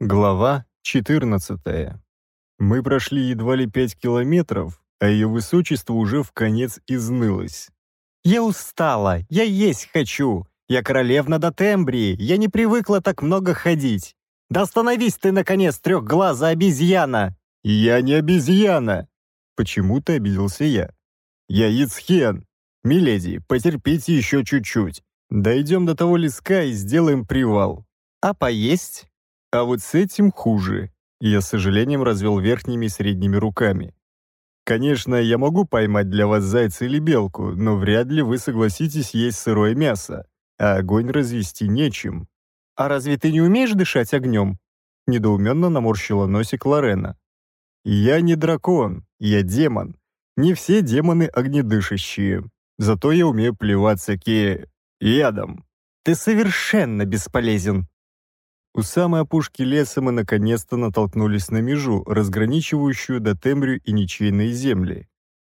Глава 14. Мы прошли едва ли 5 километров, а ее высочество уже в конец изнылось. «Я устала, я есть хочу, я королевна до тембрии, я не привыкла так много ходить. Да остановись ты, наконец, трехглазая обезьяна!» «Я не обезьяна!» Почему-то обиделся я. «Я Ицхен! Миледи, потерпите еще чуть-чуть. Дойдем до того леска и сделаем привал». «А поесть?» А вот с этим хуже. Я с сожалением развел верхними и средними руками. Конечно, я могу поймать для вас зайца или белку, но вряд ли вы согласитесь есть сырое мясо, а огонь развести нечем. А разве ты не умеешь дышать огнем? Недоуменно наморщила носик Лорена. Я не дракон, я демон. Не все демоны огнедышащие. Зато я умею плеваться ки... ядом. Ты совершенно бесполезен, у самой опушки леса мы наконец-то натолкнулись на межу, разграничивающую до тембрю и ничейные земли.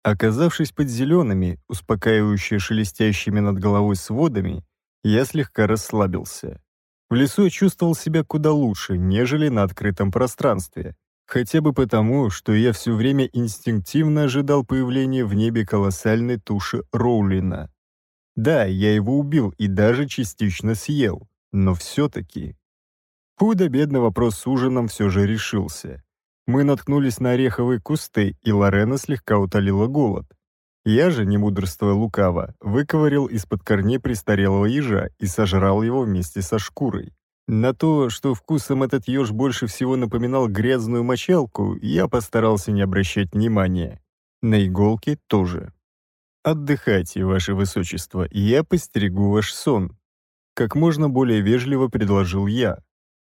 Оказавшись под зелеными, успокаивающе шелестящими над головой сводами, я слегка расслабился. В лесу я чувствовал себя куда лучше, нежели на открытом пространстве. Хотя бы потому, что я все время инстинктивно ожидал появления в небе колоссальной туши Роулина. Да, я его убил и даже частично съел, но все-таки... Худо-бедно вопрос с ужином все же решился. Мы наткнулись на ореховые кусты, и Лорена слегка утолила голод. Я же, не мудрствуя лукаво, выковырил из-под корней престарелого ежа и сожрал его вместе со шкурой. На то, что вкусом этот еж больше всего напоминал грязную мочалку, я постарался не обращать внимания. На иголке тоже. «Отдыхайте, ваше высочество, я постерегу ваш сон», — как можно более вежливо предложил я,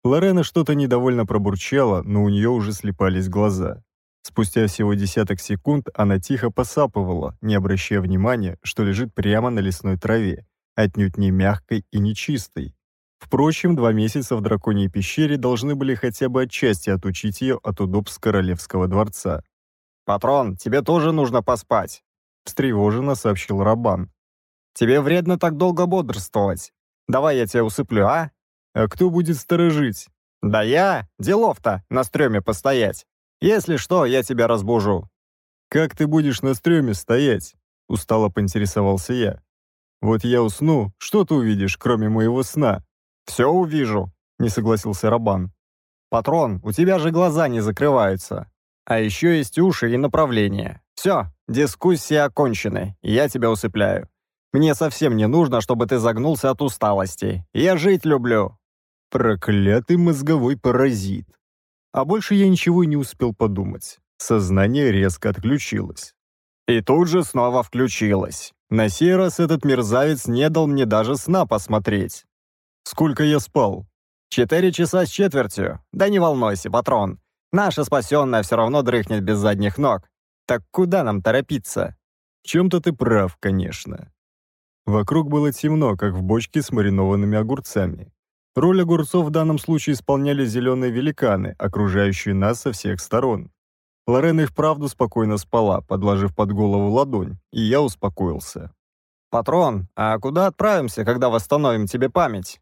Лорена что-то недовольно пробурчала, но у нее уже слепались глаза. Спустя всего десяток секунд она тихо посапывала, не обращая внимания, что лежит прямо на лесной траве, отнюдь не мягкой и не чистой. Впрочем, два месяца в драконьей пещере должны были хотя бы отчасти отучить ее от удобств королевского дворца. «Патрон, тебе тоже нужно поспать!» — встревоженно сообщил Рабан. «Тебе вредно так долго бодрствовать. Давай я тебя усыплю, а?» «А кто будет сторожить?» «Да я! Делов-то! На стреме постоять! Если что, я тебя разбужу!» «Как ты будешь на стреме стоять?» — устало поинтересовался я. «Вот я усну, что ты увидишь, кроме моего сна?» «Все увижу», — не согласился Рабан. «Патрон, у тебя же глаза не закрываются. А еще есть уши и направление. Все, дискуссия окончена, я тебя усыпляю. Мне совсем не нужно, чтобы ты загнулся от усталости. Я жить люблю». Проклятый мозговой паразит. А больше я ничего и не успел подумать. Сознание резко отключилось. И тут же снова включилось. На сей раз этот мерзавец не дал мне даже сна посмотреть. Сколько я спал? Четыре часа с четвертью. Да не волнуйся, патрон. Наша спасенная все равно дрыхнет без задних ног. Так куда нам торопиться? В чем-то ты прав, конечно. Вокруг было темно, как в бочке с маринованными огурцами. Роль огурцов в данном случае исполняли зеленые великаны, окружающие нас со всех сторон. Лорен их вправду спокойно спала, подложив под голову ладонь, и я успокоился. «Патрон, а куда отправимся, когда восстановим тебе память?»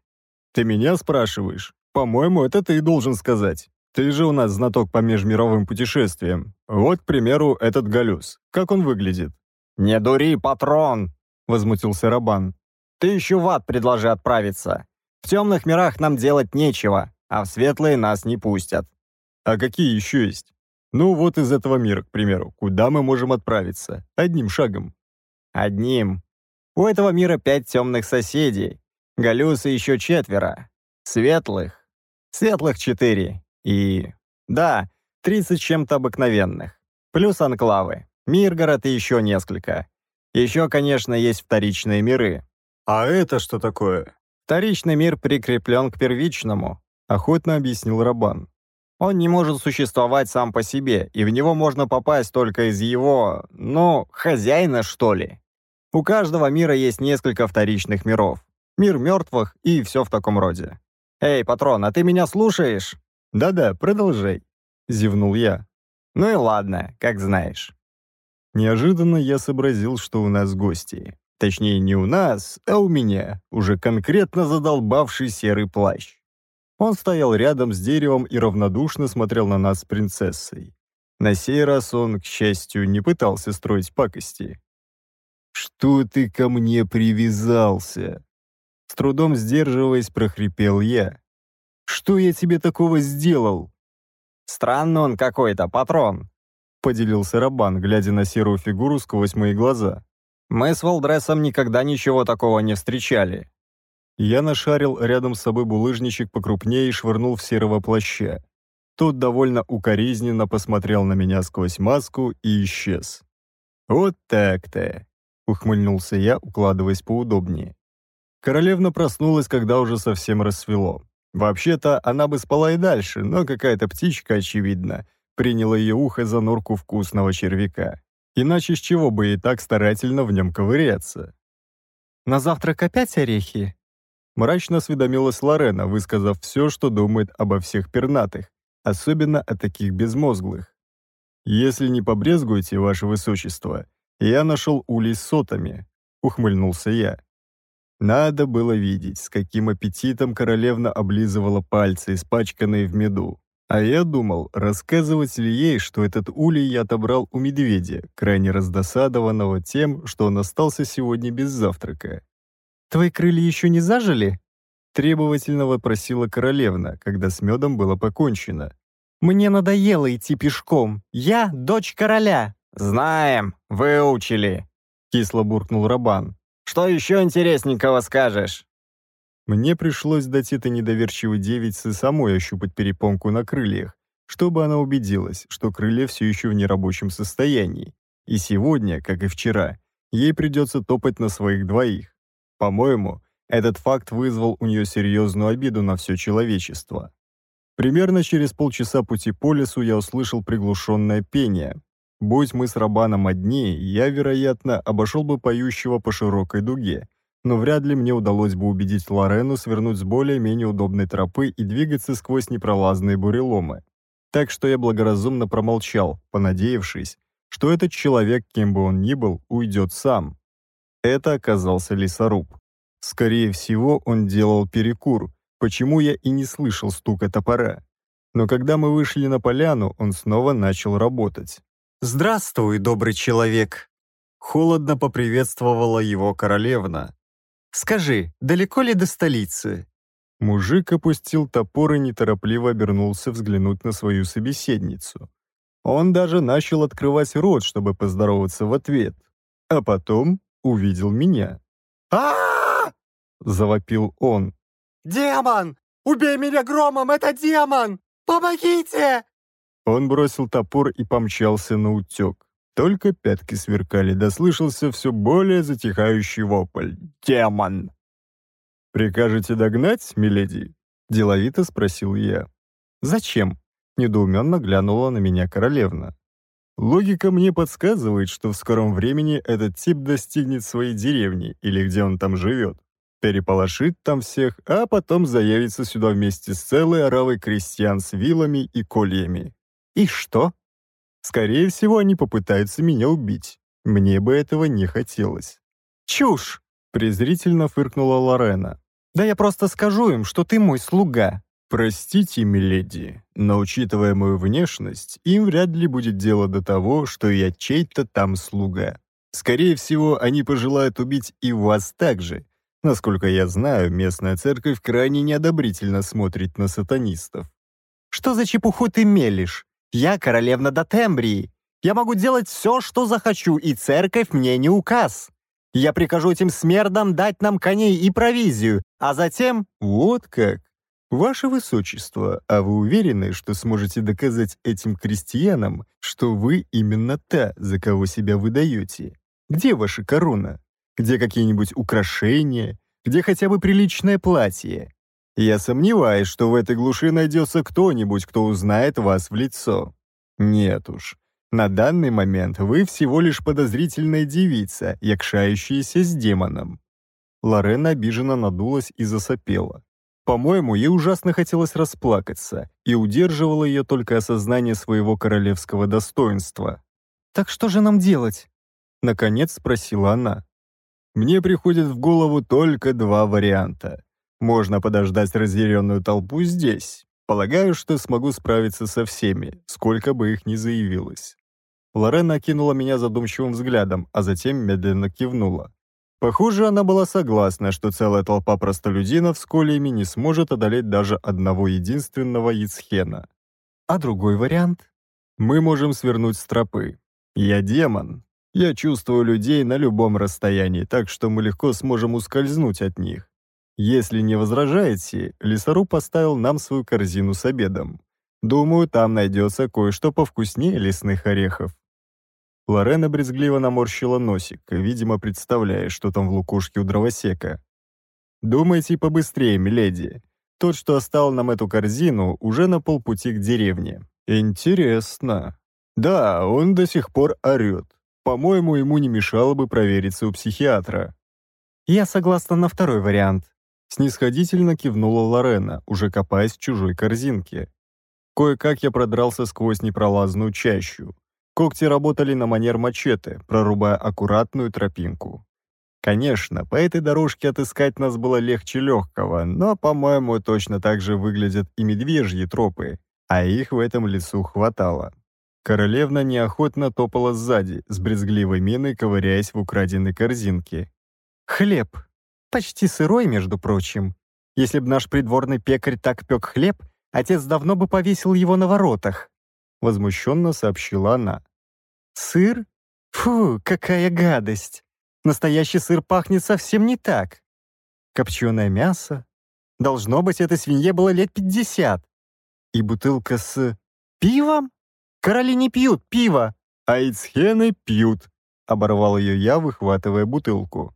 «Ты меня спрашиваешь? По-моему, это ты и должен сказать. Ты же у нас знаток по межмировым путешествиям. Вот, к примеру, этот галюс. Как он выглядит?» «Не дури, патрон!» — возмутился Рабан. «Ты еще в ад предложи отправиться. В темных мирах нам делать нечего, а в светлые нас не пустят. А какие еще есть? Ну вот из этого мира, к примеру, куда мы можем отправиться? Одним шагом. Одним. У этого мира пять темных соседей. Галюсы еще четверо. Светлых. Светлых четыре. И... Да, тридцать чем-то обыкновенных. Плюс анклавы. Миргород и еще несколько. Еще, конечно, есть вторичные миры. А это что такое? «Вторичный мир прикреплен к первичному», — охотно объяснил Рабан. «Он не может существовать сам по себе, и в него можно попасть только из его, ну, хозяина, что ли. У каждого мира есть несколько вторичных миров. Мир мертвых и все в таком роде». «Эй, патрон, а ты меня слушаешь?» «Да-да, продолжай», — зевнул я. «Ну и ладно, как знаешь». Неожиданно я сообразил, что у нас гости. Точнее, не у нас, а у меня, уже конкретно задолбавший серый плащ. Он стоял рядом с деревом и равнодушно смотрел на нас с принцессой. На сей раз он, к счастью, не пытался строить пакости. «Что ты ко мне привязался?» С трудом сдерживаясь, прохрипел я. «Что я тебе такого сделал?» «Странно он какой-то, патрон», — поделился Рабан, глядя на серую фигуру сквозь мои глаза. Мы с Волдресом никогда ничего такого не встречали». Я нашарил рядом с собой булыжничек покрупнее и швырнул в серого плаща. Тот довольно укоризненно посмотрел на меня сквозь маску и исчез. «Вот так-то!» — ухмыльнулся я, укладываясь поудобнее. Королевна проснулась, когда уже совсем рассвело. Вообще-то она бы спала и дальше, но какая-то птичка, очевидно, приняла ее ухо за норку вкусного червяка. Иначе с чего бы и так старательно в нем ковыряться? «На завтрак опять орехи?» Мрачно осведомилась Лорена, высказав все, что думает обо всех пернатых, особенно о таких безмозглых. «Если не побрезгуете, ваше высочество, я нашел улей с сотами», — ухмыльнулся я. Надо было видеть, с каким аппетитом королевна облизывала пальцы, испачканные в меду. А я думал, рассказывать ли ей, что этот улей я отобрал у медведя, крайне раздосадованного тем, что он остался сегодня без завтрака. «Твои крылья еще не зажили?» Требовательно вопросила королевна, когда с медом было покончено. «Мне надоело идти пешком. Я дочь короля». «Знаем, выучили», — кисло буркнул Рабан. «Что еще интересненького скажешь?» Мне пришлось дать этой недоверчивой девице самой ощупать перепонку на крыльях, чтобы она убедилась, что крылья все еще в нерабочем состоянии. И сегодня, как и вчера, ей придется топать на своих двоих. По-моему, этот факт вызвал у нее серьезную обиду на все человечество. Примерно через полчаса пути по лесу я услышал приглушенное пение. Будь мы с Рабаном одни, я, вероятно, обошел бы поющего по широкой дуге – но вряд ли мне удалось бы убедить Лорену свернуть с более-менее удобной тропы и двигаться сквозь непролазные буреломы. Так что я благоразумно промолчал, понадеявшись, что этот человек, кем бы он ни был, уйдет сам. Это оказался лесоруб. Скорее всего, он делал перекур, почему я и не слышал стука топора. Но когда мы вышли на поляну, он снова начал работать. «Здравствуй, добрый человек!» Холодно поприветствовала его королевна, Скажи, далеко ли до столицы?» Мужик опустил топор и неторопливо обернулся взглянуть на свою собеседницу. Он даже начал открывать рот, чтобы поздороваться в ответ. А потом увидел меня. а завопил он. «Демон! Убей меня громом! Это демон! Помогите!» Он бросил топор и помчался на утек. Только пятки сверкали, дослышался все более затихающий вопль. «Демон!» «Прикажете догнать, миледи?» — деловито спросил я. «Зачем?» — недоуменно глянула на меня королевна. «Логика мне подсказывает, что в скором времени этот тип достигнет своей деревни или где он там живет, переполошит там всех, а потом заявится сюда вместе с целой оравой крестьян с вилами и кольями». «И что?» Скорее всего, они попытаются меня убить. Мне бы этого не хотелось». «Чушь!» — презрительно фыркнула Лорена. «Да я просто скажу им, что ты мой слуга». «Простите, миледи, но, учитывая мою внешность, им вряд ли будет дело до того, что я чей-то там слуга. Скорее всего, они пожелают убить и вас также. Насколько я знаю, местная церковь крайне неодобрительно смотрит на сатанистов». «Что за чепуху ты мелешь? Я королевна Датембрии. Я могу делать все, что захочу, и церковь мне не указ. Я прикажу этим смердам дать нам коней и провизию, а затем...» «Вот как! Ваше Высочество, а вы уверены, что сможете доказать этим крестьянам, что вы именно та, за кого себя выдаете? Где ваша корона? Где какие-нибудь украшения? Где хотя бы приличное платье? Я сомневаюсь, что в этой глуши найдется кто-нибудь, кто узнает вас в лицо. Нет уж. На данный момент вы всего лишь подозрительная девица, якшающаяся с демоном». Лорен обиженно надулась и засопела. По-моему, ей ужасно хотелось расплакаться, и удерживало ее только осознание своего королевского достоинства. «Так что же нам делать?» Наконец спросила она. «Мне приходят в голову только два варианта», можно подождать разъяренную толпу здесь. Полагаю, что смогу справиться со всеми, сколько бы их ни заявилось». Лорена окинула меня задумчивым взглядом, а затем медленно кивнула. Похоже, она была согласна, что целая толпа простолюдинов с колями не сможет одолеть даже одного единственного Ицхена. А другой вариант? Мы можем свернуть с тропы. Я демон. Я чувствую людей на любом расстоянии, так что мы легко сможем ускользнуть от них. Если не возражаете, лесоруб поставил нам свою корзину с обедом. Думаю, там найдется кое-что повкуснее лесных орехов. Лорена брезгливо наморщила носик, видимо, представляя, что там в лукушке у дровосека. «Думайте побыстрее, миледи. Тот, что оставил нам эту корзину, уже на полпути к деревне». «Интересно». «Да, он до сих пор орет. По-моему, ему не мешало бы провериться у психиатра». «Я согласна на второй вариант», Снисходительно кивнула Лорена, уже копаясь в чужой корзинке. Кое-как я продрался сквозь непролазную чащу. Когти работали на манер мачете, прорубая аккуратную тропинку. Конечно, по этой дорожке отыскать нас было легче легкого, но, по-моему, точно так же выглядят и медвежьи тропы, а их в этом лесу хватало. Королевна неохотно топала сзади, с брезгливой миной ковыряясь в украденной корзинке. «Хлеб!» Почти сырой, между прочим. Если бы наш придворный пекарь так пек хлеб, отец давно бы повесил его на воротах», — возмущенно сообщила она. «Сыр? Фу, какая гадость! Настоящий сыр пахнет совсем не так. Копченое мясо? Должно быть, этой свинье было лет пятьдесят. И бутылка с... пивом? Короли не пьют пиво, а ицхены пьют», — оборвал ее я, выхватывая бутылку.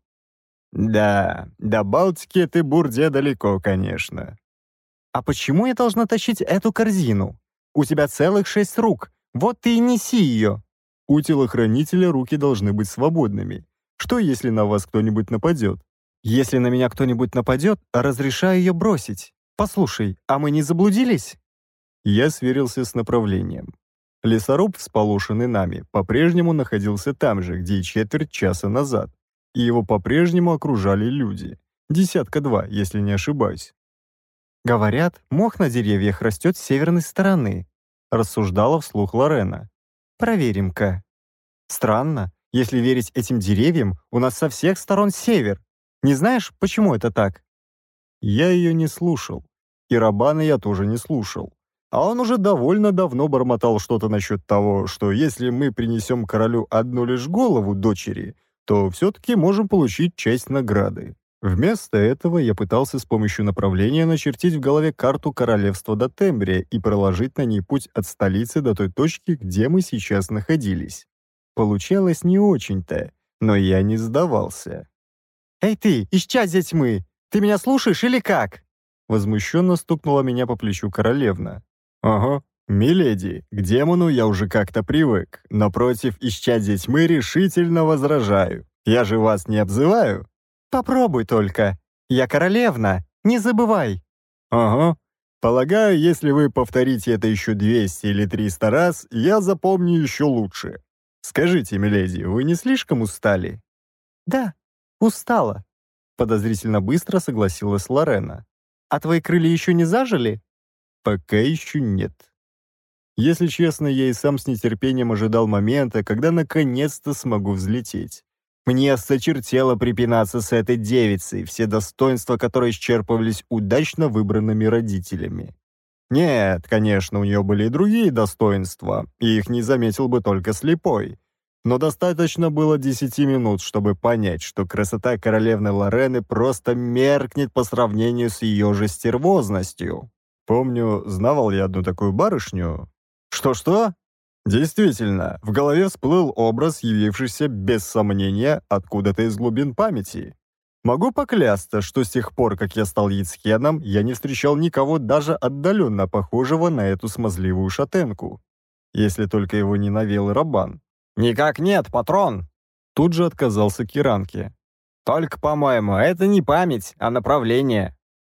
«Да, до Балтики ты, Бурде, далеко, конечно». «А почему я должна тащить эту корзину? У тебя целых шесть рук, вот ты и неси ее». «У телохранителя руки должны быть свободными. Что, если на вас кто-нибудь нападет?» «Если на меня кто-нибудь нападет, разрешаю ее бросить. Послушай, а мы не заблудились?» Я сверился с направлением. Лесоруб, всполошенный нами, по-прежнему находился там же, где и четверть часа назад и его по-прежнему окружали люди. Десятка-два, если не ошибаюсь. «Говорят, мох на деревьях растет с северной стороны», рассуждала вслух Лорена. «Проверим-ка». «Странно, если верить этим деревьям, у нас со всех сторон север. Не знаешь, почему это так?» Я ее не слушал. И Рабана я тоже не слушал. А он уже довольно давно бормотал что-то насчет того, что если мы принесем королю одну лишь голову дочери, то все-таки можем получить часть награды. Вместо этого я пытался с помощью направления начертить в голове карту королевства до Тембрия и проложить на ней путь от столицы до той точки, где мы сейчас находились. Получалось не очень-то, но я не сдавался. «Эй ты, исчадье тьмы! Ты меня слушаешь или как?» Возмущенно стукнула меня по плечу королевна. «Ага, «Миледи, к демону я уже как-то привык, но против исчадия тьмы решительно возражаю. Я же вас не обзываю». «Попробуй только. Я королевна, не забывай». «Ага. Полагаю, если вы повторите это еще 200 или 300 раз, я запомню еще лучше. Скажите, миледи, вы не слишком устали?» «Да, устала», — подозрительно быстро согласилась Лорена. «А твои крылья еще не зажили?» «Пока еще нет», если честно, я и сам с нетерпением ожидал момента, когда наконец-то смогу взлететь. Мне осточертело припинаться с этой девицей, все достоинства которой исчерпывались удачно выбранными родителями. Нет, конечно, у нее были и другие достоинства, и их не заметил бы только слепой. Но достаточно было 10 минут, чтобы понять, что красота королевны Лорены просто меркнет по сравнению с ее же стервозностью. Помню, знавал я одну такую барышню, что-что? Действительно, в голове всплыл образ, явившийся, без сомнения, откуда-то из глубин памяти. Могу поклясться, что с тех пор, как я стал яцкеном, я не встречал никого даже отдаленно похожего на эту смазливую шатенку. Если только его не навел Рабан. «Никак нет, патрон!» Тут же отказался Киранке. «Только, по-моему, это не память, а направление».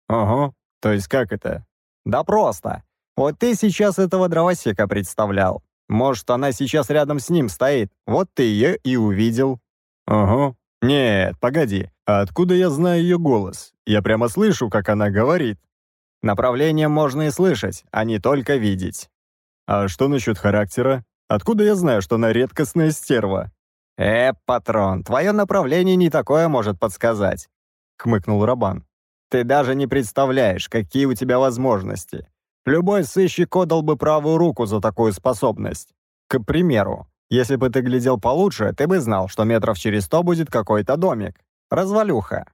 «Ого, то есть как это?» «Да просто. Вот ты сейчас этого дровосека представлял. Может, она сейчас рядом с ним стоит. Вот ты ее и увидел». «Ага. Угу. Нет, погоди. А откуда я знаю ее голос? Я прямо слышу, как она говорит». «Направление можно и слышать, а не только видеть». «А что насчет характера? Откуда я знаю, что она редкостная стерва?» «Э, патрон, твое направление не такое может подсказать», — Кмыкнул Рабан. «Ты даже не представляешь, какие у тебя возможности. Любой сыщик отдал бы правую руку за такую способность. К примеру, если бы ты глядел получше, ты бы знал, что метров через сто будет какой-то домик. Развалюха.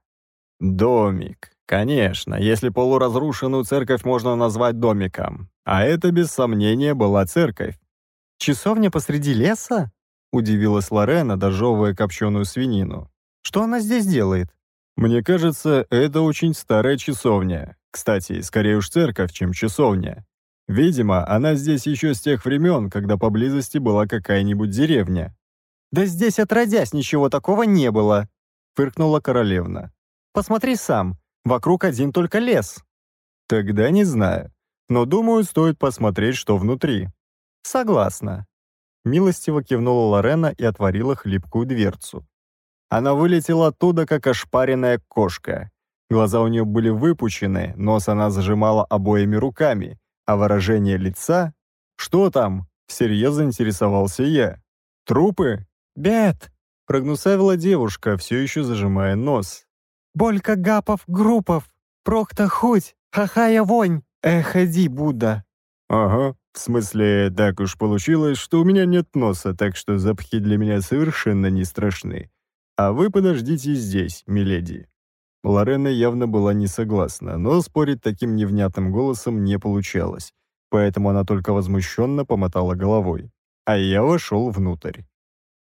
Домик. Конечно, если полуразрушенную церковь можно назвать домиком. А это, без сомнения, была церковь. «Часовня посреди леса?» — удивилась Лорена, дожевывая копченую свинину. «Что она здесь делает?» «Мне кажется, это очень старая часовня. Кстати, скорее уж церковь, чем часовня. Видимо, она здесь еще с тех времен, когда поблизости была какая-нибудь деревня. «Да здесь отродясь ничего такого не было», — фыркнула королевна. «Посмотри сам, вокруг один только лес». «Тогда не знаю, но думаю, стоит посмотреть, что внутри». «Согласна». Милостиво кивнула Лорена и отворила хлипкую дверцу. Она вылетела оттуда, как ошпаренная кошка. Глаза у нее были выпучены, нос она зажимала обоими руками, а выражение лица... «Что там?» — всерьез заинтересовался я. «Трупы?» «Бед!» — прогнусавила девушка, все еще зажимая нос. «Болька гапов, группов! Прохта хуть! Хахая вонь! Эходи, Будда!» «Ага, в смысле, так уж получилось, что у меня нет носа, так что запахи для меня совершенно не страшны. А вы подождите здесь, миледи». Лорена явно была не согласна, но спорить таким невнятным голосом не получалось, поэтому она только возмущенно помотала головой. А я вошел внутрь.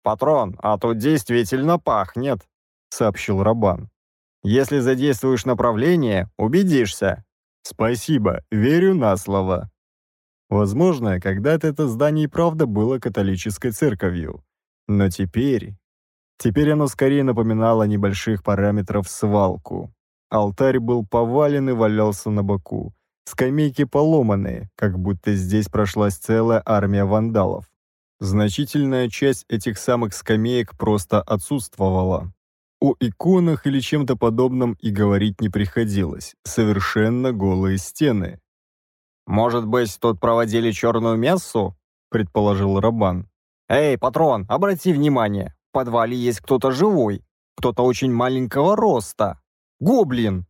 «Патрон, а тут действительно пахнет», — сообщил Рабан. «Если задействуешь направление, убедишься». «Спасибо, верю на слово». Возможно, когда-то это здание и правда было католической церковью. Но теперь Теперь оно скорее напоминало небольших параметров свалку. Алтарь был повален и валялся на боку. Скамейки поломанные, как будто здесь прошлась целая армия вандалов. Значительная часть этих самых скамеек просто отсутствовала. О иконах или чем-то подобном и говорить не приходилось. Совершенно голые стены. «Может быть, тут проводили черную мессу?» – предположил Рабан. «Эй, патрон, обрати внимание, подвале есть кто-то живой, кто-то очень маленького роста. Гоблин!»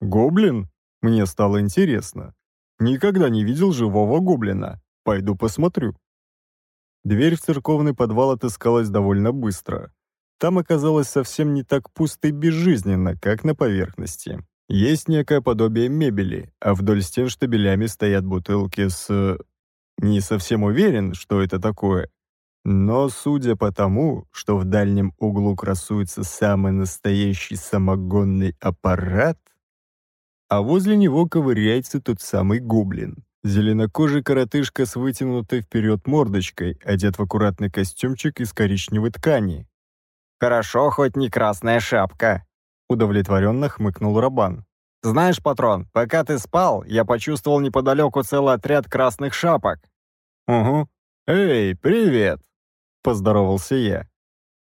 «Гоблин?» Мне стало интересно. Никогда не видел живого гоблина. Пойду посмотрю. Дверь в церковный подвал отыскалась довольно быстро. Там оказалось совсем не так пусто и безжизненно, как на поверхности. Есть некое подобие мебели, а вдоль стен штабелями стоят бутылки с... Э, не совсем уверен, что это такое, но, судя по тому, что в дальнем углу красуется самый настоящий самогонный аппарат, а возле него ковыряется тот самый гоблин. Зеленокожий коротышка с вытянутой вперед мордочкой, одет в аккуратный костюмчик из коричневой ткани. «Хорошо, хоть не красная шапка», — удовлетворенно хмыкнул Рабан. «Знаешь, патрон, пока ты спал, я почувствовал неподалеку целый отряд красных шапок». «Угу, «Эй, привет!» — поздоровался я.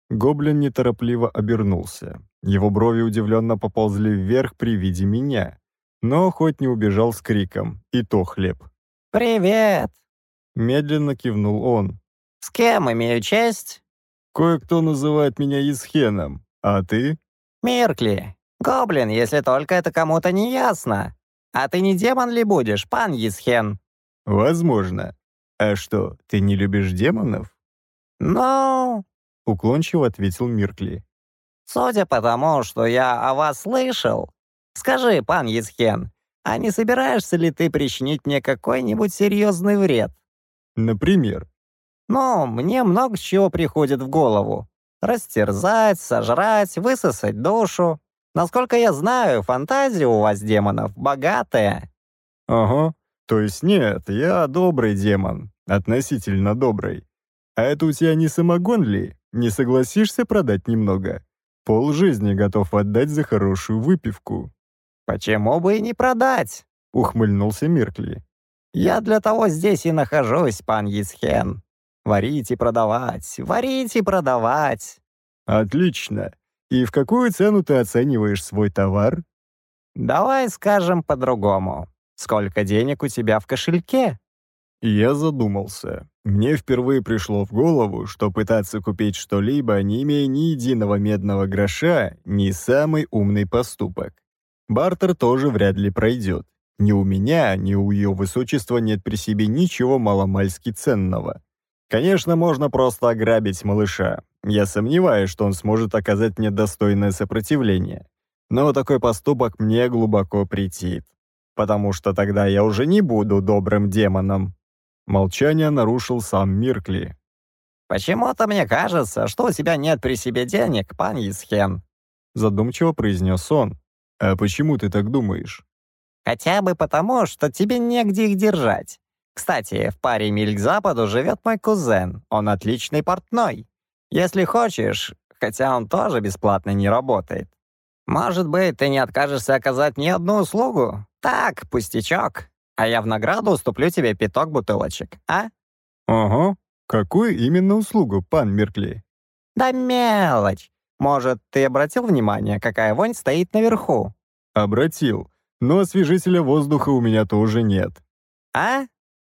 Гоблин неторопливо обернулся. Его брови удивленно поползли вверх при виде меня, но хоть не убежал с криком, и то хлеб. «Привет!» — медленно кивнул он. «С кем имею честь?» «Кое-кто называет меня Исхеном, а ты?» «Миркли. Гоблин, если только это кому-то не ясно. А ты не демон ли будешь, пан Исхен?» «Возможно», «А что, ты не любишь демонов?» «Ну...» — уклончиво ответил Миркли. «Судя по тому, что я о вас слышал, скажи, пан Есхен, а не собираешься ли ты причинить мне какой-нибудь серьезный вред?» «Например?» «Ну, мне много чего приходит в голову. Растерзать, сожрать, высосать душу. Насколько я знаю, фантазия у вас, демонов, богатая». «Ага, то есть нет, я добрый демон, относительно добрый. А это у тебя не самогон ли? Не согласишься продать немного? Пол жизни готов отдать за хорошую выпивку». «Почему бы и не продать?» — ухмыльнулся Миркли. «Я для того здесь и нахожусь, пан Исхен. Варить и продавать, варить и продавать». «Отлично. И в какую цену ты оцениваешь свой товар?» «Давай скажем по-другому. Сколько денег у тебя в кошельке?» Я задумался. Мне впервые пришло в голову, что пытаться купить что-либо, не имея ни единого медного гроша, не самый умный поступок. Бартер тоже вряд ли пройдет. Ни у меня, ни у ее высочества нет при себе ничего маломальски ценного. Конечно, можно просто ограбить малыша. Я сомневаюсь, что он сможет оказать мне достойное сопротивление. Но такой поступок мне глубоко претит потому что тогда я уже не буду добрым демоном». Молчание нарушил сам Миркли. «Почему-то мне кажется, что у тебя нет при себе денег, пан Исхен», задумчиво произнес он. «А почему ты так думаешь?» «Хотя бы потому, что тебе негде их держать. Кстати, в паре миль к западу живет мой кузен, он отличный портной. Если хочешь, хотя он тоже бесплатно не работает, может быть, ты не откажешься оказать мне одну услугу? Так, пустячок. А я в награду уступлю тебе пяток бутылочек, а? Ага. Какую именно услугу, пан Меркли? Да мелочь. Может, ты обратил внимание, какая вонь стоит наверху? Обратил. Но освежителя воздуха у меня тоже нет. А?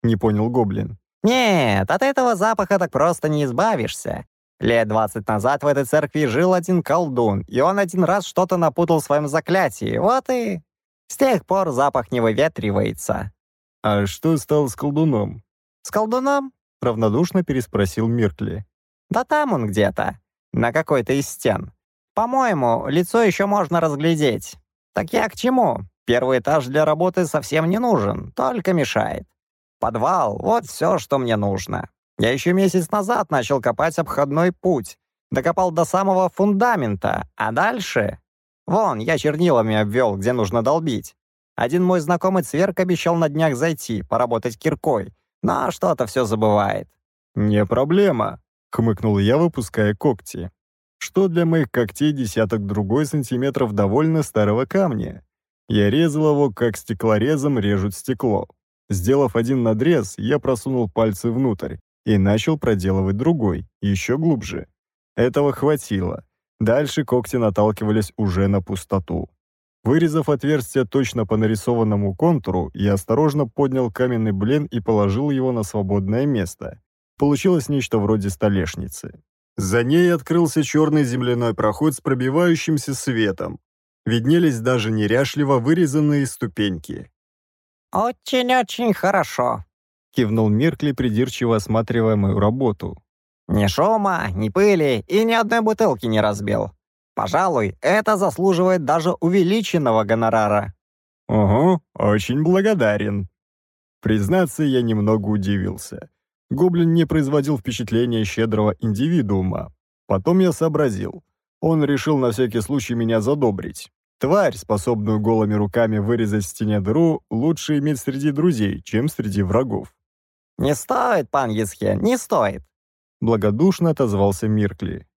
Не понял гоблин. Нет, от этого запаха так просто не избавишься. Лет двадцать назад в этой церкви жил один колдун, и он один раз что-то напутал в своем заклятии. Вот и... С тех пор запах не выветривается. «А что стал с колдуном?» «С колдуном?» — равнодушно переспросил Миркли. «Да там он где-то, на какой-то из стен. По-моему, лицо еще можно разглядеть. Так я к чему? Первый этаж для работы совсем не нужен, только мешает. Подвал — вот все, что мне нужно». Я еще месяц назад начал копать обходной путь. Докопал до самого фундамента, а дальше... Вон, я чернилами обвел, где нужно долбить. Один мой знакомый цверк обещал на днях зайти, поработать киркой, но что-то все забывает. «Не проблема», — хмыкнул я, выпуская когти. «Что для моих когтей десяток другой сантиметров довольно старого камня? Я резал его, как стеклорезом режут стекло. Сделав один надрез, я просунул пальцы внутрь, и начал проделывать другой, еще глубже. Этого хватило. Дальше когти наталкивались уже на пустоту. Вырезав отверстие точно по нарисованному контуру, я осторожно поднял каменный блин и положил его на свободное место. Получилось нечто вроде столешницы. За ней открылся черный земляной проход с пробивающимся светом. Виднелись даже неряшливо вырезанные ступеньки. «Очень-очень хорошо», — кивнул Миркли, придирчиво осматривая мою работу. «Ни шума, ни пыли и ни одной бутылки не разбил. Пожалуй, это заслуживает даже увеличенного гонорара». Угу, очень благодарен». Признаться, я немного удивился. Гоблин не производил впечатления щедрого индивидуума. Потом я сообразил. Он решил на всякий случай меня задобрить. Тварь, способную голыми руками вырезать в стене дыру, лучше иметь среди друзей, чем среди врагов. «Не стоит, пан Есхе, не стоит!» Благодушно отозвался Миркли.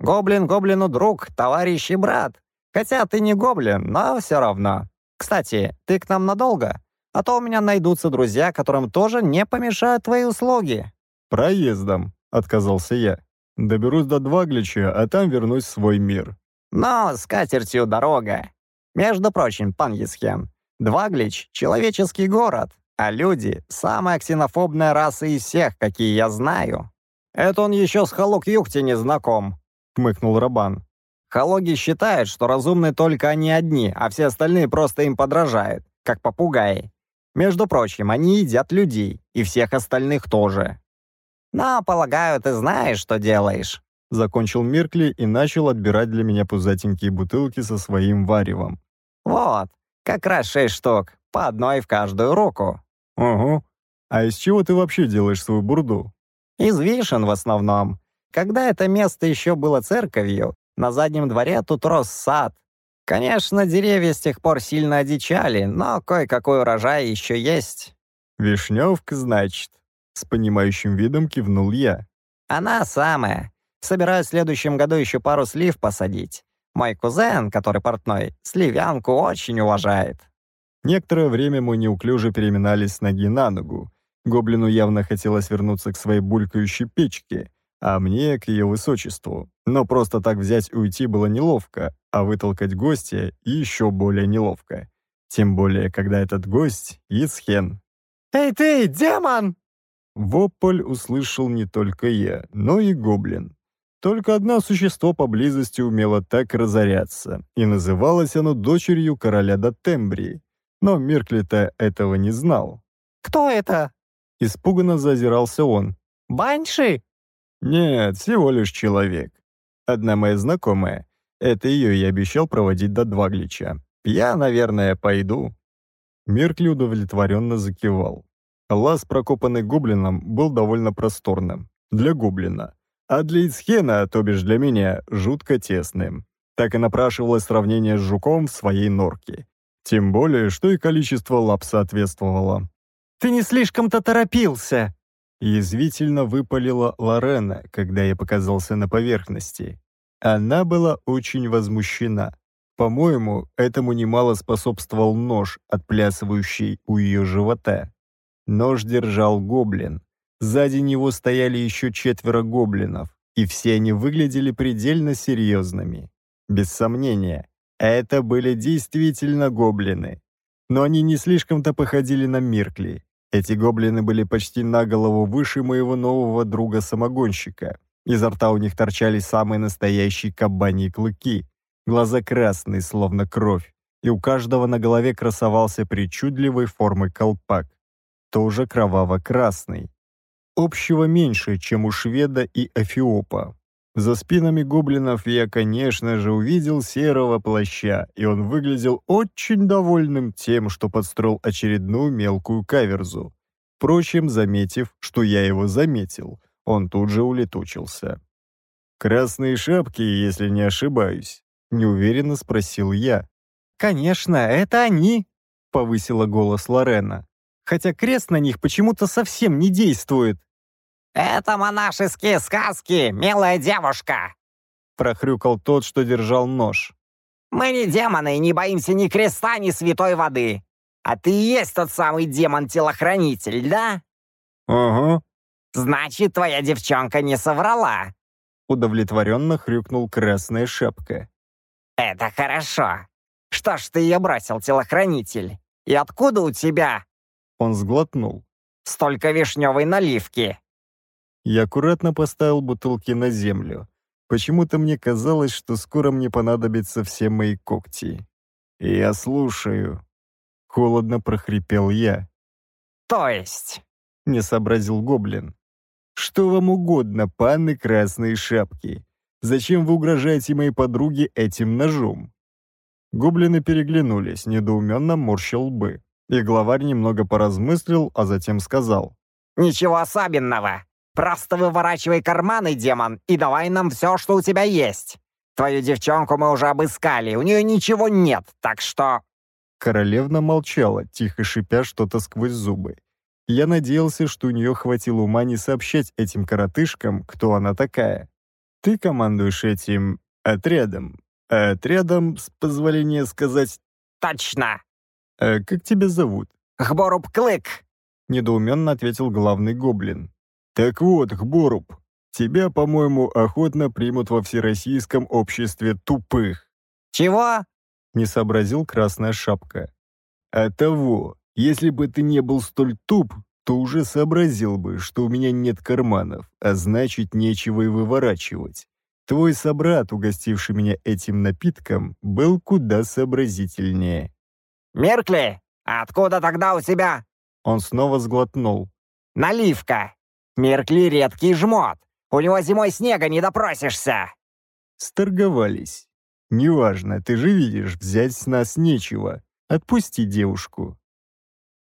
«Гоблин гоблину друг, товарищ и брат. Хотя ты не гоблин, но все равно. Кстати, ты к нам надолго? А то у меня найдутся друзья, которым тоже не помешают твои услуги». «Проездом», — отказался я. «Доберусь до Дваглича, а там вернусь в свой мир». «Но с катертью дорога. Между прочим, пан Есхен, Дваглич — человеческий город. А люди — самая ксенофобная раса из всех, какие я знаю. Это он еще с Халок-Юхти не знаком, — хмыкнул Рабан. Халоги считают, что разумны только они одни, а все остальные просто им подражают, как попугаи. Между прочим, они едят людей, и всех остальных тоже. «Но, полагаю, ты знаешь, что делаешь», — закончил Миркли и начал отбирать для меня пузатенькие бутылки со своим варевом. «Вот, как раз шесть штук, по одной в каждую руку. «Ого. А из чего ты вообще делаешь свою бурду?» «Из вишен в основном. Когда это место еще было церковью, на заднем дворе тут рос сад. Конечно, деревья с тех пор сильно одичали, но кое-какой урожай еще есть». «Вишневка, значит?» С понимающим видом кивнул я. «Она самая. Собираюсь в следующем году еще пару слив посадить. Мой кузен, который портной, сливянку очень уважает». Некоторое время мы неуклюже переминались с ноги на ногу. Гоблину явно хотелось вернуться к своей булькающей печке, а мне — к ее высочеству. Но просто так взять и уйти было неловко, а вытолкать гостя — еще более неловко. Тем более, когда этот гость — Исхен. «Эй ты, демон!» Вопль услышал не только я, но и гоблин. Только одно существо поблизости умело так разоряться, и называлось оно дочерью короля Дотембрии — но Мерклита этого не знал. «Кто это?» Испуганно зазирался он. «Банши?» «Нет, всего лишь человек. Одна моя знакомая. Это ее я обещал проводить до Дваглича. Я, наверное, пойду». Меркли удовлетворенно закивал. Лаз, прокопанный гоблином, был довольно просторным. Для гоблина. А для Ицхена, то бишь для меня, жутко тесным. Так и напрашивалось сравнение с жуком в своей норке. Тем более, что и количество лап соответствовало. «Ты не слишком-то торопился!» Язвительно выпалила Лорена, когда я показался на поверхности. Она была очень возмущена. По-моему, этому немало способствовал нож, отплясывающий у ее живота. Нож держал гоблин. Сзади него стояли еще четверо гоблинов, и все они выглядели предельно серьезными. Без сомнения, это были действительно гоблины. Но они не слишком-то походили на Миркли. Эти гоблины были почти на голову выше моего нового друга-самогонщика. Изо рта у них торчали самые настоящие кабаньи клыки. Глаза красные, словно кровь. И у каждого на голове красовался причудливой формы колпак. Тоже кроваво-красный. Общего меньше, чем у шведа и эфиопа. За спинами гоблинов я, конечно же, увидел серого плаща, и он выглядел очень довольным тем, что подстроил очередную мелкую каверзу. Впрочем, заметив, что я его заметил, он тут же улетучился. «Красные шапки, если не ошибаюсь», — неуверенно спросил я. «Конечно, это они!» — повысила голос Лорена. «Хотя крест на них почему-то совсем не действует». «Это монашеские сказки, милая девушка!» — прохрюкал тот, что держал нож. «Мы не демоны и не боимся ни креста, ни святой воды. А ты и есть тот самый демон-телохранитель, да?» «Ага». «Значит, твоя девчонка не соврала!» Удовлетворенно хрюкнул красная шапка. «Это хорошо. Что ж ты ее бросил, телохранитель? И откуда у тебя?» Он сглотнул. «Столько вишневой наливки!» Я аккуратно поставил бутылки на землю. Почему-то мне казалось, что скоро мне понадобятся все мои когти. «Я слушаю», — холодно прохрипел я. «То есть?» — не сообразил гоблин. «Что вам угодно, паны красные шапки? Зачем вы угрожаете моей подруге этим ножом?» Гоблины переглянулись, недоуменно морщил лбы. И главарь немного поразмыслил, а затем сказал. «Ничего особенного. Просто выворачивай карманы, демон, и давай нам все, что у тебя есть. Твою девчонку мы уже обыскали, у нее ничего нет, так что...» Королевна молчала, тихо шипя что-то сквозь зубы. Я надеялся, что у нее хватило ума не сообщать этим коротышкам, кто она такая. «Ты командуешь этим отрядом. А отрядом, с позволения сказать...» «Точно!» а «Как тебя зовут?» «Хборуб Клык!» — недоуменно ответил главный гоблин. «Так вот, Хборуб, тебя, по-моему, охотно примут во Всероссийском обществе тупых». «Чего?» — не сообразил Красная Шапка. «А того, если бы ты не был столь туп, то уже сообразил бы, что у меня нет карманов, а значит, нечего и выворачивать. Твой собрат, угостивший меня этим напитком, был куда сообразительнее». «Меркли, откуда тогда у тебя?» Он снова сглотнул. «Наливка!» Меркли редкий жмот. У него зимой снега не допросишься!» Сторговались. «Неважно, ты же видишь, взять с нас нечего. Отпусти девушку».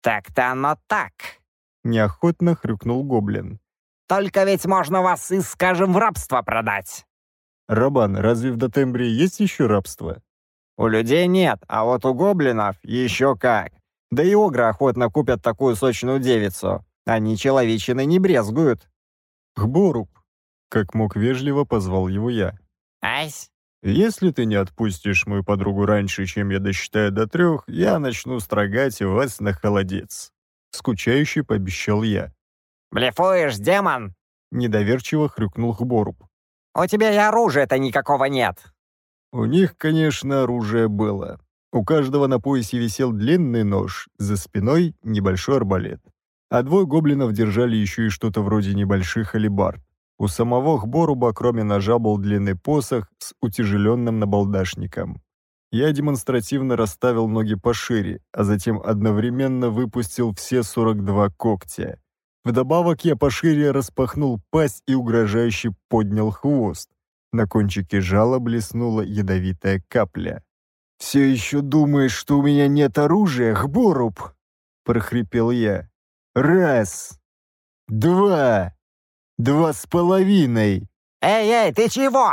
«Так-то оно так!» — неохотно хрюкнул гоблин. «Только ведь можно вас и, скажем, в рабство продать!» Рабан, разве в Дотембре есть еще рабство?» «У людей нет, а вот у гоблинов еще как. Да и огры охотно купят такую сочную девицу. Они человечины не брезгуют». «Хборуб», — как мог вежливо позвал его я. «Айс». «Если ты не отпустишь мою подругу раньше, чем я досчитаю до трех, я начну строгать вас на холодец», — скучающе пообещал я. «Блефуешь, демон!» — недоверчиво хрюкнул Хборуб. «У тебя и оружия-то никакого нет!» У них, конечно, оружие было. У каждого на поясе висел длинный нож, за спиной небольшой арбалет а двое гоблинов держали еще и что-то вроде небольших алибард. У самого Хборуба, кроме ножа, был длинный посох с утяжеленным набалдашником. Я демонстративно расставил ноги пошире, а затем одновременно выпустил все 42 когтя. Вдобавок я пошире распахнул пасть и угрожающе поднял хвост. На кончике жала блеснула ядовитая капля. «Все еще думаешь, что у меня нет оружия, Хборуб?» – прохрипел я. Раз. Два. Два с половиной. «Эй-эй, ты чего?»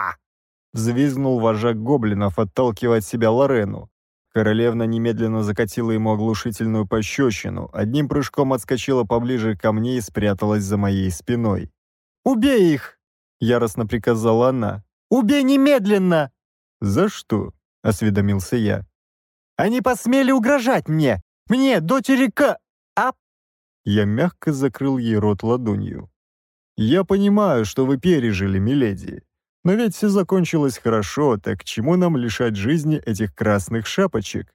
Взвизгнул вожак гоблинов, отталкивая от себя Лорену. Королевна немедленно закатила ему оглушительную пощечину, одним прыжком отскочила поближе ко мне и спряталась за моей спиной. «Убей их!» — яростно приказала она. «Убей немедленно!» «За что?» — осведомился я. «Они посмели угрожать мне! Мне, дочери К...» Я мягко закрыл ей рот ладонью. «Я понимаю, что вы пережили, миледи. Но ведь все закончилось хорошо, так к чему нам лишать жизни этих красных шапочек?»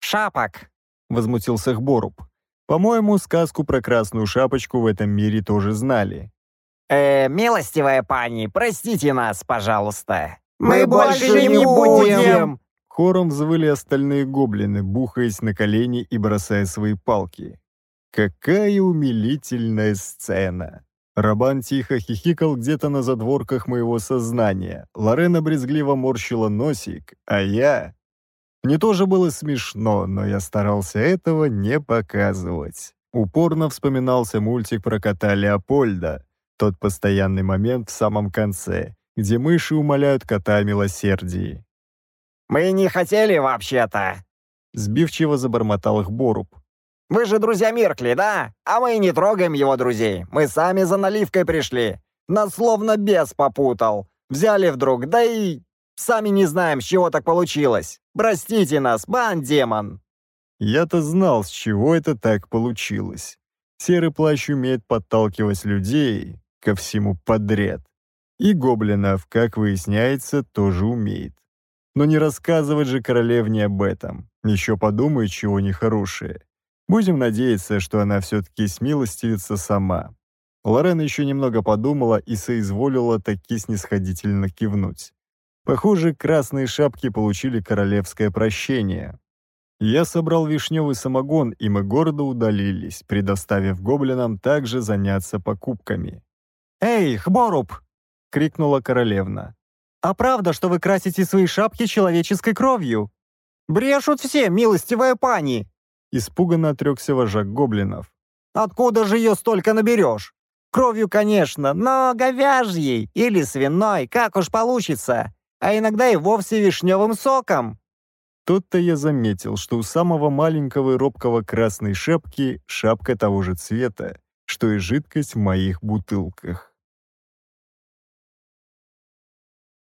«Шапок!» — возмутился Хборуб. «По-моему, сказку про красную шапочку в этом мире тоже знали». «Э, милостивая пани, простите нас, пожалуйста. Мы, Мы больше, не будем!» Хором взвыли остальные гоблины, бухаясь на колени и бросая свои палки. Какая умилительная сцена! Рабан тихо хихикал где-то на задворках моего сознания. Лорена брезгливо морщила носик, а я... Мне тоже было смешно, но я старался этого не показывать. Упорно вспоминался мультик про кота Леопольда, тот постоянный момент в самом конце, где мыши умоляют кота о милосердии. «Мы не хотели вообще-то!» Сбивчиво забормотал их Боруб. Вы же друзья Миркли, да? А мы не трогаем его друзей. Мы сами за наливкой пришли. Нас словно бес попутал. Взяли вдруг, да и... Сами не знаем, с чего так получилось. Простите нас, бан-демон!» Я-то знал, с чего это так получилось. Серый плащ умеет подталкивать людей ко всему подряд. И гоблинов, как выясняется, тоже умеет. Но не рассказывать же королевне об этом. Еще подумает чего нехорошее. Будем надеяться, что она все-таки смилостивится сама. Лорена еще немного подумала и соизволила таки снисходительно кивнуть. Похоже, красные шапки получили королевское прощение. Я собрал вишневый самогон, и мы гордо удалились, предоставив гоблинам также заняться покупками. «Эй, Хборуб!» — крикнула королевна. «А правда, что вы красите свои шапки человеческой кровью?» «Брешут все, милостивая пани!» Испуганно отрекся вожак гоблинов. «Откуда же ее столько наберешь? Кровью, конечно, но говяжьей или свиной, как уж получится, а иногда и вовсе вишневым соком». Тут-то я заметил, что у самого маленького и робкого красной шапки шапка того же цвета, что и жидкость в моих бутылках.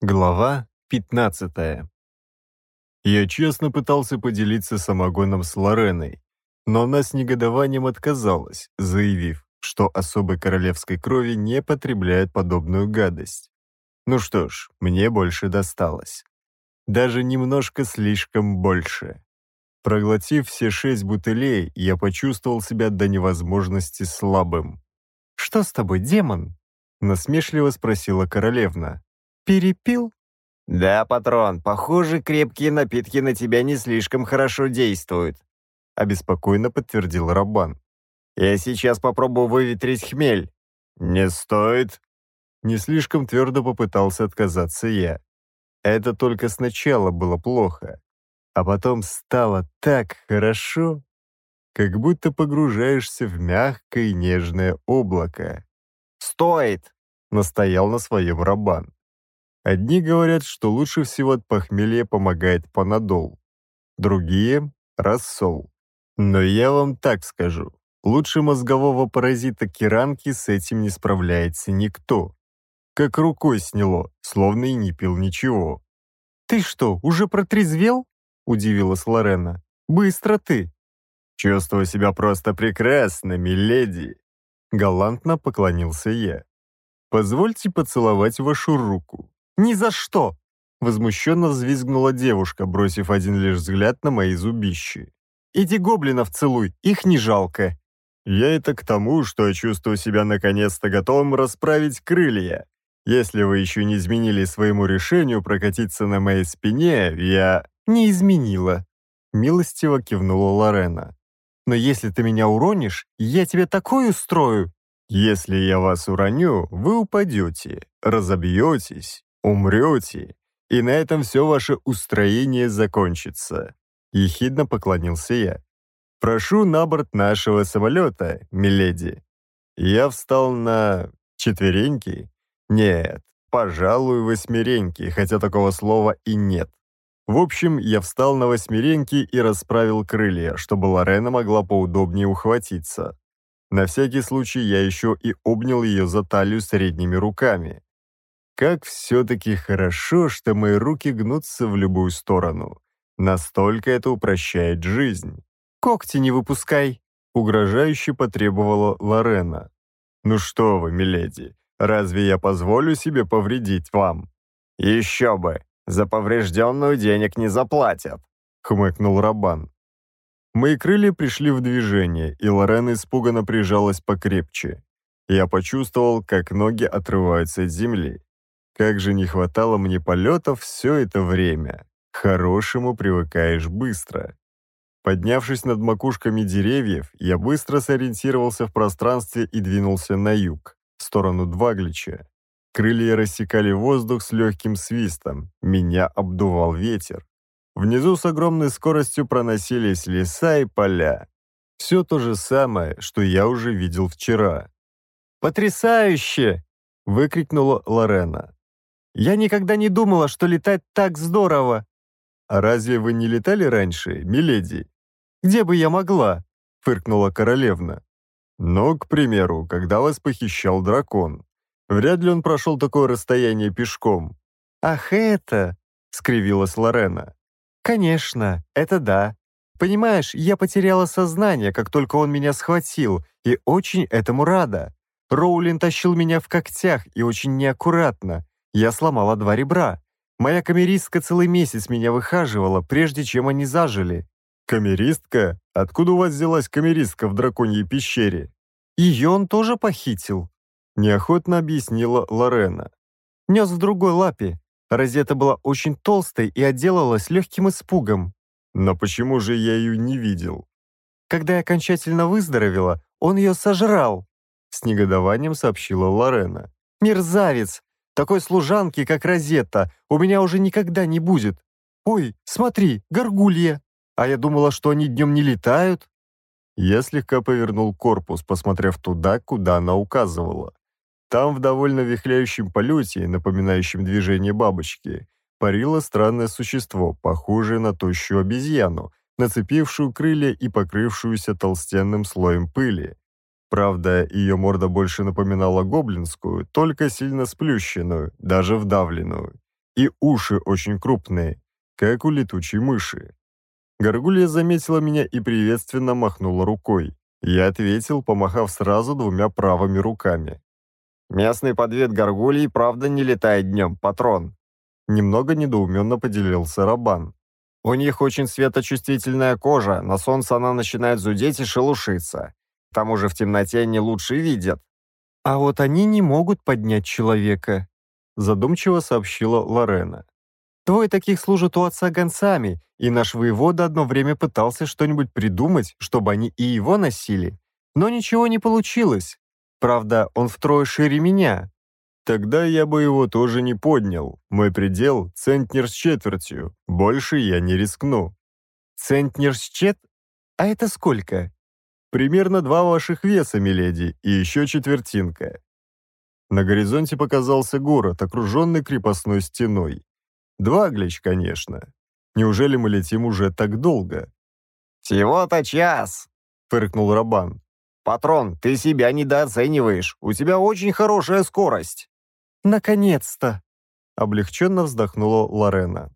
Глава 15 я честно пытался поделиться самогоном с Лореной, но она с негодованием отказалась, заявив, что особой королевской крови не потребляет подобную гадость. Ну что ж, мне больше досталось. Даже немножко слишком больше. Проглотив все шесть бутылей, я почувствовал себя до невозможности слабым. «Что с тобой, демон?» — насмешливо спросила королевна. «Перепил?» «Да, патрон, похоже, крепкие напитки на тебя не слишком хорошо действуют», обеспокоенно подтвердил Рабан. «Я сейчас попробую выветрить хмель». «Не стоит». Не слишком твердо попытался отказаться я. Это только сначала было плохо, а потом стало так хорошо, как будто погружаешься в мягкое и нежное облако. «Стоит!» — настоял на своем Рабан. Одни говорят, что лучше всего от похмелья помогает панадол, другие – рассол. Но я вам так скажу, лучше мозгового паразита керанки с этим не справляется никто. Как рукой сняло, словно и не пил ничего. «Ты что, уже протрезвел?» – удивилась Лорена. «Быстро ты!» «Чувствую себя просто прекрасно, миледи!» Галантно поклонился я. «Позвольте поцеловать вашу руку. Ни за что!» Возмущенно взвизгнула девушка, бросив один лишь взгляд на мои зубищи. «Иди гоблинов целуй, их не жалко!» «Я это к тому, что чувствую себя наконец-то готовым расправить крылья. Если вы еще не изменили своему решению прокатиться на моей спине, я...» «Не изменила», — милостиво кивнула Лорена. «Но если ты меня уронишь, я тебе такое устрою!» «Если я вас уроню, вы упадете, разобьетесь умрете, и на этом все ваше устроение закончится», — ехидно поклонился я. «Прошу на борт нашего самолета, миледи». Я встал на четвереньки. Нет, пожалуй, восьмереньки, хотя такого слова и нет. В общем, я встал на восьмереньки и расправил крылья, чтобы Лорена могла поудобнее ухватиться. На всякий случай я еще и обнял ее за талию средними руками. Как все-таки хорошо, что мои руки гнутся в любую сторону. Настолько это упрощает жизнь. «Когти не выпускай!» — угрожающе потребовала Лорена. «Ну что вы, миледи, разве я позволю себе повредить вам?» «Еще бы! За поврежденную денег не заплатят!» — хмыкнул Рабан. Мои крылья пришли в движение, и Лорена испуганно прижалась покрепче. Я почувствовал, как ноги отрываются от земли. Как же не хватало мне полетов все это время. К хорошему привыкаешь быстро. Поднявшись над макушками деревьев, я быстро сориентировался в пространстве и двинулся на юг, в сторону Дваглича. Крылья рассекали воздух с легким свистом, меня обдувал ветер. Внизу с огромной скоростью проносились леса и поля. Все то же самое, что я уже видел вчера. «Потрясающе!» — выкрикнула Лорена. Я никогда не думала, что летать так здорово!» «А разве вы не летали раньше, миледи?» «Где бы я могла?» — фыркнула королевна. «Но, к примеру, когда вас похищал дракон, вряд ли он прошел такое расстояние пешком». «Ах, это!» — скривилась Лорена. «Конечно, это да. Понимаешь, я потеряла сознание, как только он меня схватил, и очень этому рада. Роулин тащил меня в когтях и очень неаккуратно. Я сломала два ребра. Моя камеристка целый месяц меня выхаживала, прежде чем они зажили. Камеристка? Откуда у вас взялась камеристка в драконьей пещере? Ее он тоже похитил. Неохотно объяснила Лорена. Нес в другой лапе. Розета была очень толстой и отделалась легким испугом. Но почему же я ее не видел? Когда я окончательно выздоровела, он ее сожрал. С негодованием сообщила Лорена. «Мерзавец! Такой служанки, как Розетта, у меня уже никогда не будет. Ой, смотри, горгулья. А я думала, что они днем не летают. Я слегка повернул корпус, посмотрев туда, куда она указывала. Там, в довольно вихляющем полете, напоминающем движение бабочки, парило странное существо, похожее на тощую обезьяну, нацепившую крылья и покрывшуюся толстенным слоем пыли. Правда, ее морда больше напоминала гоблинскую, только сильно сплющенную, даже вдавленную. И уши очень крупные, как у летучей мыши. Горгулья заметила меня и приветственно махнула рукой. Я ответил, помахав сразу двумя правыми руками. «Местный подвет горгульи, правда, не летает днем, патрон!» Немного недоуменно поделился Рабан. «У них очень светочувствительная кожа, на солнце она начинает зудеть и шелушиться. К тому же в темноте они лучше видят. А вот они не могут поднять человека, задумчиво сообщила Лорена. Двое таких служат у отца гонцами, и наш воевода одно время пытался что-нибудь придумать, чтобы они и его носили. Но ничего не получилось. Правда, он втрое шире меня. Тогда я бы его тоже не поднял. Мой предел — центнер с четвертью. Больше я не рискну. Центнер с чет? А это сколько? Примерно два ваших веса, миледи, и еще четвертинка. На горизонте показался город, окруженный крепостной стеной. Два Дваглич, конечно. Неужели мы летим уже так долго? «Всего-то час!» — фыркнул Рабан. «Патрон, ты себя недооцениваешь. У тебя очень хорошая скорость». «Наконец-то!» — облегченно вздохнула Лорена.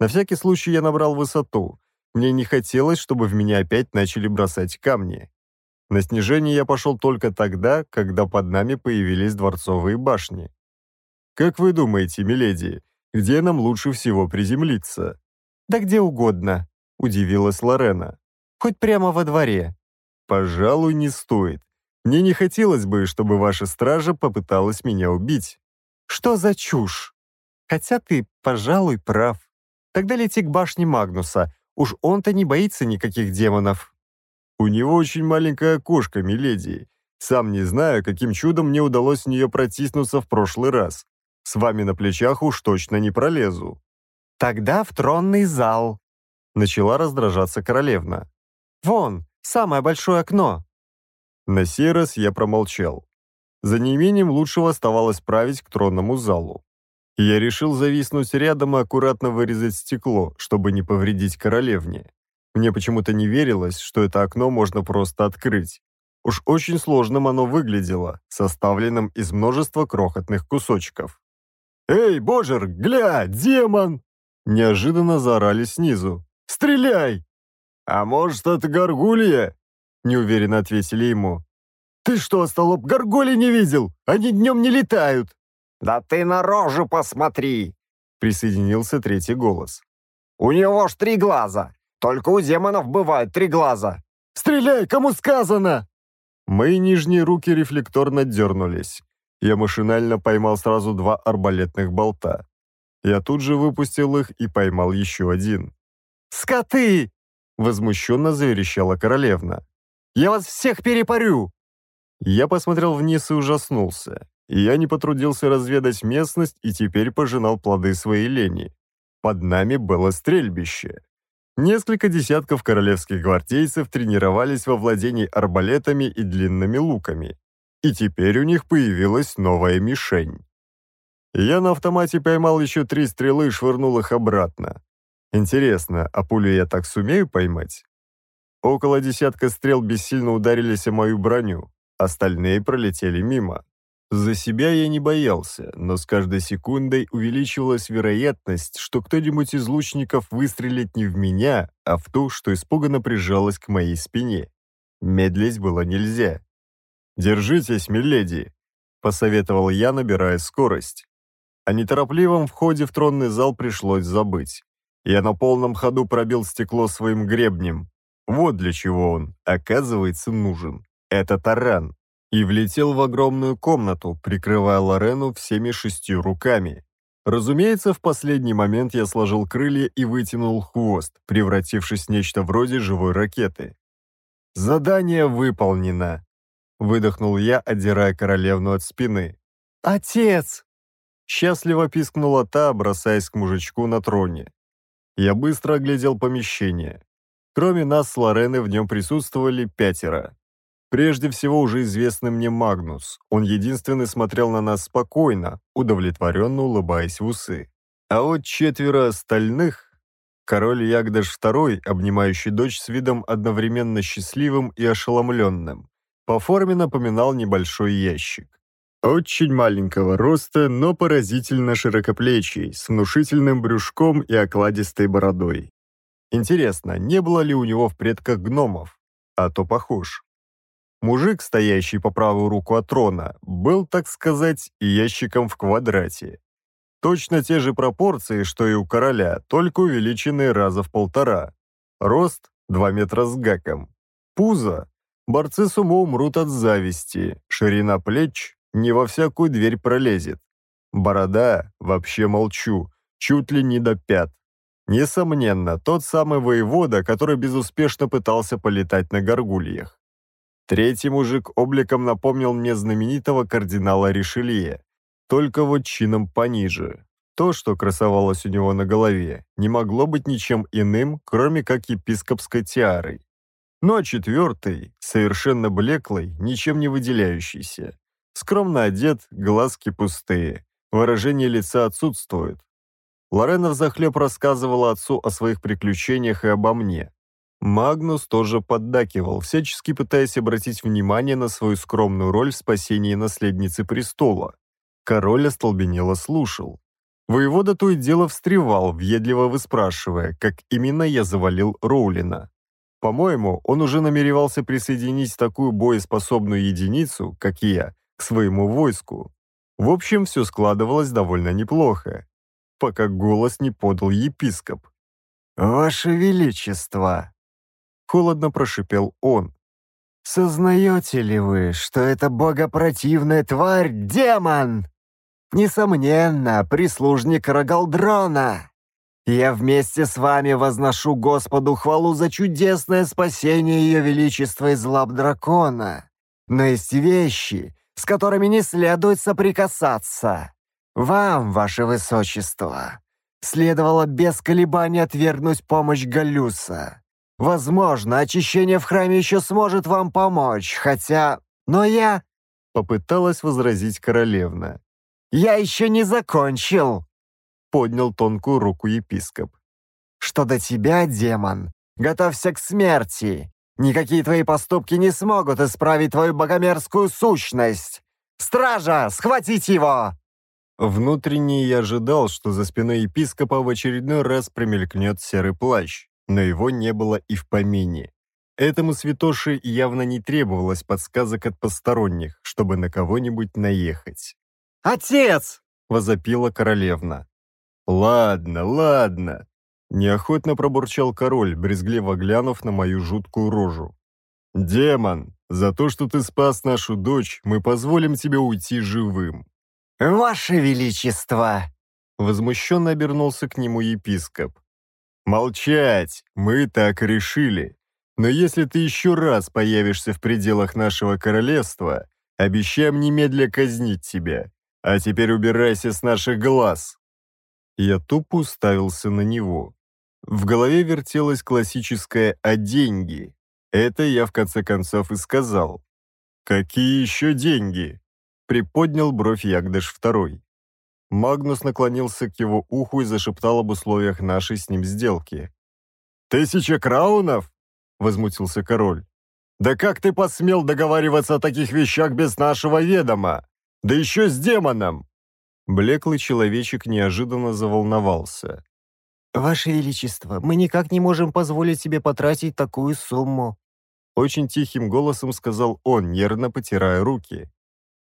На всякий случай я набрал высоту. Мне не хотелось, чтобы в меня опять начали бросать камни. На снижение я пошел только тогда, когда под нами появились дворцовые башни. «Как вы думаете, миледи, где нам лучше всего приземлиться?» «Да где угодно», — удивилась Лорена. «Хоть прямо во дворе». «Пожалуй, не стоит. Мне не хотелось бы, чтобы ваша стража попыталась меня убить». «Что за чушь? Хотя ты, пожалуй, прав. Тогда лети к башне Магнуса, Уж он-то не боится никаких демонов. У него очень маленькое окошко, миледи. Сам не знаю, каким чудом мне удалось в нее протиснуться в прошлый раз. С вами на плечах уж точно не пролезу». «Тогда в тронный зал», — начала раздражаться королевна. «Вон, самое большое окно». На сей раз я промолчал. За неимением лучшего оставалось править к тронному залу. Я решил зависнуть рядом и аккуратно вырезать стекло, чтобы не повредить королевне. Мне почему-то не верилось, что это окно можно просто открыть. Уж очень сложным оно выглядело, составленным из множества крохотных кусочков. «Эй, Божер, гля, демон!» Неожиданно заорали снизу. «Стреляй!» «А может, это горгулья?» Неуверенно ответили ему. «Ты что, столоп, горгули не видел? Они днем не летают!» «Да ты на рожу посмотри!» — присоединился третий голос. «У него ж три глаза! Только у демонов бывают три глаза!» «Стреляй, кому сказано!» Мои нижние руки рефлекторно дернулись. Я машинально поймал сразу два арбалетных болта. Я тут же выпустил их и поймал еще один. «Скоты!» — возмущенно заверещала королевна. «Я вас всех перепарю!» Я посмотрел вниз и ужаснулся. Я не потрудился разведать местность и теперь пожинал плоды своей лени. Под нами было стрельбище. Несколько десятков королевских гвардейцев тренировались во владении арбалетами и длинными луками. И теперь у них появилась новая мишень. Я на автомате поймал еще три стрелы и швырнул их обратно. Интересно, а пулю я так сумею поймать? Около десятка стрел бессильно ударились о мою броню, остальные пролетели мимо. За себя я не боялся, но с каждой секундой увеличивалась вероятность, что кто-нибудь из лучников выстрелит не в меня, а в ту, что испуганно прижалась к моей спине. Медлить было нельзя. «Держитесь, миледи!» — посоветовал я, набирая скорость. О неторопливом входе в тронный зал пришлось забыть. Я на полном ходу пробил стекло своим гребнем. Вот для чего он, оказывается, нужен. Это таран, и влетел в огромную комнату, прикрывая Лорену всеми шестью руками. Разумеется, в последний момент я сложил крылья и вытянул хвост, превратившись в нечто вроде живой ракеты. «Задание выполнено!» — выдохнул я, отдирая королевну от спины. «Отец!» — счастливо пискнула та, бросаясь к мужичку на троне. Я быстро оглядел помещение. Кроме нас с Лореной в нем присутствовали пятеро. Прежде всего уже известный мне Магнус. Он единственный смотрел на нас спокойно, удовлетворенно улыбаясь в усы. А вот четверо остальных... Король Ягдаш II, обнимающий дочь с видом одновременно счастливым и ошеломленным, по форме напоминал небольшой ящик. Очень маленького роста, но поразительно широкоплечий, с внушительным брюшком и окладистой бородой. Интересно, не было ли у него в предках гномов? А то похож. Мужик, стоящий по правую руку от трона, был, так сказать, ящиком в квадрате. Точно те же пропорции, что и у короля, только увеличенные раза в полтора. Рост – 2 метра с гаком. Пузо – борцы с умом умрут от зависти, ширина плеч – не во всякую дверь пролезет. Борода – вообще молчу, чуть ли не до пят. Несомненно, тот самый воевода, который безуспешно пытался полетать на горгульях. Третий мужик обликом напомнил мне знаменитого кардинала Ришелье, только вот чином пониже. То, что красовалось у него на голове, не могло быть ничем иным, кроме как епископской тиарой. Ну а четвертый, совершенно блеклый, ничем не выделяющийся. Скромно одет, глазки пустые, выражение лица отсутствует. Лорена взахлеб рассказывала отцу о своих приключениях и обо мне, Магнус тоже поддакивал, всячески пытаясь обратить внимание на свою скромную роль в спасении наследницы престола. Король остолбенело слушал. Воевода то и дело встревал, въедливо выспрашивая, как именно я завалил Роулина. По-моему, он уже намеревался присоединить такую боеспособную единицу, как я, к своему войску. В общем, все складывалось довольно неплохо, пока голос не подал епископ. «Ваше Величество!» холодно прошипел он. «Сознаете ли вы, что это богопротивная тварь — демон? Несомненно, прислужник Рогалдрона. Я вместе с вами возношу Господу хвалу за чудесное спасение Ее Величества из лап дракона. Но есть вещи, с которыми не следует соприкасаться. Вам, ваше высочество, следовало без колебаний отвергнуть помощь Галюса. Возможно, очищение в храме еще сможет вам помочь, хотя... Но я...» Попыталась возразить королевна. «Я еще не закончил!» Поднял тонкую руку епископ. «Что до тебя, демон? Готовься к смерти! Никакие твои поступки не смогут исправить твою богомерзкую сущность! Стража, схватить его!» Внутренне я ожидал, что за спиной епископа в очередной раз промелькнет серый плащ но его не было и в помине. Этому святоши явно не требовалось подсказок от посторонних, чтобы на кого-нибудь наехать. «Отец!» — возопила королевна. «Ладно, ладно!» — неохотно пробурчал король, брезгливо глянув на мою жуткую рожу. «Демон, за то, что ты спас нашу дочь, мы позволим тебе уйти живым». «Ваше Величество!» Возмущенно обернулся к нему епископ. «Молчать! Мы так решили. Но если ты еще раз появишься в пределах нашего королевства, обещаем немедля казнить тебя. А теперь убирайся с наших глаз!» Я тупо уставился на него. В голове вертелось классическое о деньги». Это я в конце концов и сказал. «Какие еще деньги?» Приподнял бровь Ягдаш второй. Магнус наклонился к его уху и зашептал об условиях нашей с ним сделки. «Тысяча краунов?» — возмутился король. «Да как ты посмел договариваться о таких вещах без нашего ведома? Да еще с демоном!» Блеклый человечек неожиданно заволновался. «Ваше Величество, мы никак не можем позволить себе потратить такую сумму», очень тихим голосом сказал он, нервно потирая руки.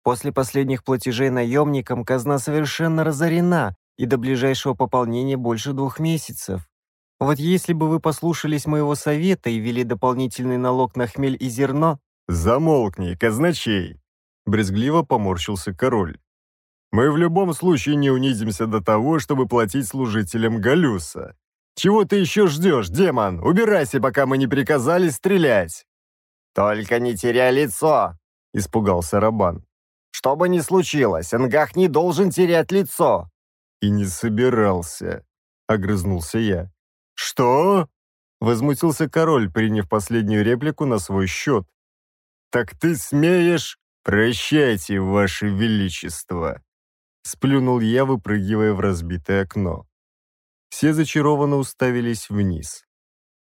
После последних платежей наемникам казна совершенно разорена, и до ближайшего пополнения больше двух месяцев. Вот если бы вы послушались моего совета и ввели дополнительный налог на хмель и зерно...» «Замолкни, казначей!» — брезгливо поморщился король. «Мы в любом случае не унизимся до того, чтобы платить служителям Галюса. Чего ты еще ждешь, демон? Убирайся, пока мы не приказали стрелять!» «Только не теряй лицо!» — испугался Рабан. Что бы ни случилось, Энгах не должен терять лицо!» «И не собирался», — огрызнулся я. «Что?» — возмутился король, приняв последнюю реплику на свой счет. «Так ты смеешь? Прощайте, ваше величество!» Сплюнул я, выпрыгивая в разбитое окно. Все зачарованно уставились вниз.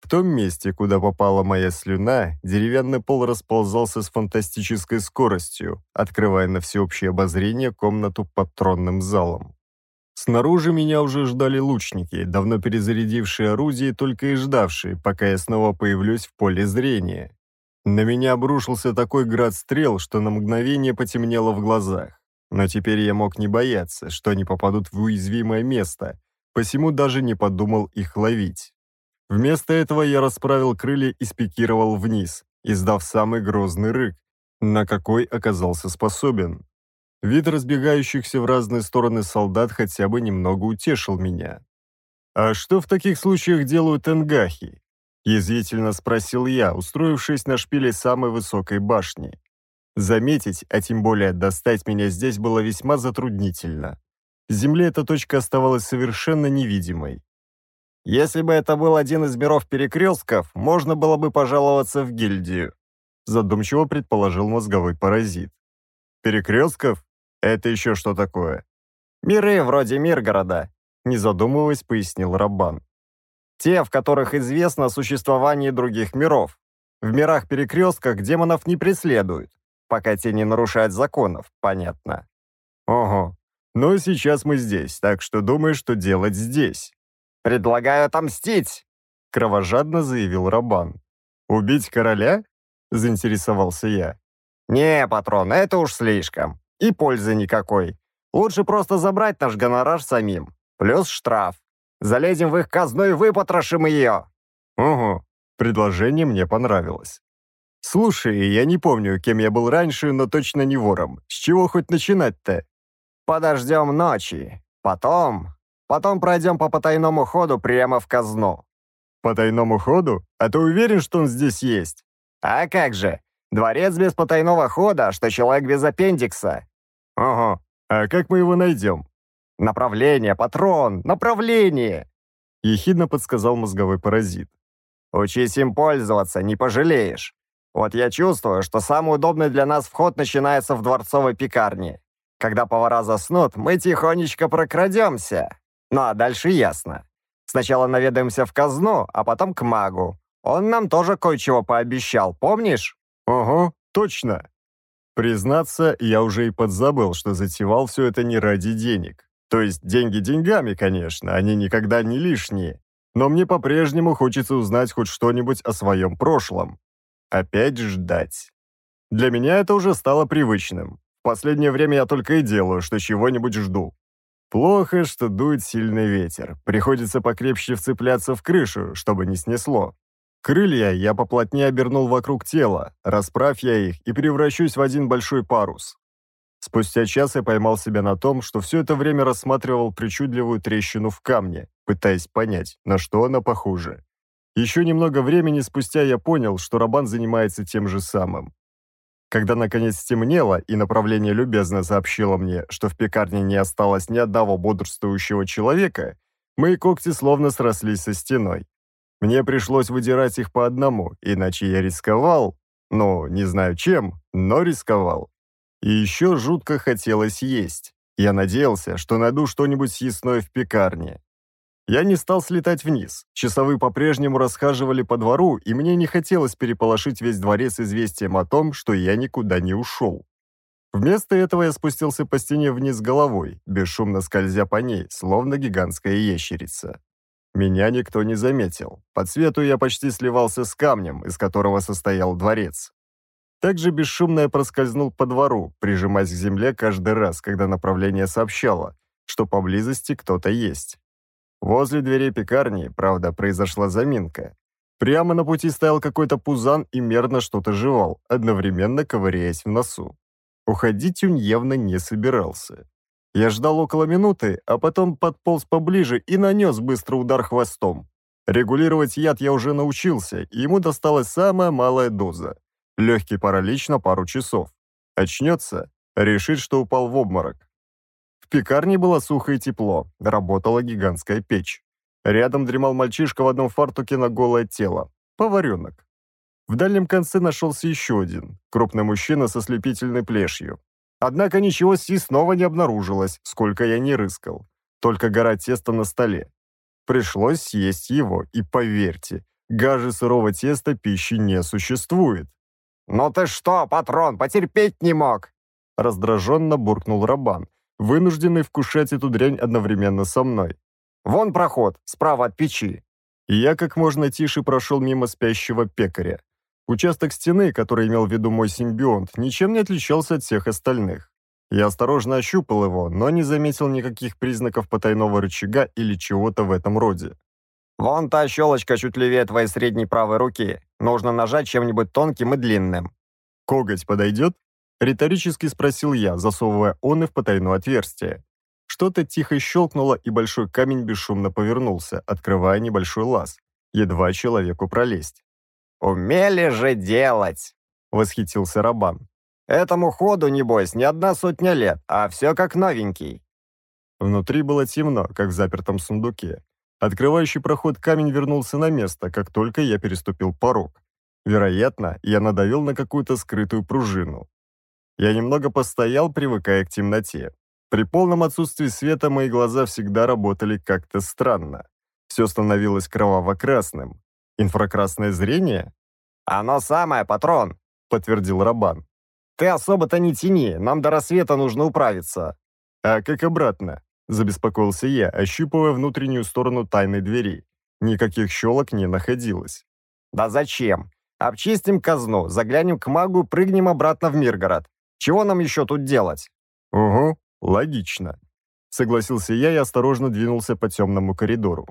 В том месте, куда попала моя слюна, деревянный пол расползался с фантастической скоростью, открывая на всеобщее обозрение комнату под тронным залом. Снаружи меня уже ждали лучники, давно перезарядившие орудие, только и ждавшие, пока я снова появлюсь в поле зрения. На меня обрушился такой град стрел, что на мгновение потемнело в глазах. Но теперь я мог не бояться, что они попадут в уязвимое место, посему даже не подумал их ловить. Вместо этого я расправил крылья и спикировал вниз, издав самый грозный рык, на какой оказался способен. Вид разбегающихся в разные стороны солдат хотя бы немного утешил меня. «А что в таких случаях делают энгахи?» – язвительно спросил я, устроившись на шпиле самой высокой башни. Заметить, а тем более достать меня здесь было весьма затруднительно. Земле эта точка оставалась совершенно невидимой. Если бы это был один из миров перекрестков, можно было бы пожаловаться в гильдию», задумчиво предположил мозговой паразит. «Перекрестков? Это еще что такое?» «Миры вроде Миргорода», не задумываясь, пояснил Рабан. «Те, в которых известно о существовании других миров. В мирах-перекрестках демонов не преследуют, пока те не нарушают законов, понятно». «Ого, ну но сейчас мы здесь, так что думаю, что делать здесь», «Предлагаю отомстить!» — кровожадно заявил Рабан. «Убить короля?» — заинтересовался я. «Не, патрон, это уж слишком. И пользы никакой. Лучше просто забрать наш гонорар самим. Плюс штраф. Залезем в их казну и выпотрошим ее!» «Угу». Предложение мне понравилось. «Слушай, я не помню, кем я был раньше, но точно не вором. С чего хоть начинать-то?» «Подождем ночи. Потом Потом пройдем по потайному ходу прямо в казну». «По тайному ходу? А ты уверен, что он здесь есть?» «А как же? Дворец без потайного хода, а что человек без аппендикса». «Ага. А как мы его найдем?» «Направление, патрон, направление!» Ехидно подсказал мозговой паразит. «Учись им пользоваться, не пожалеешь. Вот я чувствую, что самый удобный для нас вход начинается в дворцовой пекарне. Когда повара заснут, мы тихонечко прокрадемся». Ну а дальше ясно. Сначала наведаемся в казну, а потом к магу. Он нам тоже кое-чего пообещал, помнишь? Ого, точно. Признаться, я уже и подзабыл, что затевал все это не ради денег. То есть деньги деньгами, конечно, они никогда не лишние. Но мне по-прежнему хочется узнать хоть что-нибудь о своем прошлом. Опять ждать. Для меня это уже стало привычным. В последнее время я только и делаю, что чего-нибудь жду. Плохо, что дует сильный ветер. Приходится покрепче вцепляться в крышу, чтобы не снесло. Крылья я поплотнее обернул вокруг тела, расправь я их и превращусь в один большой парус. Спустя час я поймал себя на том, что все это время рассматривал причудливую трещину в камне, пытаясь понять, на что она похожа. Еще немного времени спустя я понял, что Рабан занимается тем же самым. Когда наконец стемнело, и направление любезно сообщило мне, что в пекарне не осталось ни одного бодрствующего человека, мои когти словно срослись со стеной. Мне пришлось выдирать их по одному, иначе я рисковал, ну, не знаю чем, но рисковал. И еще жутко хотелось есть. Я надеялся, что найду что-нибудь съестное в пекарне. Я не стал слетать вниз. Часовые по-прежнему расхаживали по двору, и мне не хотелось переполошить весь дворец известием о том, что я никуда не ушел. Вместо этого я спустился по стене вниз головой, бесшумно скользя по ней, словно гигантская ящерица. Меня никто не заметил. По цвету я почти сливался с камнем, из которого состоял дворец. Также бесшумно я проскользнул по двору, прижимаясь к земле каждый раз, когда направление сообщало, что поблизости кто-то есть. Возле двери пекарни, правда, произошла заминка. Прямо на пути стоял какой-то пузан и мерно что-то жевал, одновременно ковыряясь в носу. Уходить он явно не собирался. Я ждал около минуты, а потом подполз поближе и нанес быстро удар хвостом. Регулировать яд я уже научился, и ему досталась самая малая доза. Легкий паралич на пару часов. Очнется, решит, что упал в обморок пекарне было сухо и тепло, работала гигантская печь. Рядом дремал мальчишка в одном фартуке на голое тело. Поваренок. В дальнем конце нашелся еще один, крупный мужчина со слепительной плешью. Однако ничего си снова не обнаружилось, сколько я не рыскал. Только гора теста на столе. Пришлось съесть его, и поверьте, гажи сырого теста пищи не существует. «Ну ты что, патрон, потерпеть не мог!» Раздраженно буркнул Рабан, вынужденный вкушать эту дрянь одновременно со мной. «Вон проход, справа от печи!» И я как можно тише прошел мимо спящего пекаря. Участок стены, который имел в виду мой симбионт, ничем не отличался от всех остальных. Я осторожно ощупал его, но не заметил никаких признаков потайного рычага или чего-то в этом роде. «Вон та щелочка чуть левее твоей средней правой руки. Нужно нажать чем-нибудь тонким и длинным». «Коготь подойдет?» Риторически спросил я, засовывая оны в потайное отверстие. Что-то тихо щелкнуло, и большой камень бесшумно повернулся, открывая небольшой лаз. Едва человеку пролезть. «Умели же делать!» — восхитился Рабан. «Этому ходу, небось, не одна сотня лет, а все как новенький». Внутри было темно, как в запертом сундуке. Открывающий проход камень вернулся на место, как только я переступил порог. Вероятно, я надавил на какую-то скрытую пружину. Я немного постоял, привыкая к темноте. При полном отсутствии света мои глаза всегда работали как-то странно. Все становилось кроваво-красным. Инфракрасное зрение? «Оно самое, патрон!» — подтвердил Рабан. «Ты особо-то не тяни, нам до рассвета нужно управиться». «А как обратно?» — забеспокоился я, ощупывая внутреннюю сторону тайной двери. Никаких щелок не находилось. «Да зачем? Обчистим казну, заглянем к магу, прыгнем обратно в Миргород. Чего нам еще тут делать?» «Угу, логично», — согласился я и осторожно двинулся по темному коридору.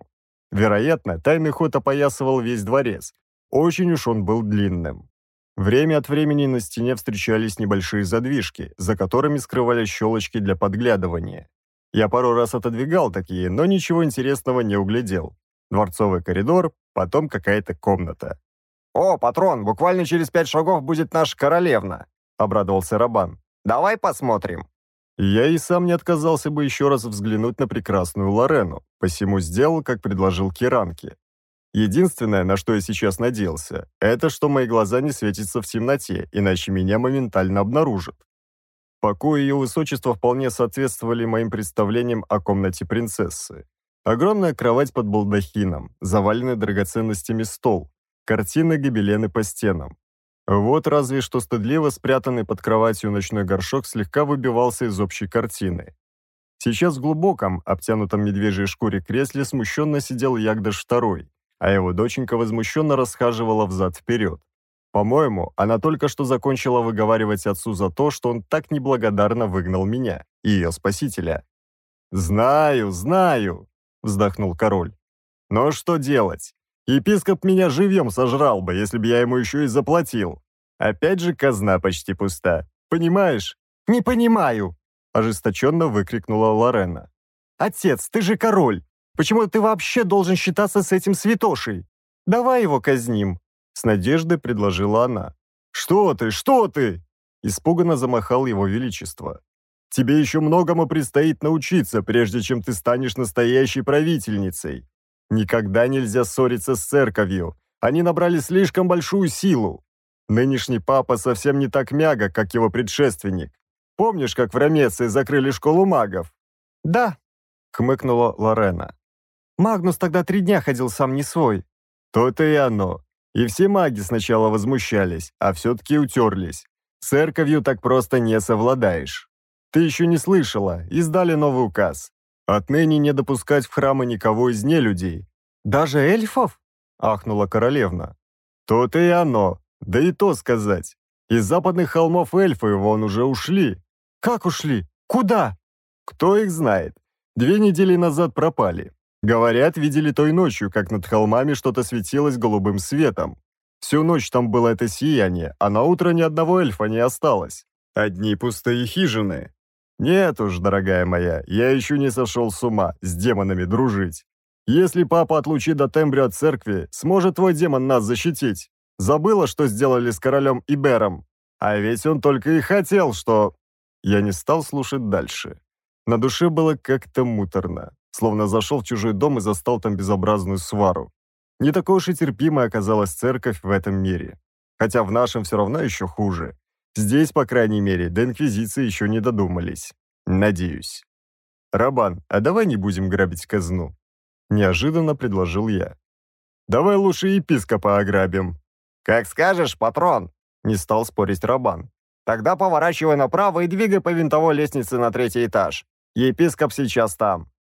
Вероятно, тайный ход опоясывал весь дворец. Очень уж он был длинным. Время от времени на стене встречались небольшие задвижки, за которыми скрывались щелочки для подглядывания. Я пару раз отодвигал такие, но ничего интересного не углядел. Дворцовый коридор, потом какая-то комната. «О, патрон, буквально через пять шагов будет наша королевна!» обрадовался Рабан. «Давай посмотрим». Я и сам не отказался бы еще раз взглянуть на прекрасную Лорену, посему сделал, как предложил Киранки. Единственное, на что я сейчас надеялся, это что мои глаза не светятся в темноте, иначе меня моментально обнаружат. Покои ее высочества вполне соответствовали моим представлениям о комнате принцессы. Огромная кровать под балдахином, заваленный драгоценностями стол, картины гобелены по стенам, вот разве что стыдливо спрятанный под кроватью ночной горшок слегка выбивался из общей картины. Сейчас в глубоком, обтянутом медвежьей шкуре кресле смущенно сидел Ягдаш II, а его доченька возмущенно расхаживала взад-вперед. По-моему, она только что закончила выговаривать отцу за то, что он так неблагодарно выгнал меня и ее спасителя. «Знаю, знаю!» – вздохнул король. «Но что делать? Епископ меня живьем сожрал бы, если бы я ему еще и заплатил. Опять же казна почти пуста. Понимаешь? Не понимаю!» Ожесточенно выкрикнула Лорена. «Отец, ты же король! Почему ты вообще должен считаться с этим святошей? Давай его казним!» С надеждой предложила она. «Что ты, что ты?» Испуганно замахал его величество. «Тебе еще многому предстоит научиться, прежде чем ты станешь настоящей правительницей. Никогда нельзя ссориться с церковью. Они набрали слишком большую силу. Нынешний папа совсем не так мягок, как его предшественник. Помнишь, как в Ромеции закрыли школу магов?» «Да», — хмыкнула Лорена. «Магнус тогда три дня ходил сам не свой». «То-то и оно. И все маги сначала возмущались, а все-таки утерлись. Церковью так просто не совладаешь. Ты еще не слышала, издали новый указ. Отныне не допускать в храмы никого из нелюдей. Даже эльфов? Ахнула королевна. Тут и оно, да и то сказать. Из западных холмов эльфы вон уже ушли. Как ушли? Куда? Кто их знает. Две недели назад пропали. Говорят, видели той ночью, как над холмами что-то светилось голубым светом. Всю ночь там было это сияние, а на утро ни одного эльфа не осталось. Одни пустые хижины. «Нет уж, дорогая моя, я еще не сошел с ума с демонами дружить. Если папа отлучит до тембрю от церкви, сможет твой демон нас защитить. Забыла, что сделали с королем Ибером? А ведь он только и хотел, что...» Я не стал слушать дальше. На душе было как-то муторно, словно зашел в чужой дом и застал там безобразную свару. Не такой уж и терпимой оказалась церковь в этом мире. Хотя в нашем все равно еще хуже. Здесь, по крайней мере, до Инквизиции еще не додумались. Надеюсь. «Рабан, а давай не будем грабить казну?» Неожиданно предложил я. «Давай лучше епископа ограбим». «Как скажешь, патрон!» Не стал спорить Рабан. «Тогда поворачивай направо и двигай по винтовой лестнице на третий этаж. Епископ сейчас там».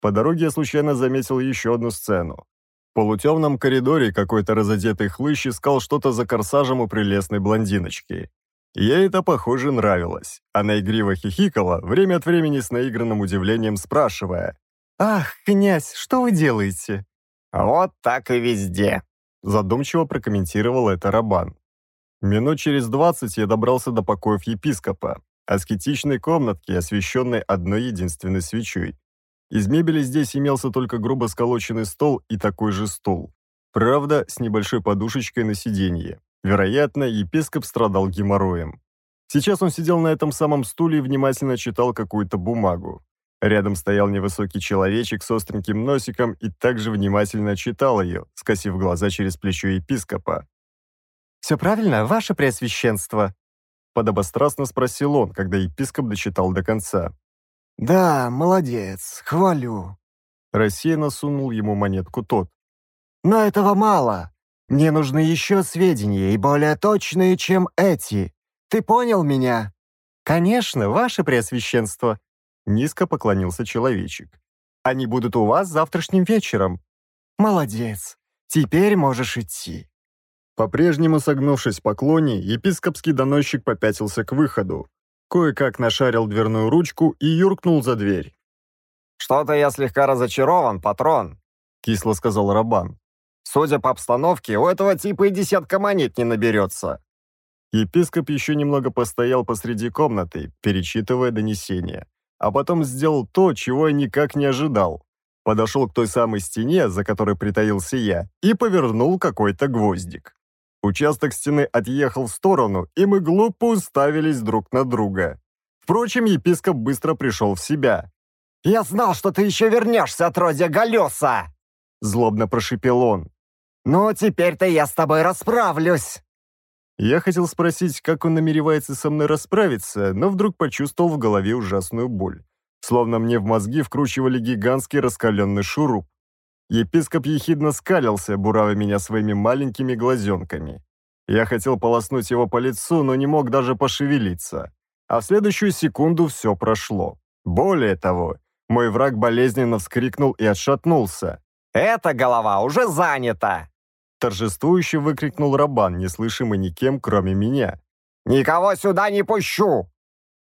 По дороге я случайно заметил еще одну сцену. В полутемном коридоре какой-то разодетый хлыщ искал что-то за корсажем у прелестной блондиночки. Ей это, похоже, нравилось. Она игриво хихикала, время от времени с наигранным удивлением спрашивая. «Ах, князь, что вы делаете?» «Вот так и везде», — задумчиво прокомментировал это Рабан. Минут через двадцать я добрался до покоев епископа, аскетичной комнатки, освещенной одной единственной свечой. Из мебели здесь имелся только грубо сколоченный стол и такой же стул. Правда, с небольшой подушечкой на сиденье. Вероятно, епископ страдал геморроем. Сейчас он сидел на этом самом стуле и внимательно читал какую-то бумагу. Рядом стоял невысокий человечек с остреньким носиком и также внимательно читал ее, скосив глаза через плечо епископа. «Все правильно, ваше преосвященство?» Подобострастно спросил он, когда епископ дочитал до конца. «Да, молодец, хвалю», Рассеянно насунул ему монетку тот. «Но этого мало. Мне нужны еще сведения, и более точные, чем эти. Ты понял меня?» «Конечно, ваше преосвященство», — низко поклонился человечек. «Они будут у вас завтрашним вечером». «Молодец. Теперь можешь идти». По-прежнему согнувшись в поклоне, епископский доносчик попятился к выходу. Кое-как нашарил дверную ручку и юркнул за дверь. «Что-то я слегка разочарован, патрон», — кисло сказал Рабан. Судя по обстановке, у этого типа и десятка монет не наберется». Епископ еще немного постоял посреди комнаты, перечитывая донесение, а потом сделал то, чего я никак не ожидал. Подошел к той самой стене, за которой притаился я, и повернул какой-то гвоздик. Участок стены отъехал в сторону, и мы глупо уставились друг на друга. Впрочем, епископ быстро пришел в себя. «Я знал, что ты еще вернешься, отродье Галеса!» Злобно прошипел он. «Ну, теперь-то я с тобой расправлюсь!» Я хотел спросить, как он намеревается со мной расправиться, но вдруг почувствовал в голове ужасную боль. Словно мне в мозги вкручивали гигантский раскаленный шуруп. Епископ ехидно скалился, буравя меня своими маленькими глазенками. Я хотел полоснуть его по лицу, но не мог даже пошевелиться. А в следующую секунду все прошло. Более того, мой враг болезненно вскрикнул и отшатнулся. «Эта голова уже занята!» Торжествующе выкрикнул Рабан, неслышимый никем, кроме меня. «Никого сюда не пущу!»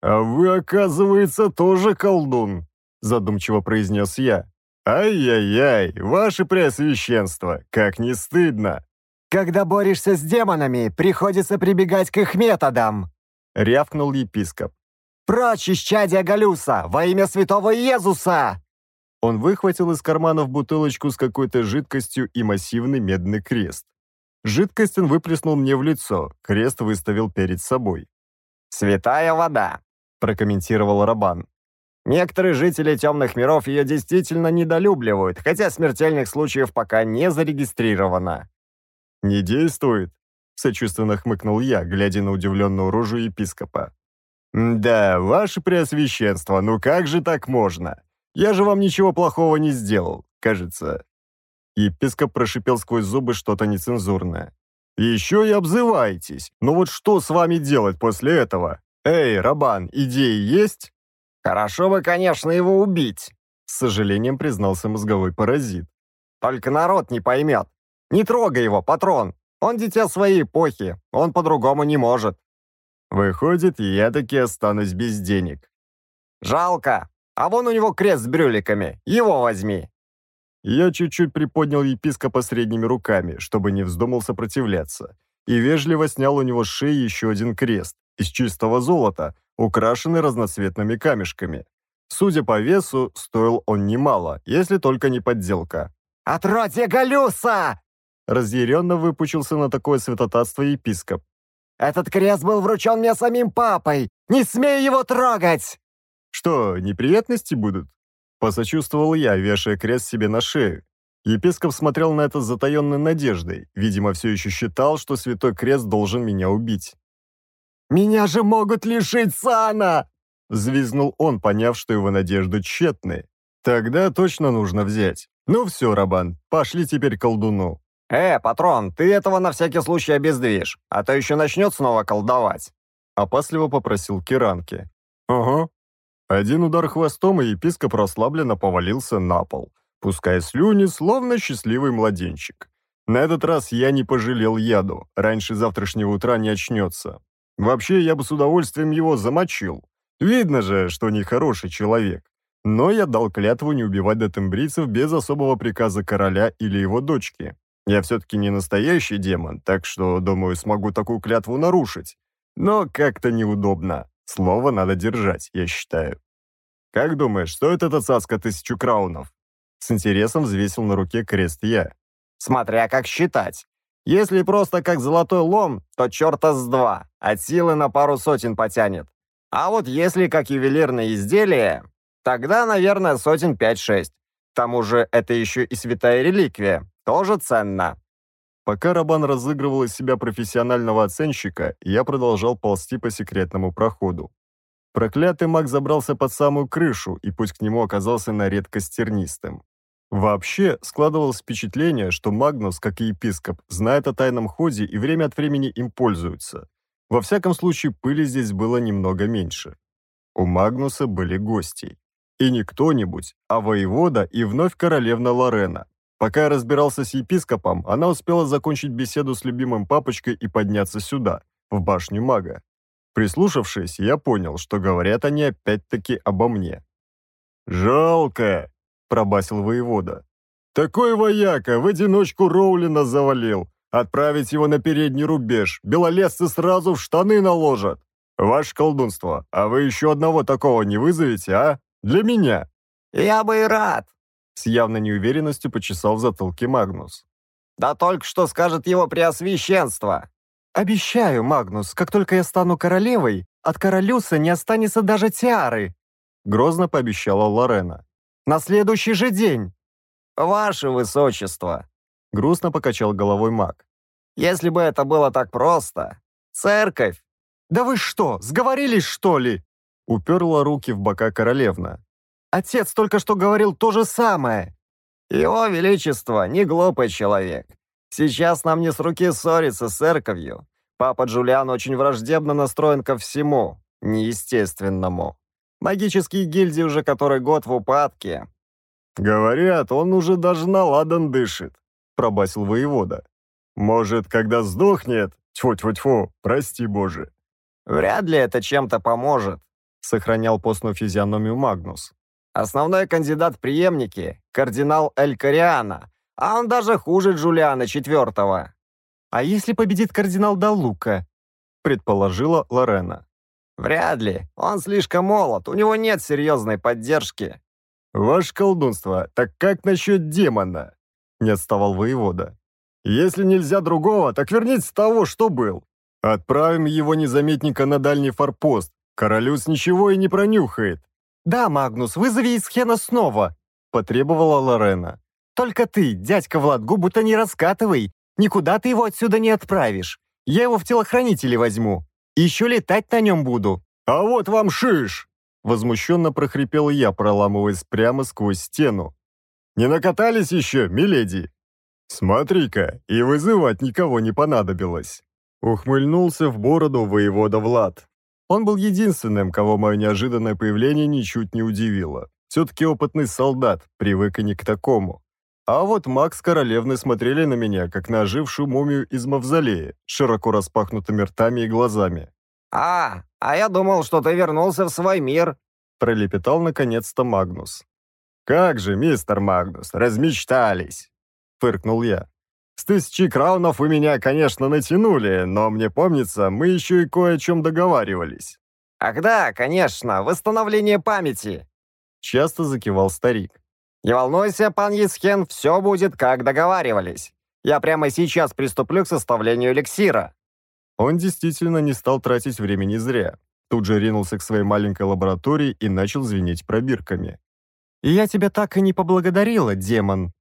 «А вы, оказывается, тоже колдун!» Задумчиво произнес я. «Ай-яй-яй, ваше преосвященство, как не стыдно!» «Когда борешься с демонами, приходится прибегать к их методам!» Рявкнул епископ. «Прочь, исчадие Галюса, во имя святого Иисуса! Он выхватил из карманов бутылочку с какой-то жидкостью и массивный медный крест. Жидкость он выплеснул мне в лицо, крест выставил перед собой. «Святая вода», — прокомментировал Рабан. «Некоторые жители темных миров ее действительно недолюбливают, хотя смертельных случаев пока не зарегистрировано». «Не действует», — сочувственно хмыкнул я, глядя на удивленную рожу епископа. «Да, ваше преосвященство, ну как же так можно? Я же вам ничего плохого не сделал, кажется». Епископ прошипел сквозь зубы что-то нецензурное. «Еще и обзываетесь. Но вот что с вами делать после этого? Эй, Рабан, идеи есть?» «Хорошо бы, конечно, его убить», — с сожалением признался мозговой паразит. «Только народ не поймет. Не трогай его, патрон. Он дитя своей эпохи. Он по-другому не может». «Выходит, я таки останусь без денег». «Жалко», а вон у него крест с брюликами. Его возьми!» Я чуть-чуть приподнял епископа средними руками, чтобы не вздумал сопротивляться, и вежливо снял у него с шеи еще один крест из чистого золота, украшенный разноцветными камешками. Судя по весу, стоил он немало, если только не подделка. «Отродье Галюса!» Разъяренно выпучился на такое святотатство епископ. «Этот крест был вручен мне самим папой! Не смей его трогать!» «Что, неприятности будут?» Посочувствовал я, вешая крест себе на шею. Епископ смотрел на это с затаенной надеждой. Видимо, все еще считал, что святой крест должен меня убить. «Меня же могут лишить сана!» звизнул он, поняв, что его надежды тщетны. «Тогда точно нужно взять. Ну все, Рабан, пошли теперь колдуну». «Э, патрон, ты этого на всякий случай обездвижь, а то еще начнет снова колдовать», — опасливо попросил Киранки. «Ага, один удар хвостом, и епископ расслабленно повалился на пол, пуская слюни, словно счастливый младенчик. На этот раз я не пожалел яду, раньше завтрашнего утра не очнется. Вообще, я бы с удовольствием его замочил. Видно же, что нехороший человек. Но я дал клятву не убивать дотембрийцев без особого приказа короля или его дочки. Я все-таки не настоящий демон, так что, думаю, смогу такую клятву нарушить. Но как-то неудобно. Слово надо держать, я считаю. Как думаешь, стоит эта цацка тысячу краунов? С интересом взвесил на руке крест я. Смотря как считать. Если просто как золотой лом, то черта с два. От силы на пару сотен потянет. А вот если как ювелирное изделие, тогда, наверное, сотен пять-шесть. К тому же это еще и святая реликвия. Тоже ценно. Пока Рабан разыгрывал из себя профессионального оценщика, я продолжал ползти по секретному проходу. Проклятый маг забрался под самую крышу, и путь к нему оказался на редкость тернистым. Вообще, складывалось впечатление, что Магнус, как и епископ, знает о тайном ходе и время от времени им пользуется. Во всяком случае, пыли здесь было немного меньше. У Магнуса были гости. И не кто-нибудь, а воевода и вновь королевна Лорена, Пока я разбирался с епископом, она успела закончить беседу с любимым папочкой и подняться сюда, в башню мага. Прислушавшись, я понял, что говорят они опять-таки обо мне. «Жалко!» – пробасил воевода. «Такой вояка в одиночку Роулина завалил. Отправить его на передний рубеж. Белолесцы сразу в штаны наложат. Ваше колдунство, а вы еще одного такого не вызовете, а? Для меня!» «Я бы и рад!» С явной неуверенностью почесал в затылке Магнус. «Да только что скажет его преосвященство!» «Обещаю, Магнус, как только я стану королевой, от королюса не останется даже тиары!» Грозно пообещала Лорена. «На следующий же день!» «Ваше высочество!» Грустно покачал головой маг. «Если бы это было так просто! Церковь!» «Да вы что, сговорились, что ли?» Уперла руки в бока королевна. Отец только что говорил то же самое. Его Величество не глупый человек. Сейчас нам не с руки ссориться с церковью. Папа Джулиан очень враждебно настроен ко всему, неестественному. Магические гильдии уже который год в упадке. «Говорят, он уже даже на ладан дышит», — пробасил воевода. «Может, когда сдохнет? Тьфу-тьфу-тьфу, прости, Боже». «Вряд ли это чем-то поможет», — сохранял постную физиономию Магнус. Основной кандидат преемники – кардинал Эль Кориана, а он даже хуже Джулиана IV. «А если победит кардинал Далука?» – предположила Лорена. «Вряд ли. Он слишком молод, у него нет серьезной поддержки». «Ваше колдунство, так как насчет демона?» – не отставал воевода. «Если нельзя другого, так вернитесь того, что был. Отправим его незаметника на дальний форпост. Королюс ничего и не пронюхает. «Да, Магнус, вызови из снова!» – потребовала Лорена. «Только ты, дядька Влад, губу-то не раскатывай! Никуда ты его отсюда не отправишь! Я его в телохранители возьму! Еще летать на нем буду!» «А вот вам шиш!» – возмущенно прохрипел я, проламываясь прямо сквозь стену. «Не накатались еще, миледи?» «Смотри-ка, и вызывать никого не понадобилось!» Ухмыльнулся в бороду воевода Влад. Он был единственным, кого мое неожиданное появление ничуть не удивило. Все-таки опытный солдат, привык и не к такому. А вот Макс Королевны смотрели на меня, как на ожившую мумию из мавзолея, широко распахнутыми ртами и глазами. «А, а я думал, что ты вернулся в свой мир», — пролепетал наконец-то Магнус. «Как же, мистер Магнус, размечтались!» — фыркнул я. С тысячи краунов вы меня, конечно, натянули, но мне помнится, мы еще и кое о чем договаривались». «Ах да, конечно, восстановление памяти!» Часто закивал старик. «Не волнуйся, пан Есхен, все будет, как договаривались. Я прямо сейчас приступлю к составлению эликсира». Он действительно не стал тратить времени зря. Тут же ринулся к своей маленькой лаборатории и начал звенеть пробирками. «Я тебя так и не поблагодарила, демон»,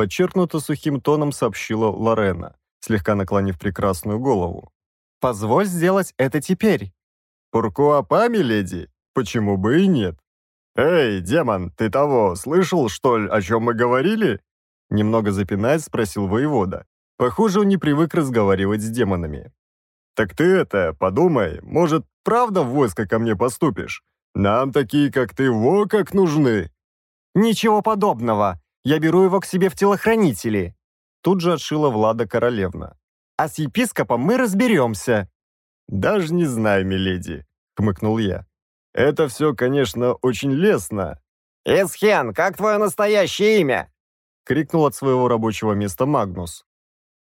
подчеркнуто сухим тоном сообщила Лорена, слегка наклонив прекрасную голову. «Позволь сделать это теперь!» «Пуркуапа, миледи? Почему бы и нет?» «Эй, демон, ты того, слышал, что ли, о чем мы говорили?» Немного запинаясь, спросил воевода. Похоже, он не привык разговаривать с демонами. «Так ты это, подумай, может, правда в войско ко мне поступишь? Нам такие, как ты, во как нужны!» «Ничего подобного!» Я беру его к себе в телохранители!» Тут же отшила Влада Королевна. «А с епископом мы разберемся!» «Даже не знаю, миледи!» — хмыкнул я. «Это все, конечно, очень лестно!» «Эсхен, как твое настоящее имя?» — крикнул от своего рабочего места Магнус.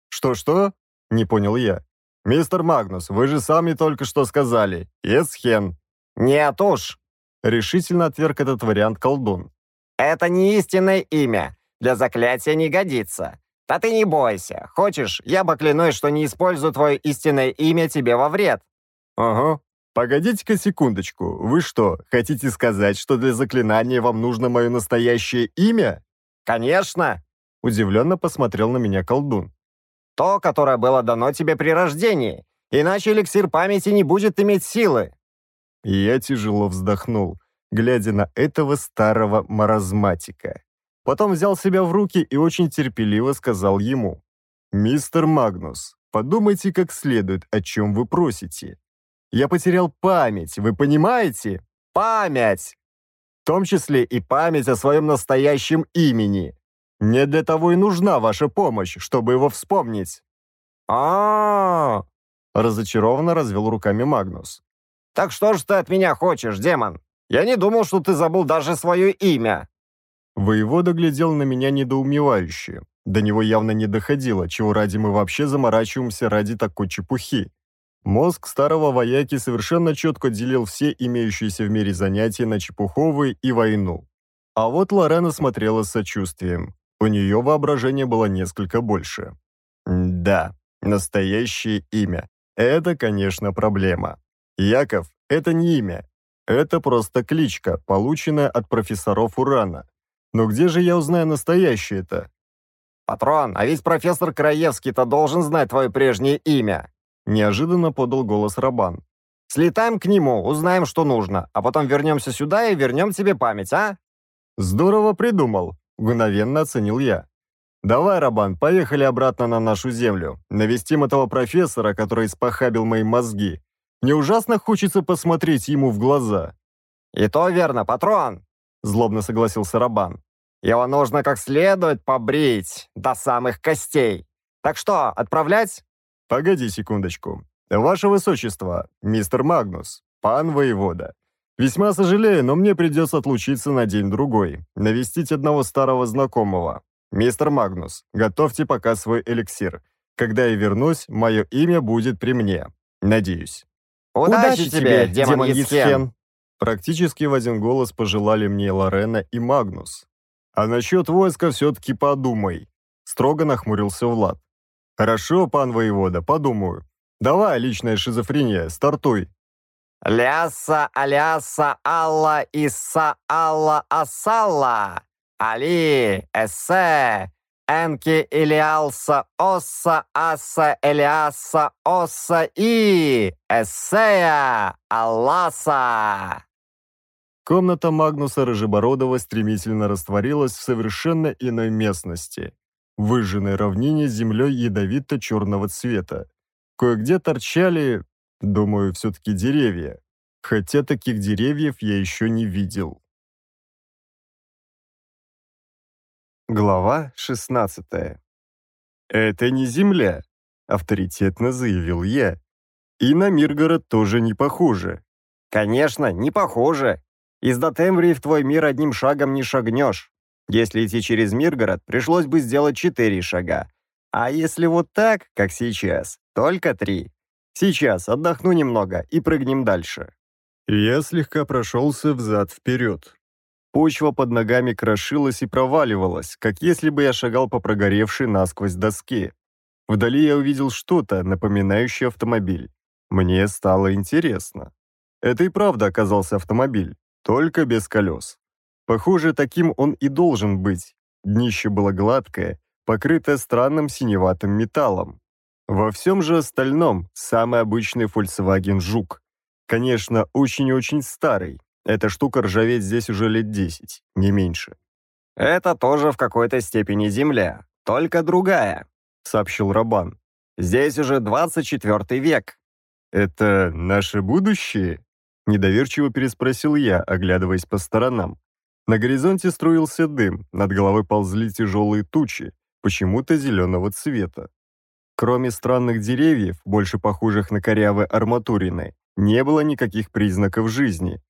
«Что-что?» — не понял я. «Мистер Магнус, вы же сами только что сказали. Эсхен». «Нет уж!» — решительно отверг этот вариант колдун. «Это не истинное имя. Для заклятия не годится. Да ты не бойся. Хочешь, я поклянусь, что не использую твое истинное имя тебе во вред». «Ага. Погодите-ка секундочку. Вы что, хотите сказать, что для заклинания вам нужно мое настоящее имя?» «Конечно!» — удивленно посмотрел на меня колдун. «То, которое было дано тебе при рождении. Иначе эликсир памяти не будет иметь силы». Я тяжело вздохнул глядя на этого старого маразматика. Потом взял себя в руки и очень терпеливо сказал ему. «Мистер Магнус, подумайте как следует, о чем вы просите. Я потерял память, вы понимаете? Память! В том числе и память о своем настоящем имени. Мне для того и нужна ваша помощь, чтобы его вспомнить». А -а -а разочарованно развел руками Магнус. «Так что же ты от меня хочешь, демон?» Я не думал, что ты забыл даже свое имя!» Воевода глядел на меня недоумевающе. До него явно не доходило, чего ради мы вообще заморачиваемся ради такой чепухи. Мозг старого вояки совершенно четко делил все имеющиеся в мире занятия на чепуховые и войну. А вот Лорена смотрела с сочувствием. У нее воображение было несколько больше. Да, настоящее имя. Это, конечно, проблема. Яков – это не имя, это просто кличка, полученная от профессоров Урана. Но где же я узнаю настоящее-то? «Патрон, а ведь профессор Краевский-то должен знать твое прежнее имя!» Неожиданно подал голос Рабан. «Слетаем к нему, узнаем, что нужно, а потом вернемся сюда и вернем тебе память, а?» «Здорово придумал», — мгновенно оценил я. «Давай, Рабан, поехали обратно на нашу землю. Навестим этого профессора, который спохабил мои мозги. Мне ужасно хочется посмотреть ему в глаза. «И то верно, патрон!» — злобно согласился Рабан. «Его нужно как следует побрить до самых костей. Так что, отправлять?» «Погоди секундочку. Ваше Высочество, мистер Магнус, пан воевода. Весьма сожалею, но мне придется отлучиться на день-другой, навестить одного старого знакомого. Мистер Магнус, готовьте пока свой эликсир. Когда я вернусь, мое имя будет при мне. Надеюсь». «Удачи, Удачи тебе, демон Есхен!» Практически в один голос пожелали мне Лорена и Магнус. «А насчет войска все-таки подумай», — строго нахмурился Влад. «Хорошо, пан воевода, подумаю. Давай, личная шизофрения, стартуй». «Ляса, аляса, алла, иса, алла, асалла, али, эссе, Энки, Илиалса, Осса, Аса Элиаса, Осса и... Эссея, Алласа. Комната Магнуса Рыжебородова стремительно растворилась в совершенно иной местности. Выжженной равнине с землей ядовито-черного цвета. Кое-где торчали, думаю, все-таки деревья. Хотя таких деревьев я еще не видел. Глава 16. «Это не Земля», — авторитетно заявил я. «И на Миргород тоже не похоже». «Конечно, не похоже. Из Дотемврии в твой мир одним шагом не шагнешь. Если идти через Миргород, пришлось бы сделать четыре шага. А если вот так, как сейчас, только три. Сейчас отдохну немного и прыгнем дальше». Я слегка прошелся взад-вперед, Почва под ногами крошилась и проваливалась, как если бы я шагал по прогоревшей насквозь доске. Вдали я увидел что-то, напоминающее автомобиль. Мне стало интересно. Это и правда оказался автомобиль, только без колес. Похоже, таким он и должен быть. Днище было гладкое, покрытое странным синеватым металлом. Во всем же остальном самый обычный Volkswagen Жук. Конечно, очень и очень старый, эта штука ржаветь здесь уже лет 10, не меньше. «Это тоже в какой-то степени земля, только другая», — сообщил Рабан. «Здесь уже 24 век». «Это наше будущее?» — недоверчиво переспросил я, оглядываясь по сторонам. На горизонте струился дым, над головой ползли тяжелые тучи, почему-то зеленого цвета. Кроме странных деревьев, больше похожих на корявые арматурины, не было никаких признаков жизни,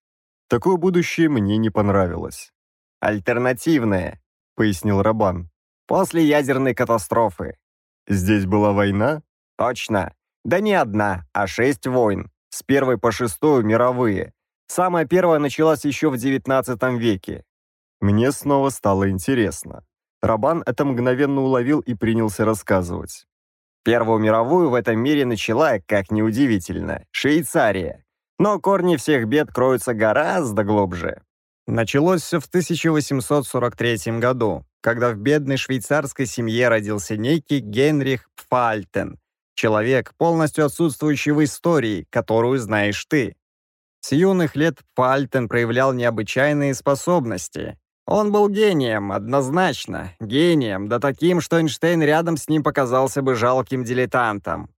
Такое будущее мне не понравилось. «Альтернативное», — пояснил Рабан. «После ядерной катастрофы». «Здесь была война?» «Точно. Да не одна, а шесть войн. С первой по шестую мировые. Самая первая началась еще в девятнадцатом веке». Мне снова стало интересно. Рабан это мгновенно уловил и принялся рассказывать. Первую мировую в этом мире начала, как неудивительно, Швейцария. Но корни всех бед кроются гораздо глубже. Началось все в 1843 году, когда в бедной швейцарской семье родился некий Генрих Пфальтен, человек, полностью отсутствующий в истории, которую знаешь ты. С юных лет Пфальтен проявлял необычайные способности. Он был гением, однозначно, гением, да таким, что Эйнштейн рядом с ним показался бы жалким дилетантом.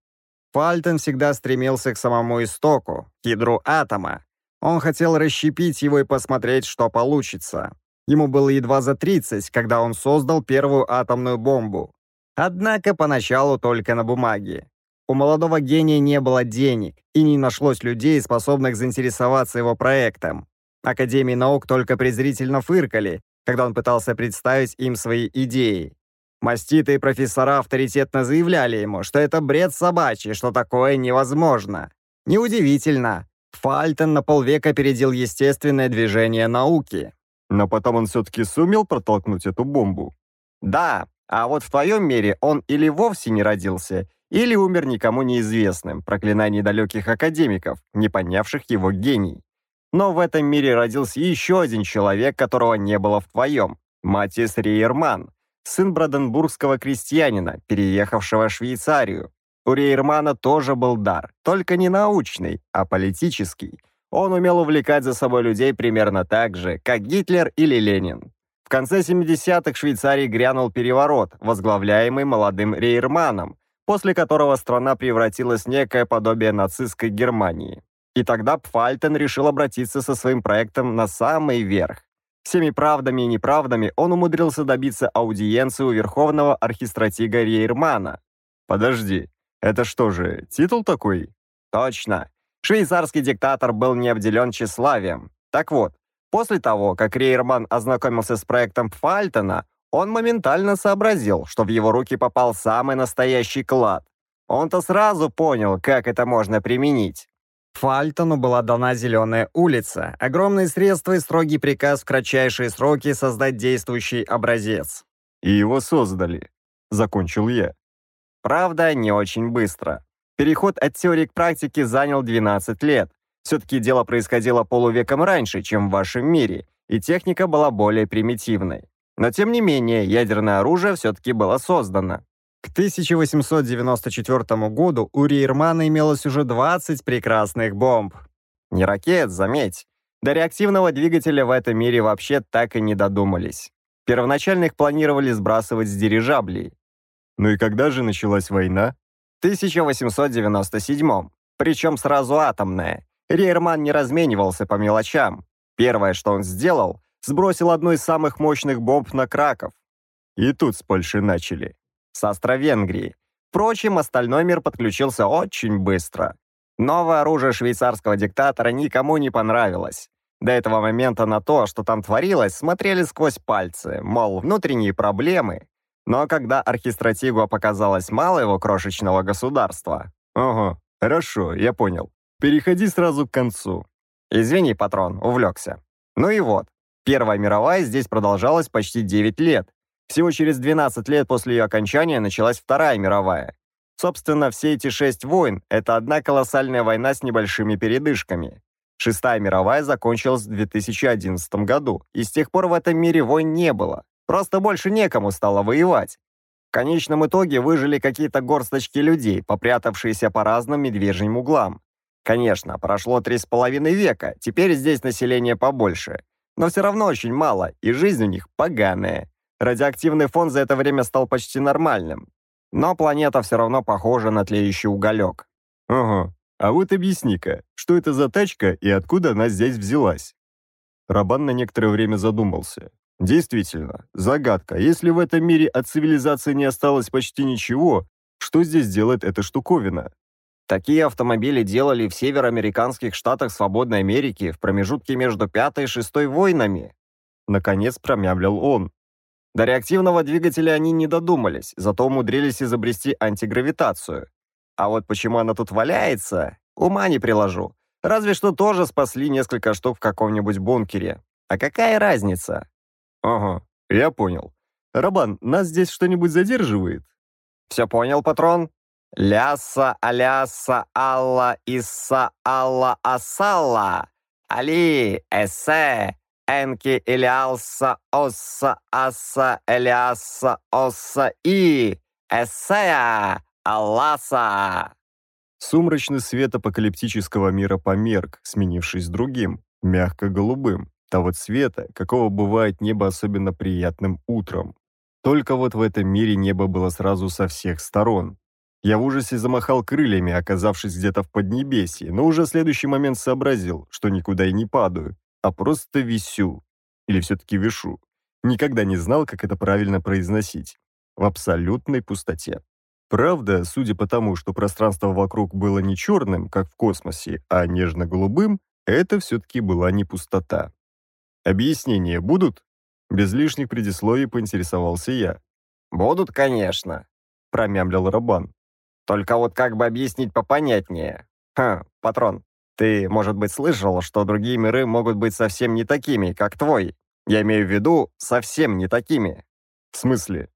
Фальтон всегда стремился к самому истоку, к ядру атома. Он хотел расщепить его и посмотреть, что получится. Ему было едва за 30, когда он создал первую атомную бомбу. Однако поначалу только на бумаге. У молодого гения не было денег, и не нашлось людей, способных заинтересоваться его проектом. Академии наук только презрительно фыркали, когда он пытался представить им свои идеи. Маститые профессора авторитетно заявляли ему, что это бред собачий, что такое невозможно. Неудивительно. Фальтон на полвека опередил естественное движение науки. Но потом он все-таки сумел протолкнуть эту бомбу. Да, а вот в твоем мире он или вовсе не родился, или умер никому неизвестным, проклиная недалеких академиков, не понявших его гений. Но в этом мире родился еще один человек, которого не было в твоем. Матис Риерман, сын бранденбургского крестьянина, переехавшего в Швейцарию. У Рейермана тоже был дар, только не научный, а политический. Он умел увлекать за собой людей примерно так же, как Гитлер или Ленин. В конце 70-х в Швейцарии грянул переворот, возглавляемый молодым Рейерманом, после которого страна превратилась в некое подобие нацистской Германии. И тогда Пфальтен решил обратиться со своим проектом на самый верх. Всеми правдами и неправдами он умудрился добиться аудиенции у верховного архистратига Рейермана. «Подожди, это что же, титул такой?» «Точно. Швейцарский диктатор был не обделен тщеславием. Так вот, после того, как Рейерман ознакомился с проектом Фальтона, он моментально сообразил, что в его руки попал самый настоящий клад. Он-то сразу понял, как это можно применить. Фальтону была дана Зеленая улица, огромные средства и строгий приказ в кратчайшие сроки создать действующий образец. «И его создали», — закончил я. Правда, не очень быстро. Переход от теории к практике занял 12 лет. Все-таки дело происходило полувеком раньше, чем в вашем мире, и техника была более примитивной. Но тем не менее, ядерное оружие все-таки было создано. К 1894 году у Рейермана имелось уже 20 прекрасных бомб. Не ракет, заметь. До реактивного двигателя в этом мире вообще так и не додумались. Первоначально их планировали сбрасывать с дирижаблей. Ну и когда же началась война? В 1897 Причем сразу атомная. Рейерман не разменивался по мелочам. Первое, что он сделал, сбросил одну из самых мощных бомб на Краков. И тут с Польши начали с Австро-Венгрией. Впрочем, остальной мир подключился очень быстро. Новое оружие швейцарского диктатора никому не понравилось. До этого момента на то, что там творилось, смотрели сквозь пальцы, мол, внутренние проблемы. Но когда архистратигу показалось мало его крошечного государства... «Ага, хорошо, я понял. Переходи сразу к концу». «Извини, патрон, увлекся». Ну и вот. Первая мировая здесь продолжалась почти 9 лет. Всего через 12 лет после ее окончания началась Вторая мировая. Собственно, все эти шесть войн – это одна колоссальная война с небольшими передышками. Шестая мировая закончилась в 2011 году, и с тех пор в этом мире войн не было. Просто больше некому стало воевать. В конечном итоге выжили какие-то горсточки людей, попрятавшиеся по разным медвежьим углам. Конечно, прошло три с половиной века, теперь здесь население побольше. Но все равно очень мало, и жизнь у них поганая. Радиоактивный фон за это время стал почти нормальным. Но планета все равно похожа на тлеющий уголек. Ага, а вот объясни-ка, что это за тачка и откуда она здесь взялась? Рабан на некоторое время задумался. Действительно, загадка. Если в этом мире от цивилизации не осталось почти ничего, что здесь делает эта штуковина? Такие автомобили делали в североамериканских штатах Свободной Америки в промежутке между Пятой и Шестой войнами. Наконец промямлил он. До реактивного двигателя они не додумались, зато умудрились изобрести антигравитацию. А вот почему она тут валяется, ума не приложу. Разве что тоже спасли несколько штук в каком-нибудь бункере. А какая разница? Ага, я понял. Рабан, нас здесь что-нибудь задерживает? Все понял, патрон? Ляса, аляса, алла, исса, алла, асалла. Али, эссе, энки, илиалса, осса, асса, Элиаса осса и эссея, алласа. Сумрачный свет апокалиптического мира померк, сменившись другим, мягко голубым, того цвета, какого бывает небо особенно приятным утром. Только вот в этом мире небо было сразу со всех сторон. Я в ужасе замахал крыльями, оказавшись где-то в Поднебесье, но уже в следующий момент сообразил, что никуда и не падаю, а просто висю, или все-таки вишу. Никогда не знал, как это правильно произносить. В абсолютной пустоте. Правда, судя по тому, что пространство вокруг было не черным, как в космосе, а нежно-голубым, это все-таки была не пустота. «Объяснения будут?» Без лишних предисловий поинтересовался я. «Будут, конечно», — промямлил Рабан. «Только вот как бы объяснить попонятнее? Ха, патрон, ты, может быть, слышал, что другие миры могут быть совсем не такими, как твой. Я имею в виду, совсем не такими. В смысле?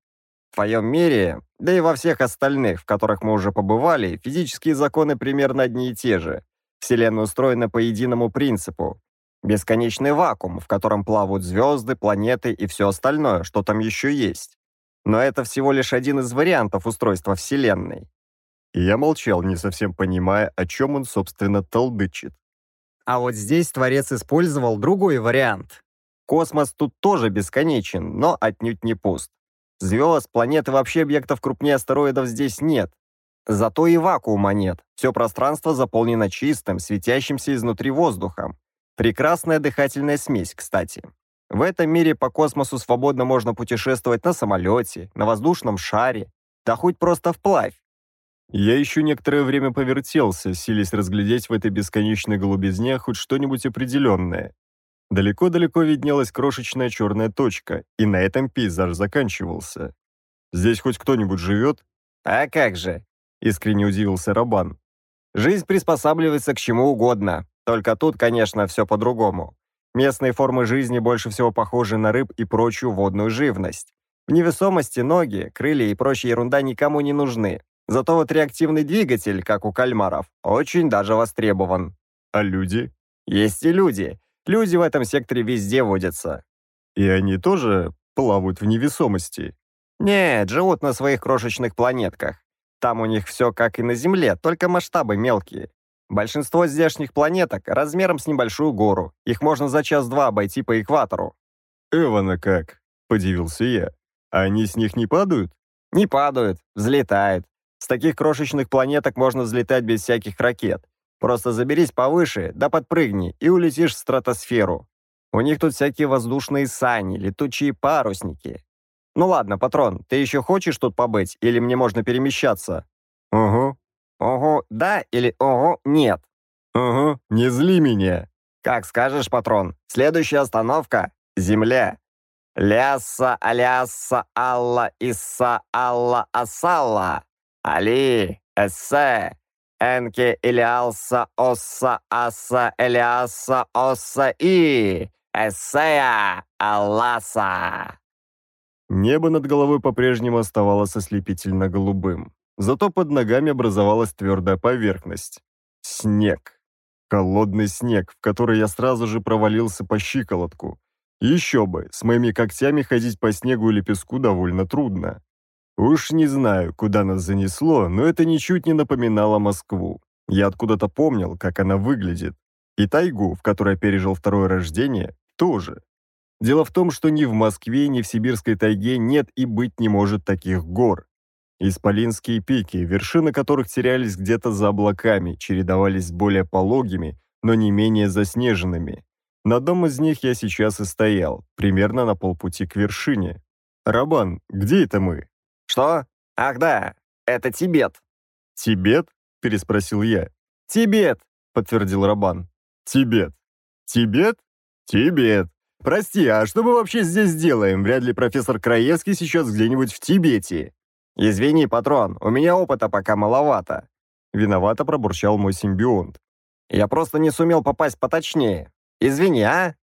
В твоем мире, да и во всех остальных, в которых мы уже побывали, физические законы примерно одни и те же. Вселенная устроена по единому принципу. Бесконечный вакуум, в котором плавают звезды, планеты и все остальное, что там еще есть. Но это всего лишь один из вариантов устройства Вселенной. Я молчал, не совсем понимая, о чем он, собственно, толдычит. А вот здесь творец использовал другой вариант. Космос тут тоже бесконечен, но отнюдь не пуст. Звезд, планет и вообще объектов крупнее астероидов здесь нет. Зато и вакуума нет. Все пространство заполнено чистым, светящимся изнутри воздухом. Прекрасная дыхательная смесь, кстати. В этом мире по космосу свободно можно путешествовать на самолете, на воздушном шаре, да хоть просто вплавь. Я еще некоторое время повертелся, силясь разглядеть в этой бесконечной голубизне хоть что-нибудь определенное. Далеко-далеко виднелась крошечная черная точка, и на этом пейзаж заканчивался. «Здесь хоть кто-нибудь живет?» «А как же?» — искренне удивился Рабан. «Жизнь приспосабливается к чему угодно, только тут, конечно, все по-другому. Местные формы жизни больше всего похожи на рыб и прочую водную живность. В невесомости ноги, крылья и прочая ерунда никому не нужны. Зато вот реактивный двигатель, как у кальмаров, очень даже востребован. А люди? Есть и люди. Люди в этом секторе везде водятся. И они тоже плавают в невесомости? Нет, живут на своих крошечных планетках. Там у них все как и на Земле, только масштабы мелкие. Большинство здешних планеток размером с небольшую гору. Их можно за час-два обойти по экватору. «Эвана как?» – подивился я. «Они с них не падают?» «Не падают, взлетает. С таких крошечных планеток можно взлетать без всяких ракет. Просто заберись повыше, да подпрыгни, и улетишь в стратосферу. У них тут всякие воздушные сани, летучие парусники. Ну ладно, патрон, ты еще хочешь тут побыть, или мне можно перемещаться? Угу. Угу, да, или угу, нет. Угу, не зли меня. Как скажешь, патрон. Следующая остановка — Земля. Ляса, аляса, алла, иса, алла, асалла. Али, Эссе, Энки, Илиалса, Осса, Асса, Элиаса, Осса и Эссея, Алласа. Небо над головой по-прежнему оставалось ослепительно голубым. Зато под ногами образовалась твердая поверхность. Снег. Холодный снег, в который я сразу же провалился по щиколотку. Еще бы, с моими когтями ходить по снегу или песку довольно трудно. Уж не знаю, куда нас занесло, но это ничуть не напоминало Москву. Я откуда-то помнил, как она выглядит. И тайгу, в которой пережил второе рождение, тоже. Дело в том, что ни в Москве, ни в Сибирской тайге нет и быть не может таких гор. Исполинские пики, вершины которых терялись где-то за облаками, чередовались с более пологими, но не менее заснеженными. На одном из них я сейчас и стоял, примерно на полпути к вершине. «Рабан, где это мы?» «Что? Ах да, это Тибет». «Тибет?» — переспросил я. «Тибет», — подтвердил Рабан. «Тибет? Тибет? Тибет. Прости, а что мы вообще здесь делаем? Вряд ли профессор Краевский сейчас где-нибудь в Тибете». «Извини, патрон, у меня опыта пока маловато». Виновато пробурчал мой симбионт. «Я просто не сумел попасть поточнее. Извини, а?»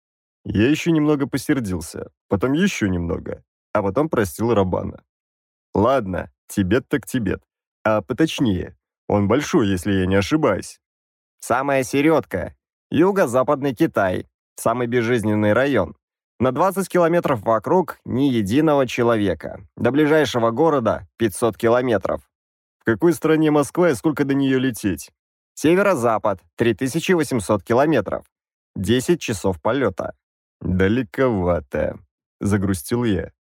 Я еще немного посердился, потом еще немного, а потом простил Рабана. Ладно, Тибет так Тибет. А поточнее, он большой, если я не ошибаюсь. Самая середка. Юго-западный Китай. Самый безжизненный район. На 20 километров вокруг ни единого человека. До ближайшего города 500 километров. В какой стране Москва и сколько до нее лететь? Северо-запад, 3800 километров. 10 часов полета. Далековато, загрустил я.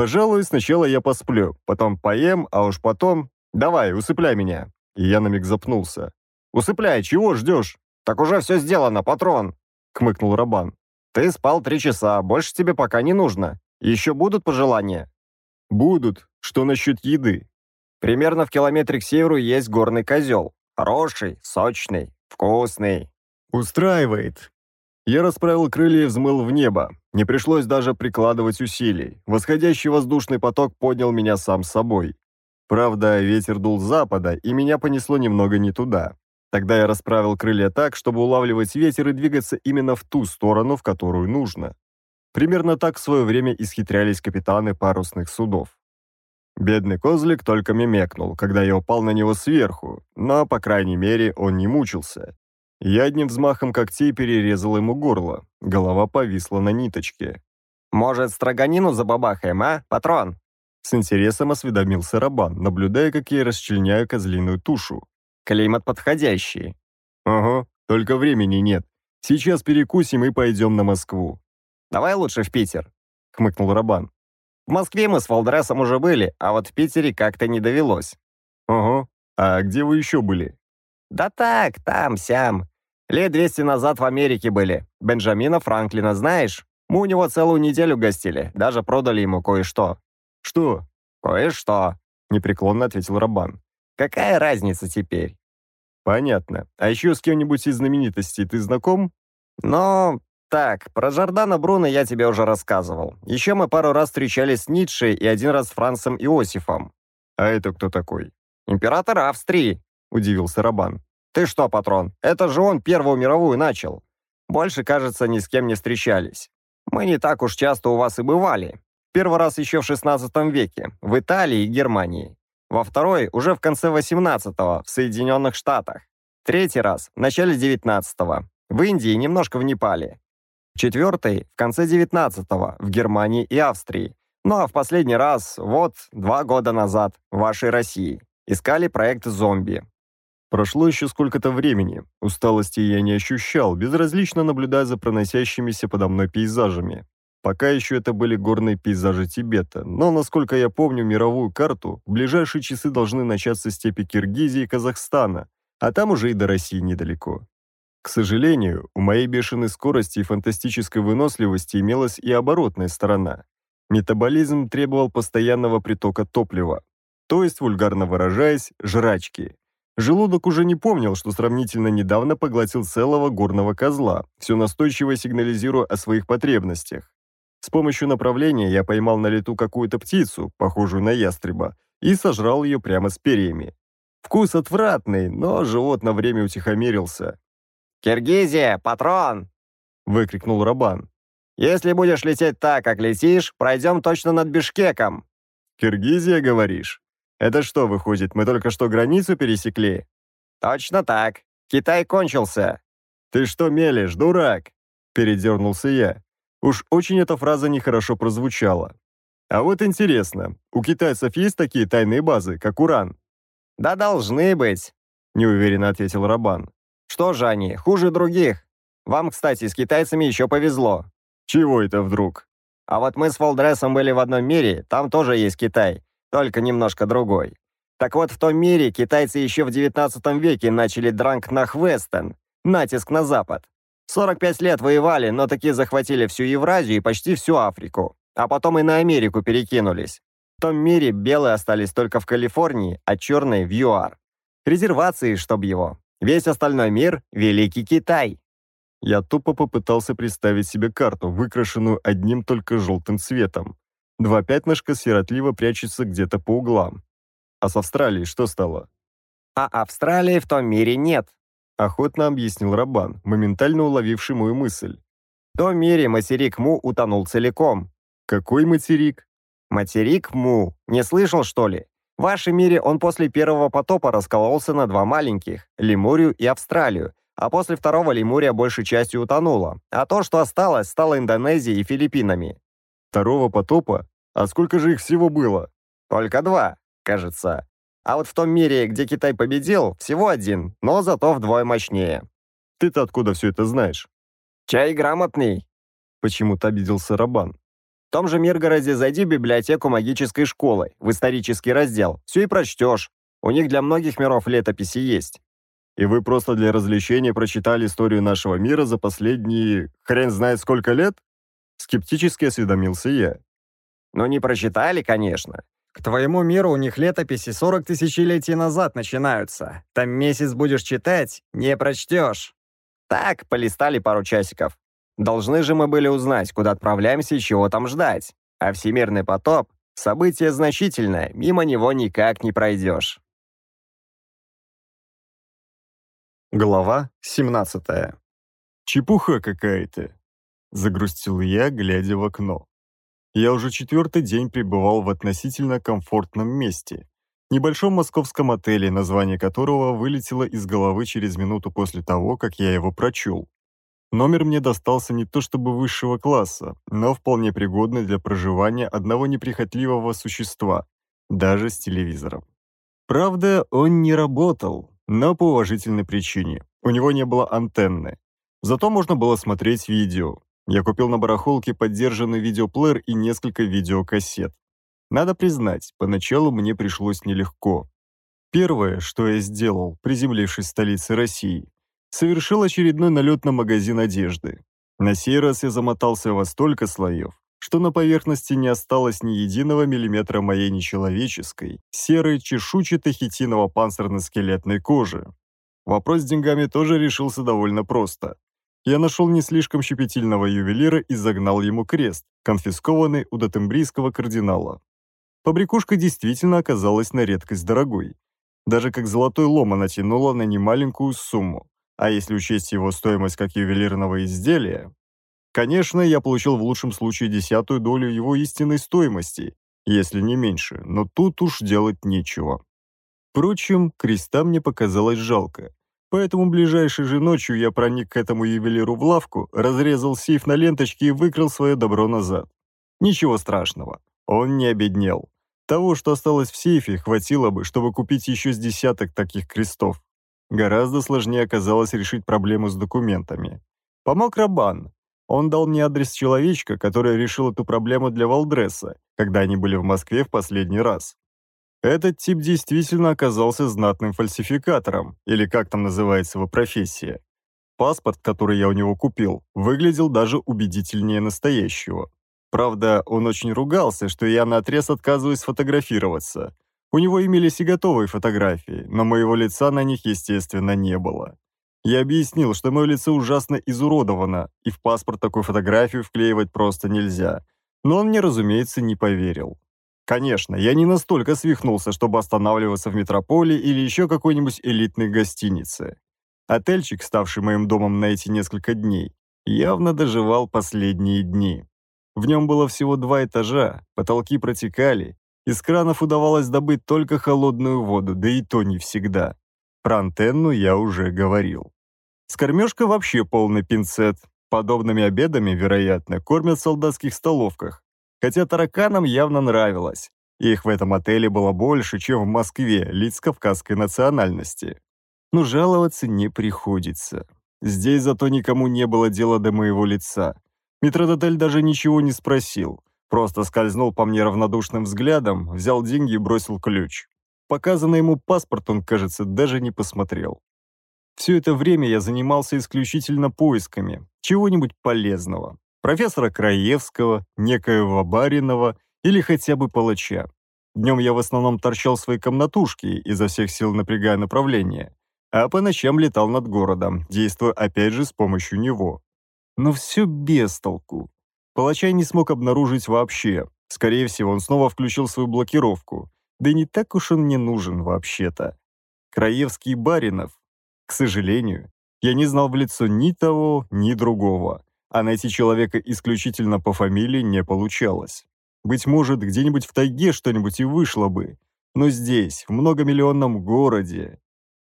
Пожалуй, сначала я посплю, потом поем, а уж потом... Давай, усыпляй меня. И я на миг запнулся. Усыпляй, чего ждешь? Так уже все сделано, патрон. Кмыкнул Рабан. Ты спал три часа, больше тебе пока не нужно. Еще будут пожелания? Будут. Что насчет еды? Примерно в километре к северу есть горный козел. Хороший, сочный, вкусный. Устраивает. Я расправил крылья и взмыл в небо. Не пришлось даже прикладывать усилий. Восходящий воздушный поток поднял меня сам с собой. Правда, ветер дул с запада, и меня понесло немного не туда. Тогда я расправил крылья так, чтобы улавливать ветер и двигаться именно в ту сторону, в которую нужно. Примерно так в свое время исхитрялись капитаны парусных судов. Бедный козлик только мимекнул, когда я упал на него сверху, но, по крайней мере, он не мучился. Я одним взмахом когтей перерезал ему горло. Голова повисла на ниточке. «Может, строганину забабахаем, а, патрон?» С интересом осведомился Рабан, наблюдая, как я расчленяю козлиную тушу. «Климат подходящий». «Ага, только времени нет. Сейчас перекусим и пойдем на Москву». «Давай лучше в Питер», — хмыкнул Рабан. «В Москве мы с Валдрасом уже были, а вот в Питере как-то не довелось». «Ага, а где вы еще были?» «Да так, там, сям. Лет 200 назад в Америке были. Бенджамина Франклина знаешь? Мы у него целую неделю гостили, даже продали ему кое-что». «Что?» «Кое-что», — непреклонно ответил Рабан. «Какая разница теперь?» «Понятно. А еще с кем-нибудь из знаменитостей ты знаком?» «Но...» «Так, про Жордана Бруно я тебе уже рассказывал. Еще мы пару раз встречались с Ницше и один раз с Францем Иосифом». «А это кто такой?» «Император Австрии», — удивился Рабан. «Ты что, патрон, это же он Первую мировую начал!» Больше, кажется, ни с кем не встречались. Мы не так уж часто у вас и бывали. Первый раз еще в 16 веке, в Италии и Германии. Во второй, уже в конце 18-го, в Соединенных Штатах. Третий раз, в начале 19-го, в Индии немножко в Непале. Четвертый, в конце 19-го, в Германии и Австрии. Ну а в последний раз, вот, два года назад, в вашей России. Искали проект «Зомби». Прошло еще сколько-то времени, усталости я не ощущал, безразлично наблюдая за проносящимися подо мной пейзажами. Пока еще это были горные пейзажи Тибета, но, насколько я помню мировую карту, в ближайшие часы должны начаться степи Киргизии и Казахстана, а там уже и до России недалеко. К сожалению, у моей бешеной скорости и фантастической выносливости имелась и оборотная сторона. Метаболизм требовал постоянного притока топлива, то есть, вульгарно выражаясь, жрачки. Желудок уже не помнил, что сравнительно недавно поглотил целого горного козла, все настойчиво сигнализируя о своих потребностях. С помощью направления я поймал на лету какую-то птицу, похожую на ястреба, и сожрал ее прямо с перьями. Вкус отвратный, но живот на время утихомирился. «Киргизия, патрон!» — выкрикнул Рабан. «Если будешь лететь так, как летишь, пройдем точно над Бишкеком!» «Киргизия, говоришь?» Это что, выходит, мы только что границу пересекли? Точно так. Китай кончился. Ты что мелешь, дурак? Передернулся я. Уж очень эта фраза нехорошо прозвучала. А вот интересно, у китайцев есть такие тайные базы, как Уран? Да должны быть, неуверенно ответил Рабан. Что же они, хуже других? Вам, кстати, с китайцами еще повезло. Чего это вдруг? А вот мы с Волдресом были в одном мире, там тоже есть Китай только немножко другой. Так вот, в том мире китайцы еще в 19 веке начали дранг на Хвестен, натиск на запад. 45 лет воевали, но таки захватили всю Евразию и почти всю Африку. А потом и на Америку перекинулись. В том мире белые остались только в Калифорнии, а черные в ЮАР. Резервации, чтоб его. Весь остальной мир — Великий Китай. Я тупо попытался представить себе карту, выкрашенную одним только желтым цветом. Два пятнышка сиротливо прячутся где-то по углам. А с Австралией что стало? А Австралии в том мире нет, охотно объяснил Рабан, моментально уловивший мою мысль. В том мире материк Му утонул целиком. Какой материк? Материк Му. Не слышал, что ли? В вашем мире он после первого потопа раскололся на два маленьких – Лемурию и Австралию, а после второго Лемурия большей частью утонула, а то, что осталось, стало Индонезией и Филиппинами. Второго потопа? А сколько же их всего было? Только два, кажется. А вот в том мире, где Китай победил, всего один, но зато вдвое мощнее. Ты-то откуда все это знаешь? Чай грамотный. Почему-то обиделся Рабан. В том же Миргороде зайди в библиотеку магической школы, в исторический раздел. Все и прочтешь. У них для многих миров летописи есть. И вы просто для развлечения прочитали историю нашего мира за последние хрен знает сколько лет? Скептически осведомился я. Но не прочитали, конечно. К твоему миру у них летописи 40 тысячелетий назад начинаются. Там месяц будешь читать, не прочтешь. Так, полистали пару часиков. Должны же мы были узнать, куда отправляемся и чего там ждать. А всемирный потоп — событие значительное, мимо него никак не пройдешь. Глава 17 «Чепуха какая-то», — загрустил я, глядя в окно. Я уже четвертый день пребывал в относительно комфортном месте, небольшом московском отеле, название которого вылетело из головы через минуту после того, как я его прочел. Номер мне достался не то чтобы высшего класса, но вполне пригодный для проживания одного неприхотливого существа, даже с телевизором. Правда, он не работал, но по уважительной причине. У него не было антенны. Зато можно было смотреть видео, я купил на барахолке поддержанный видеоплеер и несколько видеокассет. Надо признать, поначалу мне пришлось нелегко. Первое, что я сделал, приземлившись в столице России, совершил очередной налет на магазин одежды. На сей раз я замотался во столько слоев, что на поверхности не осталось ни единого миллиметра моей нечеловеческой, серой, чешучатой хитиново-панцирно-скелетной кожи. Вопрос с деньгами тоже решился довольно просто. Я нашел не слишком щепетильного ювелира и загнал ему крест, конфискованный у Датембрийского кардинала. Побрякушка действительно оказалась на редкость дорогой. Даже как золотой лома натянула на немаленькую сумму, а если учесть его стоимость как ювелирного изделия... Конечно, я получил в лучшем случае десятую долю его истинной стоимости, если не меньше, но тут уж делать нечего. Впрочем, креста мне показалось жалко. Поэтому ближайшей же ночью я проник к этому ювелиру в лавку, разрезал сейф на ленточке и выкрал свое добро назад. Ничего страшного, он не обеднел. Того, что осталось в сейфе, хватило бы, чтобы купить еще с десяток таких крестов. Гораздо сложнее оказалось решить проблему с документами. Помог Рабан. Он дал мне адрес человечка, который решил эту проблему для Валдресса, когда они были в Москве в последний раз. Этот тип действительно оказался знатным фальсификатором, или как там называется его профессия. Паспорт, который я у него купил, выглядел даже убедительнее настоящего. Правда, он очень ругался, что я наотрез отказываюсь фотографироваться. У него имелись и готовые фотографии, но моего лица на них, естественно, не было. Я объяснил, что мое лицо ужасно изуродовано, и в паспорт такую фотографию вклеивать просто нельзя. Но он мне, разумеется, не поверил. Конечно, я не настолько свихнулся, чтобы останавливаться в метрополе или еще какой-нибудь элитной гостинице. Отельчик, ставший моим домом на эти несколько дней, явно доживал последние дни. В нем было всего два этажа, потолки протекали, из кранов удавалось добыть только холодную воду, да и то не всегда. Про антенну я уже говорил. С кормежкой вообще полный пинцет. Подобными обедами, вероятно, кормят в солдатских столовках, хотя тараканам явно нравилось. Их в этом отеле было больше, чем в Москве, лиц кавказской национальности. Но жаловаться не приходится. Здесь зато никому не было дела до моего лица. Митродотель даже ничего не спросил. Просто скользнул по мне равнодушным взглядом, взял деньги и бросил ключ. Показанный ему паспорт он, кажется, даже не посмотрел. Все это время я занимался исключительно поисками чего-нибудь полезного профессора Краевского, некоего Баринова или хотя бы Палача. Днем я в основном торчал в своей комнатушке, изо всех сил напрягая направление, а по ночам летал над городом, действуя опять же с помощью него. Но все без толку. Палача не смог обнаружить вообще. Скорее всего, он снова включил свою блокировку. Да и не так уж он мне нужен вообще-то. Краевский Баринов. К сожалению, я не знал в лицо ни того, ни другого а найти человека исключительно по фамилии не получалось. Быть может, где-нибудь в тайге что-нибудь и вышло бы, но здесь, в многомиллионном городе.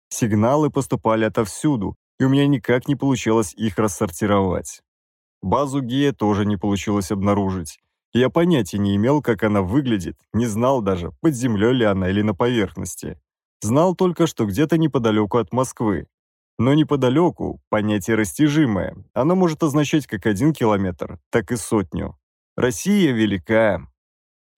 Сигналы поступали отовсюду, и у меня никак не получалось их рассортировать. Базу Гея тоже не получилось обнаружить. Я понятия не имел, как она выглядит, не знал даже, под землей ли она или на поверхности. Знал только, что где-то неподалеку от Москвы, но неподалеку – понятие растяжимое. Оно может означать как один километр, так и сотню. Россия велика.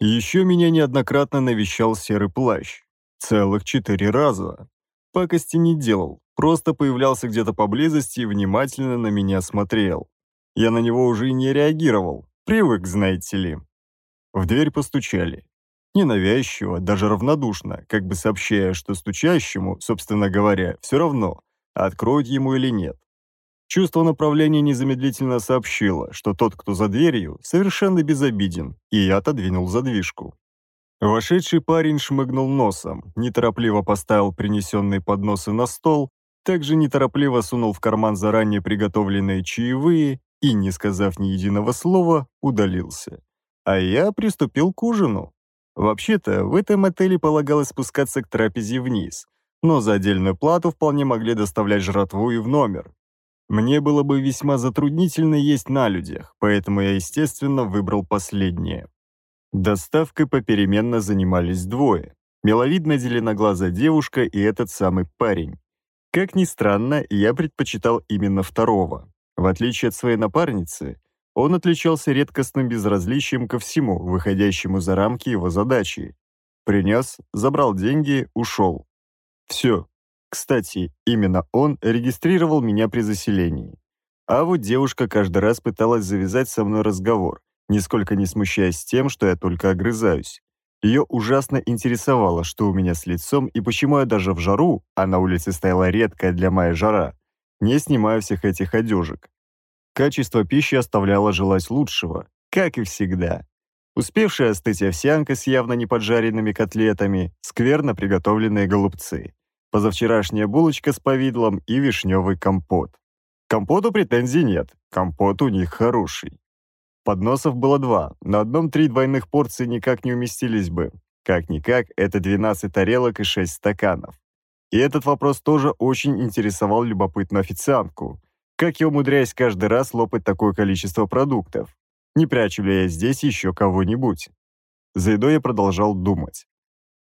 Еще меня неоднократно навещал серый плащ. Целых четыре раза. Пакости не делал, просто появлялся где-то поблизости и внимательно на меня смотрел. Я на него уже и не реагировал. Привык, знаете ли. В дверь постучали. Ненавязчиво, даже равнодушно, как бы сообщая, что стучащему, собственно говоря, все равно, откроют ему или нет. Чувство направления незамедлительно сообщило, что тот, кто за дверью, совершенно безобиден, и я отодвинул задвижку. Вошедший парень шмыгнул носом, неторопливо поставил принесенные подносы на стол, также неторопливо сунул в карман заранее приготовленные чаевые и, не сказав ни единого слова, удалился. А я приступил к ужину. Вообще-то, в этом отеле полагалось спускаться к трапезе вниз, но за отдельную плату вполне могли доставлять жратву и в номер. Мне было бы весьма затруднительно есть на людях, поэтому я, естественно, выбрал последнее. Доставкой попеременно занимались двое. Миловидно зеленоглазая девушка и этот самый парень. Как ни странно, я предпочитал именно второго. В отличие от своей напарницы, он отличался редкостным безразличием ко всему, выходящему за рамки его задачи. Принес, забрал деньги, ушел. Все. Кстати, именно он регистрировал меня при заселении. А вот девушка каждый раз пыталась завязать со мной разговор, нисколько не смущаясь тем, что я только огрызаюсь. Ее ужасно интересовало, что у меня с лицом и почему я даже в жару, а на улице стояла редкая для мая жара, не снимаю всех этих одежек. Качество пищи оставляло желать лучшего, как и всегда успевшая остыть овсянка с явно не поджаренными котлетами, скверно приготовленные голубцы, позавчерашняя булочка с повидлом и вишневый компот. Компоту претензий нет, компот у них хороший. Подносов было два, на одном три двойных порции никак не уместились бы. Как-никак, это 12 тарелок и 6 стаканов. И этот вопрос тоже очень интересовал любопытную официантку. Как я умудряюсь каждый раз лопать такое количество продуктов? не прячу ли я здесь еще кого-нибудь. За едой я продолжал думать.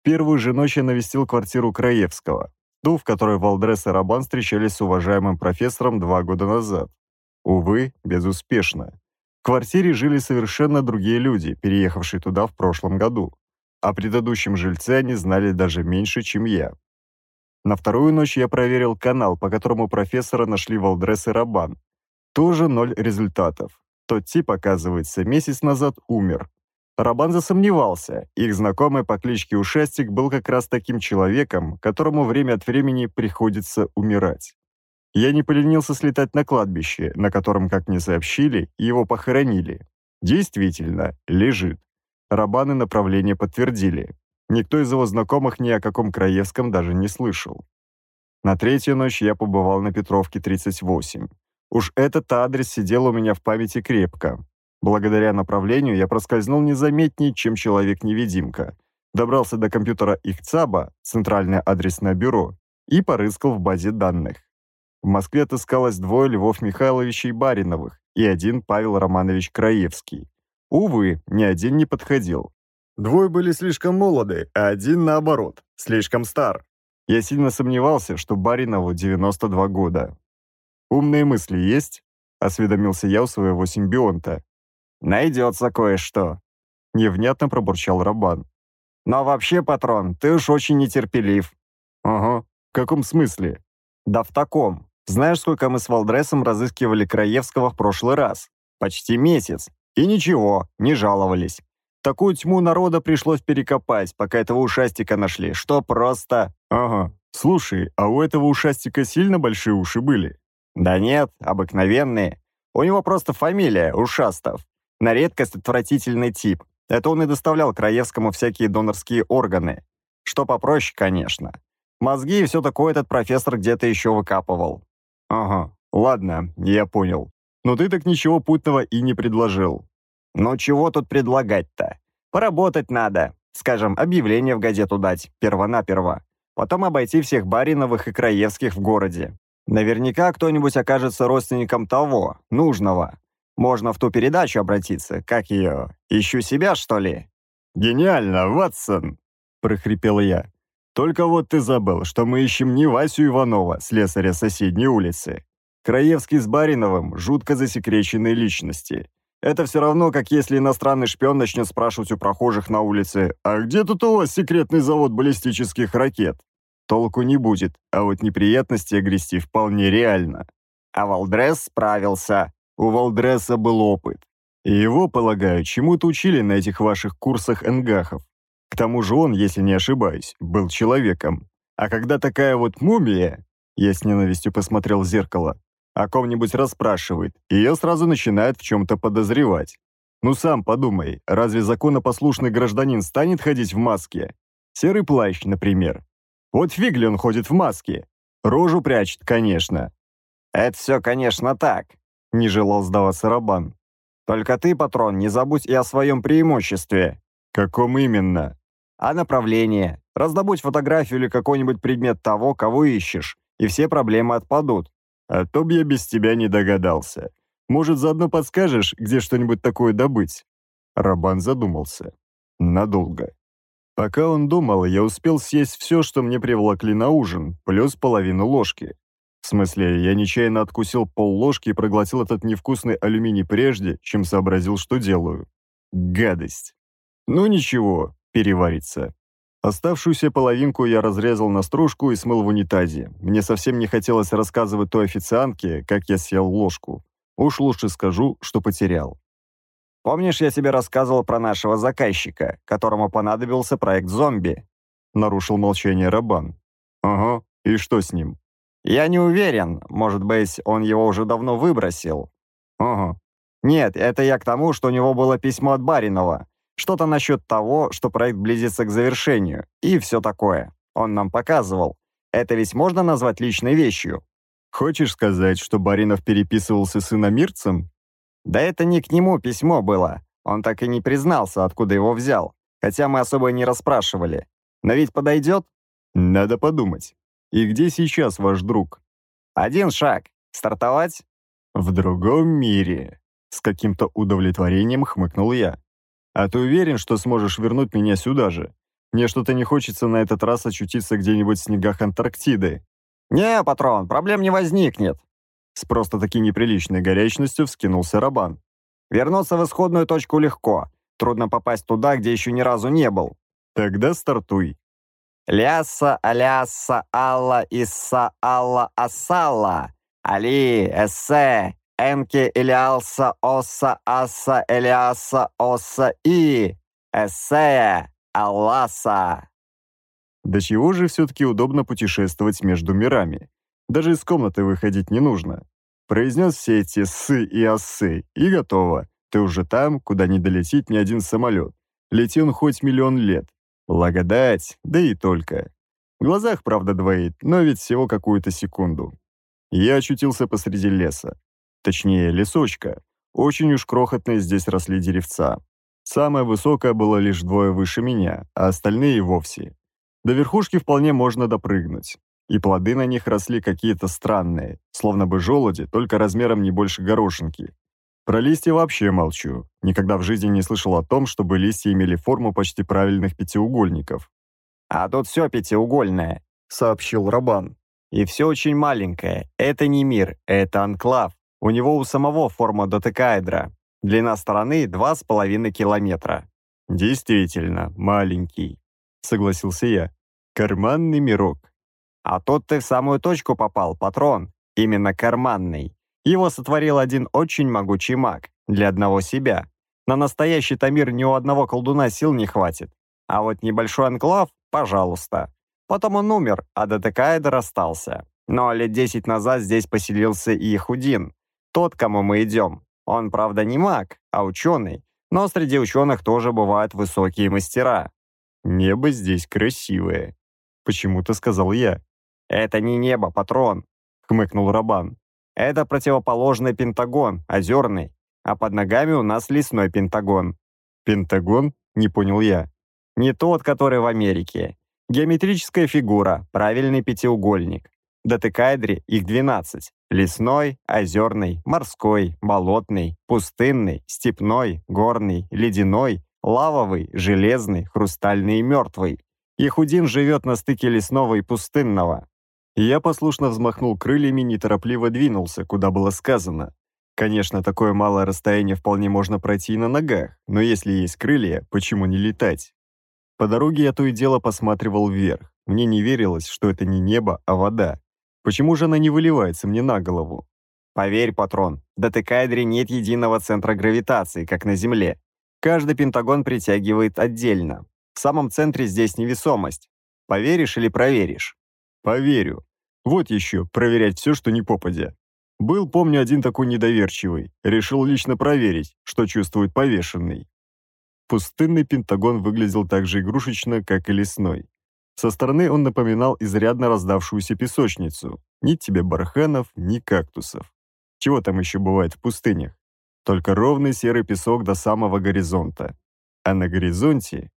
Первую же ночь я навестил квартиру Краевского, ту, в которой Валдрес и Рабан встречались с уважаемым профессором два года назад. Увы, безуспешно. В квартире жили совершенно другие люди, переехавшие туда в прошлом году. О предыдущем жильце они знали даже меньше, чем я. На вторую ночь я проверил канал, по которому профессора нашли Валдрес и Рабан. Тоже ноль результатов. Тот тип, оказывается, месяц назад умер. Рабан засомневался, их знакомый по кличке Ушастик был как раз таким человеком, которому время от времени приходится умирать. Я не поленился слетать на кладбище, на котором, как мне сообщили, его похоронили. Действительно, лежит. Рабаны направление подтвердили. Никто из его знакомых ни о каком Краевском даже не слышал. На третью ночь я побывал на Петровке 38. Уж этот адрес сидел у меня в памяти крепко. Благодаря направлению я проскользнул незаметнее, чем человек-невидимка. Добрался до компьютера ИХЦАБа, центральное адресное бюро, и порыскал в базе данных. В Москве отыскалось двое Львов Михайловичей Бариновых и один Павел Романович Краевский. Увы, ни один не подходил. Двое были слишком молоды, а один, наоборот, слишком стар. Я сильно сомневался, что Баринову 92 года. «Умные мысли есть?» — осведомился я у своего симбионта. «Найдется кое-что», — невнятно пробурчал Рабан. «Но вообще, патрон, ты уж очень нетерпелив». «Ага, в каком смысле?» «Да в таком. Знаешь, сколько мы с Валдресом разыскивали Краевского в прошлый раз? Почти месяц. И ничего, не жаловались. Такую тьму народа пришлось перекопать, пока этого ушастика нашли, что просто...» «Ага. Слушай, а у этого ушастика сильно большие уши были?» Да нет, обыкновенные. У него просто фамилия Ушастов. На редкость отвратительный тип. Это он и доставлял Краевскому всякие донорские органы. Что попроще, конечно. Мозги и все такое этот профессор где-то еще выкапывал. Ага, ладно, я понял. Но ты так ничего путного и не предложил. Ну чего тут предлагать-то? Поработать надо. Скажем, объявление в газету дать, первонаперво. Потом обойти всех Бариновых и Краевских в городе. Наверняка кто-нибудь окажется родственником того, нужного. Можно в ту передачу обратиться. Как ее? Ищу себя, что ли?» «Гениально, Ватсон!» — прохрипел я. «Только вот ты забыл, что мы ищем не Васю Иванова, слесаря соседней улицы. Краевский с Бариновым — жутко засекреченные личности. Это все равно, как если иностранный шпион начнет спрашивать у прохожих на улице, «А где тут у вас секретный завод баллистических ракет?» толку не будет, а вот неприятности огрести вполне реально. А Валдресс справился. У Валдресса был опыт. И его, полагаю, чему-то учили на этих ваших курсах энгахов. К тому же он, если не ошибаюсь, был человеком. А когда такая вот мумия, я с ненавистью посмотрел в зеркало, о ком-нибудь расспрашивает, ее сразу начинают в чем-то подозревать. Ну сам подумай, разве законопослушный гражданин станет ходить в маске? Серый плащ, например. Вот Фиглин ходит в маске. Рожу прячет, конечно. Это все, конечно, так, не желал сдаваться Рабан. Только ты, патрон, не забудь и о своем преимуществе. Каком именно? А направление. Раздобудь фотографию или какой-нибудь предмет того, кого ищешь, и все проблемы отпадут. А то б я без тебя не догадался. Может, заодно подскажешь, где что-нибудь такое добыть?» Рабан задумался. Надолго. Пока он думал, я успел съесть все, что мне привлекли на ужин, плюс половину ложки. В смысле, я нечаянно откусил пол ложки и проглотил этот невкусный алюминий прежде, чем сообразил, что делаю. Гадость. Ну ничего, переварится. Оставшуюся половинку я разрезал на стружку и смыл в унитазе. Мне совсем не хотелось рассказывать той официантке, как я съел ложку. Уж лучше скажу, что потерял. Помнишь, я тебе рассказывал про нашего заказчика, которому понадобился проект «Зомби»?» Нарушил молчание Рабан. «Ага, и что с ним?» «Я не уверен. Может быть, он его уже давно выбросил». «Ага». «Нет, это я к тому, что у него было письмо от Баринова. Что-то насчет того, что проект близится к завершению. И все такое. Он нам показывал. Это ведь можно назвать личной вещью?» «Хочешь сказать, что Баринов переписывался с иномирцем?» Да это не к нему письмо было. Он так и не признался, откуда его взял. Хотя мы особо не расспрашивали. Но ведь подойдет? Надо подумать. И где сейчас ваш друг? Один шаг. Стартовать? В другом мире. С каким-то удовлетворением хмыкнул я. А ты уверен, что сможешь вернуть меня сюда же? Мне что-то не хочется на этот раз очутиться где-нибудь в снегах Антарктиды. «Не, патрон, проблем не возникнет. С просто-таки неприличной горячностью вскинулся Рабан. «Вернуться в исходную точку легко. Трудно попасть туда, где еще ни разу не был. Тогда стартуй». Ляса, алясса, алла, иса, алла, асала, али, эссе, энке илиалса, оса, аса, элиаса, оса, и, эссе, алласа». Да чего же все-таки удобно путешествовать между мирами? Даже из комнаты выходить не нужно. Произнес все эти «сы» и «осы» и готово. Ты уже там, куда не долетит ни один самолет. Лети он хоть миллион лет. Благодать, да и только. В глазах, правда, двоит, но ведь всего какую-то секунду. Я очутился посреди леса. Точнее, лесочка. Очень уж крохотные здесь росли деревца. Самая высокая была лишь двое выше меня, а остальные и вовсе. До верхушки вполне можно допрыгнуть и плоды на них росли какие-то странные, словно бы желуди, только размером не больше горошинки. Про листья вообще молчу. Никогда в жизни не слышал о том, чтобы листья имели форму почти правильных пятиугольников. «А тут все пятиугольное», — сообщил Рабан. «И все очень маленькое. Это не мир, это анклав. У него у самого форма дотекаэдра. Длина стороны 2,5 километра». «Действительно, маленький», — согласился я. «Карманный мирок». А тут ты в самую точку попал, патрон. Именно карманный. Его сотворил один очень могучий маг. Для одного себя. На настоящий Тамир ни у одного колдуна сил не хватит. А вот небольшой анклав — пожалуйста. Потом он умер, а ДТК Эдер остался. Но лет десять назад здесь поселился и Худин. Тот, кому мы идем. Он, правда, не маг, а ученый. Но среди ученых тоже бывают высокие мастера. «Небо здесь красивое», — почему-то сказал я. «Это не небо, патрон», — хмыкнул Рабан. «Это противоположный Пентагон, озерный, а под ногами у нас лесной Пентагон». «Пентагон?» — не понял я. «Не тот, который в Америке. Геометрическая фигура, правильный пятиугольник. Датекайдри их 12. Лесной, озерный, морской, болотный, пустынный, степной, горный, ледяной, лавовый, железный, хрустальный и мертвый. Ихудин живет на стыке лесного и пустынного. Я послушно взмахнул крыльями, и неторопливо двинулся, куда было сказано. Конечно, такое малое расстояние вполне можно пройти и на ногах, но если есть крылья, почему не летать? По дороге я то и дело посматривал вверх. Мне не верилось, что это не небо, а вода. Почему же она не выливается мне на голову? Поверь, патрон, ДТК Эдри нет единого центра гравитации, как на Земле. Каждый пентагон притягивает отдельно. В самом центре здесь невесомость. Поверишь или проверишь? Поверю. Вот еще, проверять все, что не попадя. Был, помню, один такой недоверчивый. Решил лично проверить, что чувствует повешенный. Пустынный Пентагон выглядел так же игрушечно, как и лесной. Со стороны он напоминал изрядно раздавшуюся песочницу. Ни тебе барханов, ни кактусов. Чего там еще бывает в пустынях? Только ровный серый песок до самого горизонта. А на горизонте...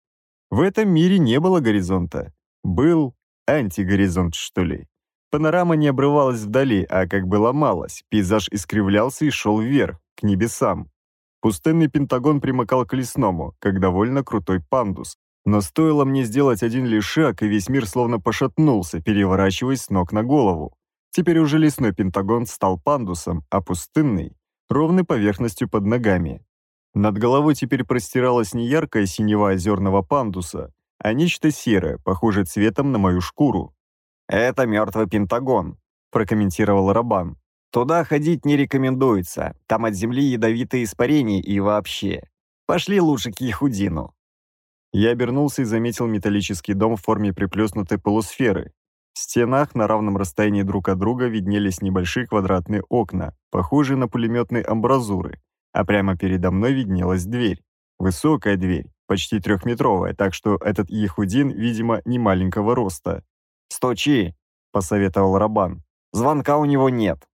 В этом мире не было горизонта. Был Антигоризонт, что ли? Панорама не обрывалась вдали, а как бы ломалась, пейзаж искривлялся и шел вверх, к небесам. Пустынный пентагон примыкал к лесному, как довольно крутой пандус. Но стоило мне сделать один лишь шаг, и весь мир словно пошатнулся, переворачиваясь с ног на голову. Теперь уже лесной пентагон стал пандусом, а пустынный — ровной поверхностью под ногами. Над головой теперь простиралась неяркая синева озерного пандуса, а нечто серое, похоже цветом на мою шкуру. «Это мертвый Пентагон», — прокомментировал Рабан. «Туда ходить не рекомендуется. Там от земли ядовитые испарения и вообще. Пошли лучше к Ехудину». Я обернулся и заметил металлический дом в форме приплюснутой полусферы. В стенах на равном расстоянии друг от друга виднелись небольшие квадратные окна, похожие на пулеметные амбразуры, а прямо передо мной виднелась дверь. Высокая дверь, почти трехметровая, так что этот Ехудин, видимо, не маленького роста. Сточи, — посоветовал Рабан. «Звонка у него нет».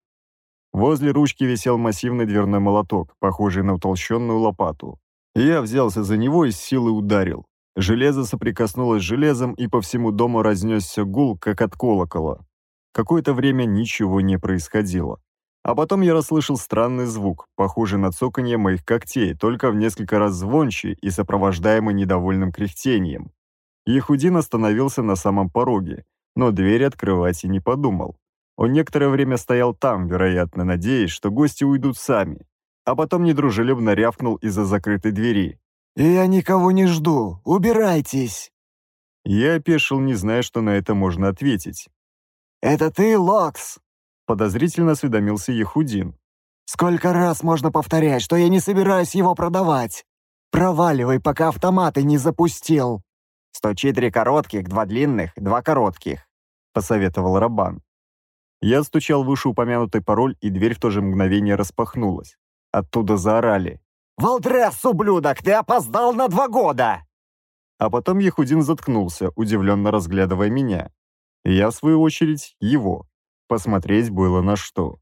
Возле ручки висел массивный дверной молоток, похожий на утолщенную лопату. Я взялся за него и с силы ударил. Железо соприкоснулось с железом, и по всему дому разнесся гул, как от колокола. Какое-то время ничего не происходило. А потом я расслышал странный звук, похожий на цоканье моих когтей, только в несколько раз звонче и сопровождаемый недовольным кряхтением. Ехудин остановился на самом пороге, но дверь открывать и не подумал. Он некоторое время стоял там, вероятно, надеясь, что гости уйдут сами, а потом недружелюбно рявкнул из-за закрытой двери. «Я никого не жду! Убирайтесь!» Я опешил, не зная, что на это можно ответить. «Это ты, Локс?» Подозрительно осведомился Ехудин. «Сколько раз можно повторять, что я не собираюсь его продавать? Проваливай, пока автоматы не запустил!» Стучи три коротких, два длинных, два коротких», — посоветовал Рабан. Я стучал выше упомянутый пароль, и дверь в то же мгновение распахнулась. Оттуда заорали. «Валдресс, ублюдок, ты опоздал на два года!» А потом Ехудин заткнулся, удивленно разглядывая меня. Я, в свою очередь, его. Посмотреть было на что.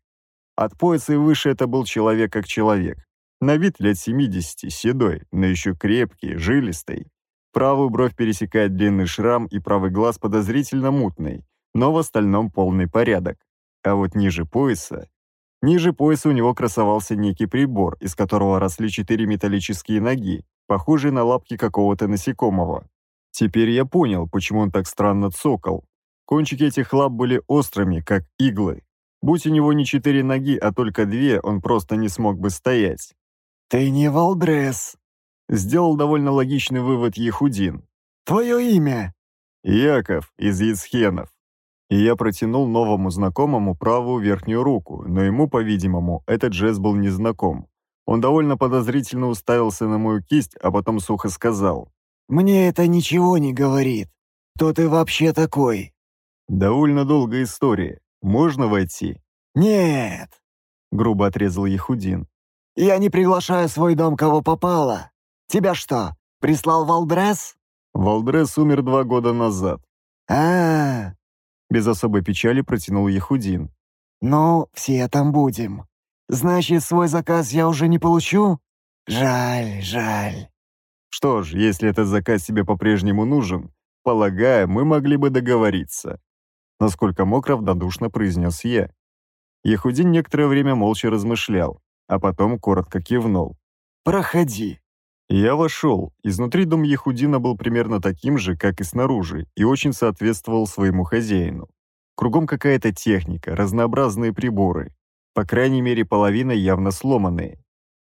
От пояса и выше это был человек как человек. На вид лет 70, седой, но еще крепкий, жилистый. Правую бровь пересекает длинный шрам и правый глаз подозрительно мутный, но в остальном полный порядок. А вот ниже пояса... Ниже пояса у него красовался некий прибор, из которого росли четыре металлические ноги, похожие на лапки какого-то насекомого. Теперь я понял, почему он так странно цокал, Кончики этих лап были острыми, как иглы. Будь у него не четыре ноги, а только две, он просто не смог бы стоять. «Ты не Валдрес», — сделал довольно логичный вывод Ехудин. «Твое имя?» «Яков из Ецхенов». И я протянул новому знакомому правую верхнюю руку, но ему, по-видимому, этот жест был незнаком. Он довольно подозрительно уставился на мою кисть, а потом сухо сказал. «Мне это ничего не говорит. Кто ты вообще такой?» «Довольно долгая история. Можно войти?» «Нет!» — грубо отрезал Яхудин. «Я не приглашаю в свой дом, кого попало. Тебя что, прислал Валдрес?» «Валдрес умер два года назад». А -а -а. Без особой печали протянул Яхудин. «Ну, все там будем. Значит, свой заказ я уже не получу? Жаль, жаль». «Что ж, если этот заказ тебе по-прежнему нужен, полагаю, мы могли бы договориться» насколько мог равнодушно произнес е. Яхудин некоторое время молча размышлял, а потом коротко кивнул. «Проходи!» Я вошел. Изнутри дом Яхудина был примерно таким же, как и снаружи, и очень соответствовал своему хозяину. Кругом какая-то техника, разнообразные приборы. По крайней мере, половина явно сломанные.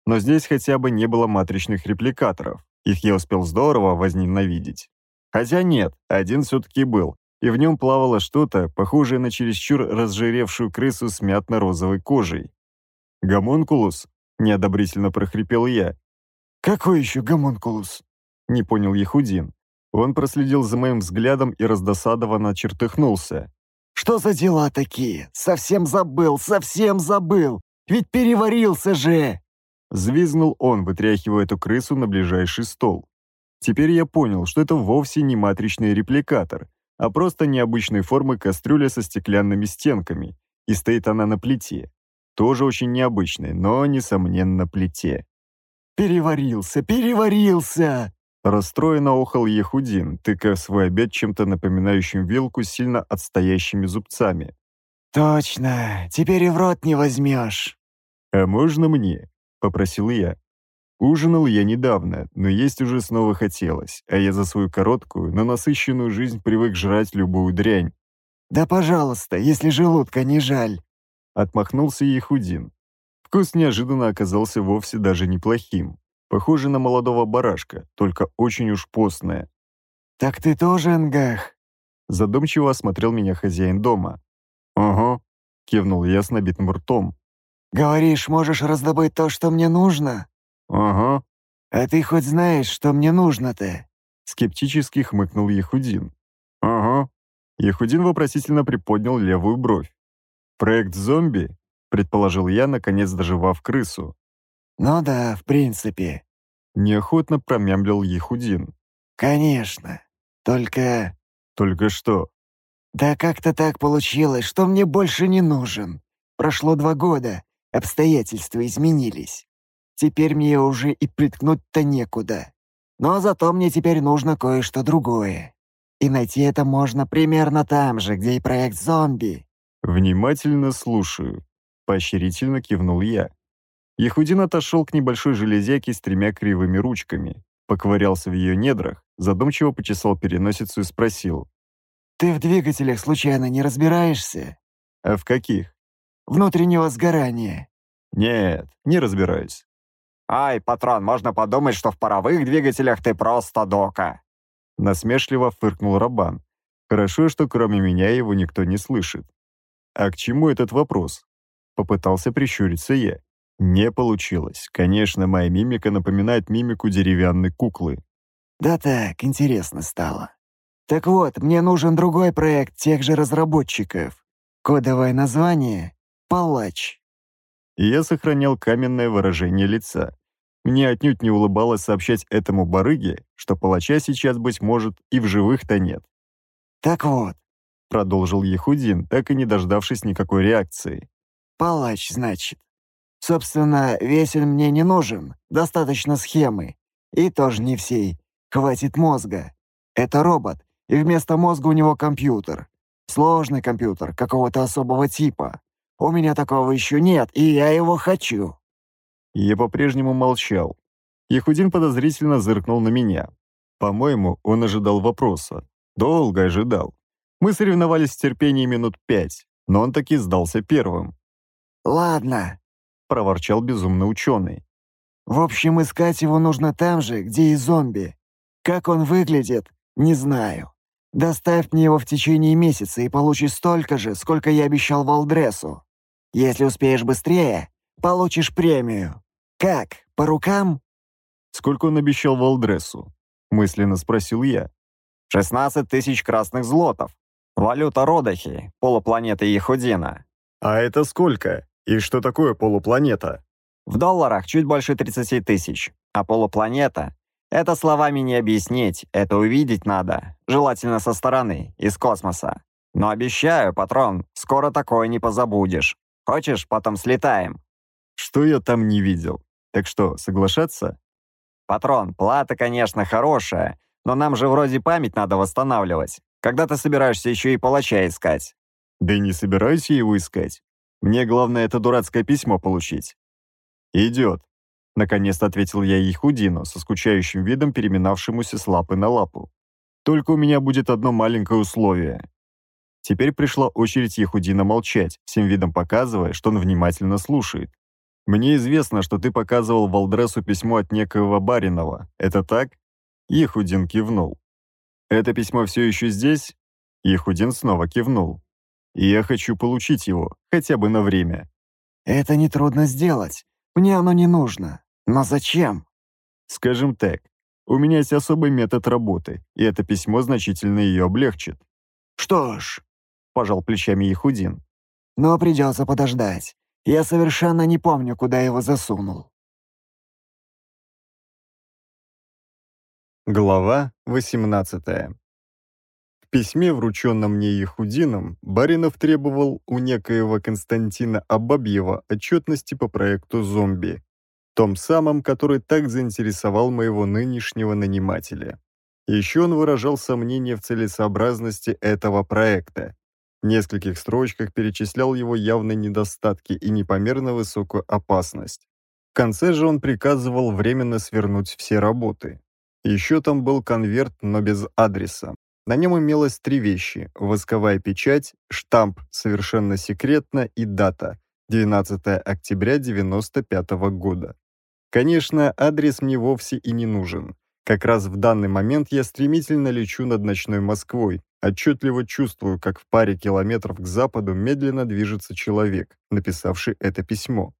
Но здесь хотя бы не было матричных репликаторов. Их я успел здорово возненавидеть. Хотя нет, один все-таки был, и в нем плавало что-то, похожее на чересчур разжиревшую крысу с мятно-розовой кожей. «Гомункулус?» — неодобрительно прохрипел я. «Какой еще гомункулус?» — не понял Ехудин. Он проследил за моим взглядом и раздосадованно чертыхнулся. «Что за дела такие? Совсем забыл, совсем забыл! Ведь переварился же!» Звизнул он, вытряхивая эту крысу на ближайший стол. Теперь я понял, что это вовсе не матричный репликатор — а просто необычной формы кастрюля со стеклянными стенками, и стоит она на плите. Тоже очень необычной, но, несомненно, плите. «Переварился, переварился!» Расстроенно охал Ехудин, тыкая свой обед чем-то напоминающим вилку с сильно отстоящими зубцами. «Точно, теперь и в рот не возьмешь». «А можно мне?» — попросил я. Ужинал я недавно, но есть уже снова хотелось, а я за свою короткую, но насыщенную жизнь привык жрать любую дрянь. «Да пожалуйста, если желудка не жаль!» Отмахнулся Ехудин. Вкус неожиданно оказался вовсе даже неплохим. Похоже на молодого барашка, только очень уж постное. «Так ты тоже ангах?» Задумчиво осмотрел меня хозяин дома. «Ага», кивнул я с набитым ртом. «Говоришь, можешь раздобыть то, что мне нужно?» «Ага». «А ты хоть знаешь, что мне нужно-то?» Скептически хмыкнул Ехудин. «Ага». Ехудин вопросительно приподнял левую бровь. «Проект зомби?» — предположил я, наконец доживав крысу. «Ну да, в принципе», — неохотно промямлил Ехудин. «Конечно. Только...» «Только что?» «Да как-то так получилось, что мне больше не нужен. Прошло два года, обстоятельства изменились. Теперь мне уже и приткнуть-то некуда. Но зато мне теперь нужно кое-что другое. И найти это можно примерно там же, где и проект «Зомби». «Внимательно слушаю», — поощрительно кивнул я. Яхудин отошел к небольшой железяке с тремя кривыми ручками, поковырялся в ее недрах, задумчиво почесал переносицу и спросил. «Ты в двигателях случайно не разбираешься?» «А в каких?» «Внутреннего сгорания». «Нет, не разбираюсь. «Ай, патрон, можно подумать, что в паровых двигателях ты просто дока!» Насмешливо фыркнул Рабан. «Хорошо, что кроме меня его никто не слышит». «А к чему этот вопрос?» Попытался прищуриться я. Не получилось. Конечно, моя мимика напоминает мимику деревянной куклы. «Да так, интересно стало. Так вот, мне нужен другой проект тех же разработчиков. Кодовое название — «Палач». Я сохранял каменное выражение лица. Мне отнюдь не улыбалось сообщать этому барыге, что палача сейчас, быть может, и в живых-то нет. «Так вот», — продолжил Ехудин, так и не дождавшись никакой реакции. «Палач, значит. Собственно, весель мне не нужен, достаточно схемы. И тоже не всей. Хватит мозга. Это робот, и вместо мозга у него компьютер. Сложный компьютер, какого-то особого типа. У меня такого еще нет, и я его хочу». Я по-прежнему молчал. Яхудин подозрительно зыркнул на меня. По-моему, он ожидал вопроса. Долго ожидал. Мы соревновались в терпении минут пять, но он таки сдался первым. «Ладно», — проворчал безумный ученый. «В общем, искать его нужно там же, где и зомби. Как он выглядит, не знаю. Доставь мне его в течение месяца и получи столько же, сколько я обещал Валдресу. Если успеешь быстрее, получишь премию. Как, по рукам?» «Сколько он обещал Валдресу?» — мысленно спросил я. «16 тысяч красных злотов. Валюта Родахи, полупланеты Ехудина». «А это сколько? И что такое полупланета?» «В долларах чуть больше 30 тысяч, а полупланета это словами не объяснить, это увидеть надо, желательно со стороны, из космоса. Но обещаю, патрон, скоро такое не позабудешь. Хочешь, потом слетаем? что я там не видел. Так что, соглашаться? Патрон, плата, конечно, хорошая, но нам же вроде память надо восстанавливать. Когда ты собираешься еще и палача искать? Да и не собираюсь его искать. Мне главное это дурацкое письмо получить. Идет. Наконец-то ответил я ей со скучающим видом переминавшемуся с лапы на лапу. «Только у меня будет одно маленькое условие». Теперь пришла очередь Ехудина молчать, всем видом показывая, что он внимательно слушает. Мне известно, что ты показывал Валдресу письмо от некоего Баринова. Это так?» Ихудин кивнул. «Это письмо все еще здесь?» Ихудин снова кивнул. Я хочу получить его, хотя бы на время». «Это нетрудно сделать. Мне оно не нужно. Но зачем?» «Скажем так, у меня есть особый метод работы, и это письмо значительно ее облегчит». «Что ж», — пожал плечами Ихудин. «Но придется подождать. Я совершенно не помню, куда его засунул. Глава 18. В письме, врученном мне Ехудином, Баринов требовал у некоего Константина Абабьева отчетности по проекту «Зомби», том самом, который так заинтересовал моего нынешнего нанимателя. Еще он выражал сомнения в целесообразности этого проекта нескольких строчках перечислял его явные недостатки и непомерно высокую опасность. В конце же он приказывал временно свернуть все работы. Еще там был конверт, но без адреса. На нем имелось три вещи – восковая печать, штамп «Совершенно секретно» и дата – 12 октября 1995 года. Конечно, адрес мне вовсе и не нужен. Как раз в данный момент я стремительно лечу над ночной Москвой. Отчетливо чувствую, как в паре километров к западу медленно движется человек, написавший это письмо.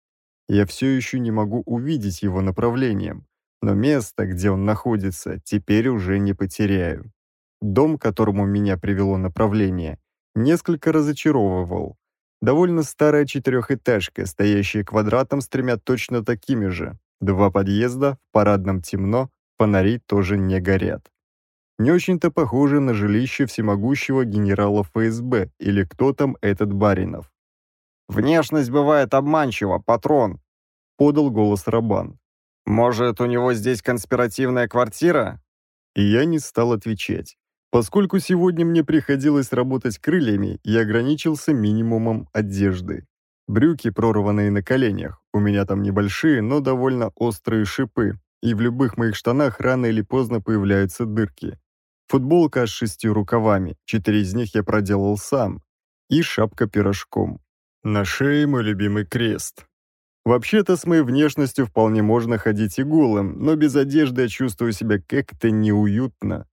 Я все еще не могу увидеть его направлением, но место, где он находится, теперь уже не потеряю. Дом, которому меня привело направление, несколько разочаровывал. Довольно старая четырехэтажка, стоящая квадратом с тремя точно такими же. Два подъезда, в парадном темно, фонари тоже не горят. Не очень-то похоже на жилище всемогущего генерала ФСБ или кто там этот Баринов. «Внешность бывает обманчива, патрон», — подал голос Рабан. «Может, у него здесь конспиративная квартира?» И я не стал отвечать. Поскольку сегодня мне приходилось работать крыльями, я ограничился минимумом одежды. Брюки, прорванные на коленях, у меня там небольшие, но довольно острые шипы, и в любых моих штанах рано или поздно появляются дырки. Футболка с шестью рукавами, четыре из них я проделал сам, и шапка пирожком. На шее мой любимый крест. Вообще-то с моей внешностью вполне можно ходить и голым, но без одежды я чувствую себя как-то неуютно.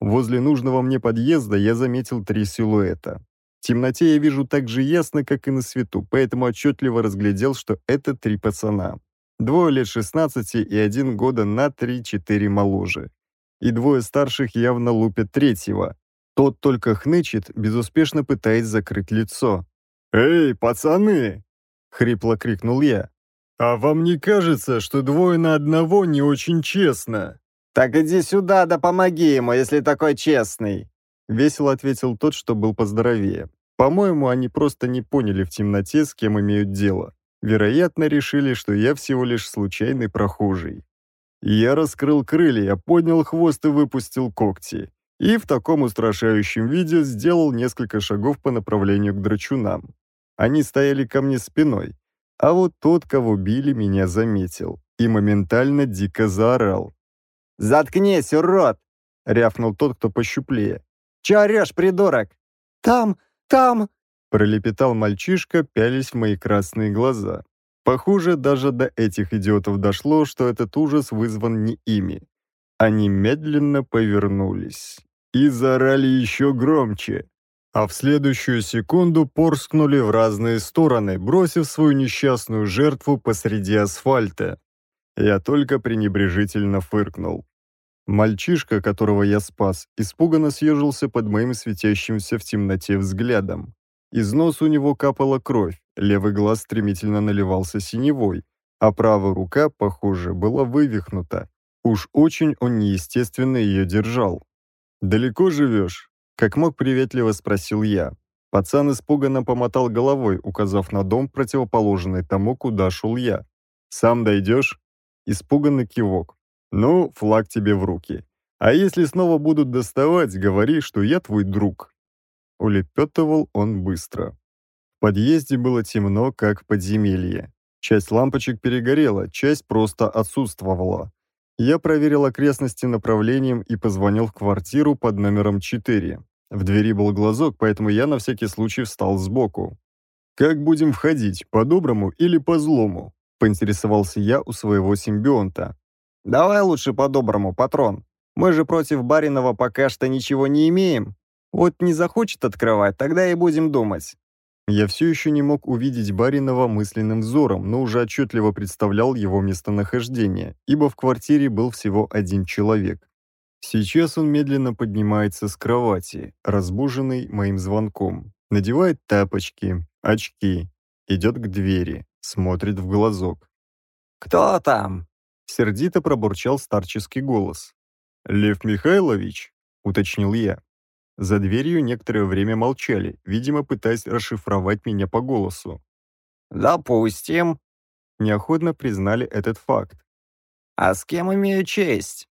Возле нужного мне подъезда я заметил три силуэта. В темноте я вижу так же ясно, как и на свету, поэтому отчетливо разглядел, что это три пацана двое лет 16 и один года на 3-4 моложе. И двое старших явно лупят третьего. Тот только хнычет, безуспешно пытаясь закрыть лицо. «Эй, пацаны!» — хрипло крикнул я. «А вам не кажется, что двое на одного не очень честно?» «Так иди сюда, да помоги ему, если такой честный!» Весело ответил тот, что был поздоровее. По-моему, они просто не поняли в темноте, с кем имеют дело. Вероятно, решили, что я всего лишь случайный прохожий. Я раскрыл крылья, поднял хвост и выпустил когти. И в таком устрашающем виде сделал несколько шагов по направлению к драчунам. Они стояли ко мне спиной. А вот тот, кого били, меня заметил. И моментально дико заорал. «Заткнись, урод!» — рявкнул тот, кто пощуплее. «Чё орёшь, придурок?» «Там! Там!» Пролепетал мальчишка, пялись в мои красные глаза. Похоже, даже до этих идиотов дошло, что этот ужас вызван не ими. Они медленно повернулись и заорали еще громче. А в следующую секунду порскнули в разные стороны, бросив свою несчастную жертву посреди асфальта. Я только пренебрежительно фыркнул. Мальчишка, которого я спас, испуганно съежился под моим светящимся в темноте взглядом. Из носа у него капала кровь, левый глаз стремительно наливался синевой, а правая рука, похоже, была вывихнута. Уж очень он неестественно ее держал. «Далеко живешь?» — как мог приветливо спросил я. Пацан испуганно помотал головой, указав на дом, противоположный тому, куда шел я. «Сам дойдешь?» Испуганный кивок. «Ну, флаг тебе в руки. А если снова будут доставать, говори, что я твой друг» улепетывал он быстро. В подъезде было темно, как подземелье. Часть лампочек перегорела, часть просто отсутствовала. Я проверил окрестности направлением и позвонил в квартиру под номером 4. В двери был глазок, поэтому я на всякий случай встал сбоку. «Как будем входить, по-доброму или по-злому?» – поинтересовался я у своего симбионта. «Давай лучше по-доброму, патрон. Мы же против Баринова пока что ничего не имеем, вот не захочет открывать, тогда и будем думать». Я все еще не мог увидеть Баринова мысленным взором, но уже отчетливо представлял его местонахождение, ибо в квартире был всего один человек. Сейчас он медленно поднимается с кровати, разбуженный моим звонком, надевает тапочки, очки, идет к двери, смотрит в глазок. «Кто там?» — сердито пробурчал старческий голос. «Лев Михайлович?» — уточнил я. За дверью некоторое время молчали, видимо, пытаясь расшифровать меня по голосу. «Допустим», — неохотно признали этот факт. «А с кем имею честь?»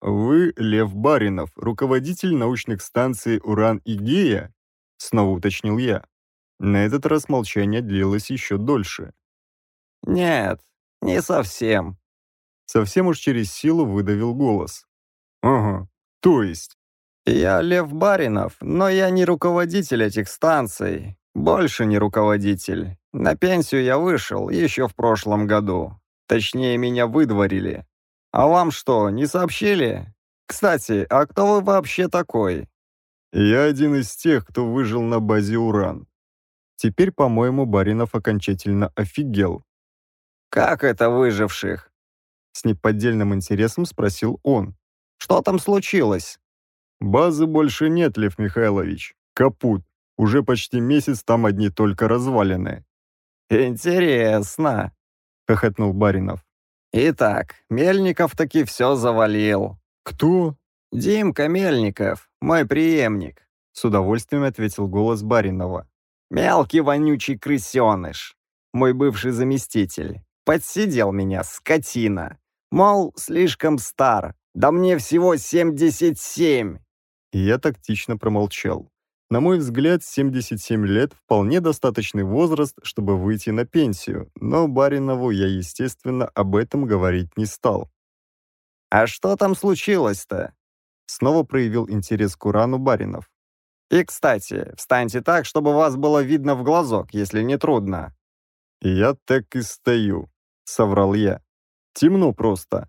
«Вы Лев Баринов, руководитель научных станций «Уран» и «Гея», — снова уточнил я. На этот раз молчание длилось еще дольше. «Нет, не совсем». Совсем уж через силу выдавил голос. «Ага, то есть?» «Я Лев Баринов, но я не руководитель этих станций. Больше не руководитель. На пенсию я вышел еще в прошлом году. Точнее, меня выдворили. А вам что, не сообщили? Кстати, а кто вы вообще такой?» «Я один из тех, кто выжил на базе Уран». Теперь, по-моему, Баринов окончательно офигел. «Как это выживших?» С неподдельным интересом спросил он. «Что там случилось?» Базы больше нет, Лев Михайлович. Капут. Уже почти месяц там одни только развалины. Интересно, хохотнул Баринов. Итак, Мельников таки все завалил. Кто? Димка Мельников, мой преемник, с удовольствием ответил голос Баринова. Мелкий вонючий крысеныш, мой бывший заместитель. Подсидел меня, скотина. Мол, слишком стар. Да мне всего 77. Я тактично промолчал. На мой взгляд, 77 лет – вполне достаточный возраст, чтобы выйти на пенсию, но Баринову я, естественно, об этом говорить не стал. «А что там случилось-то?» Снова проявил интерес к урану Баринов. «И, кстати, встаньте так, чтобы вас было видно в глазок, если не трудно». «Я так и стою», — соврал я. «Темно просто.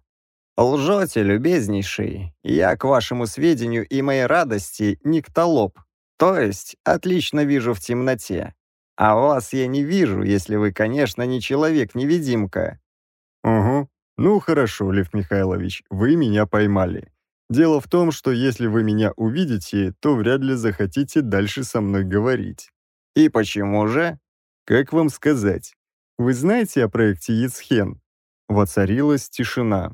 «Лжете, любезнейший. Я, к вашему сведению и моей радости, никтолоп, то есть отлично вижу в темноте. А вас я не вижу, если вы, конечно, не человек-невидимка». «Угу. Ну хорошо, Лев Михайлович, вы меня поймали. Дело в том, что если вы меня увидите, то вряд ли захотите дальше со мной говорить». «И почему же?» «Как вам сказать? Вы знаете о проекте Ицхен?» Воцарилась тишина.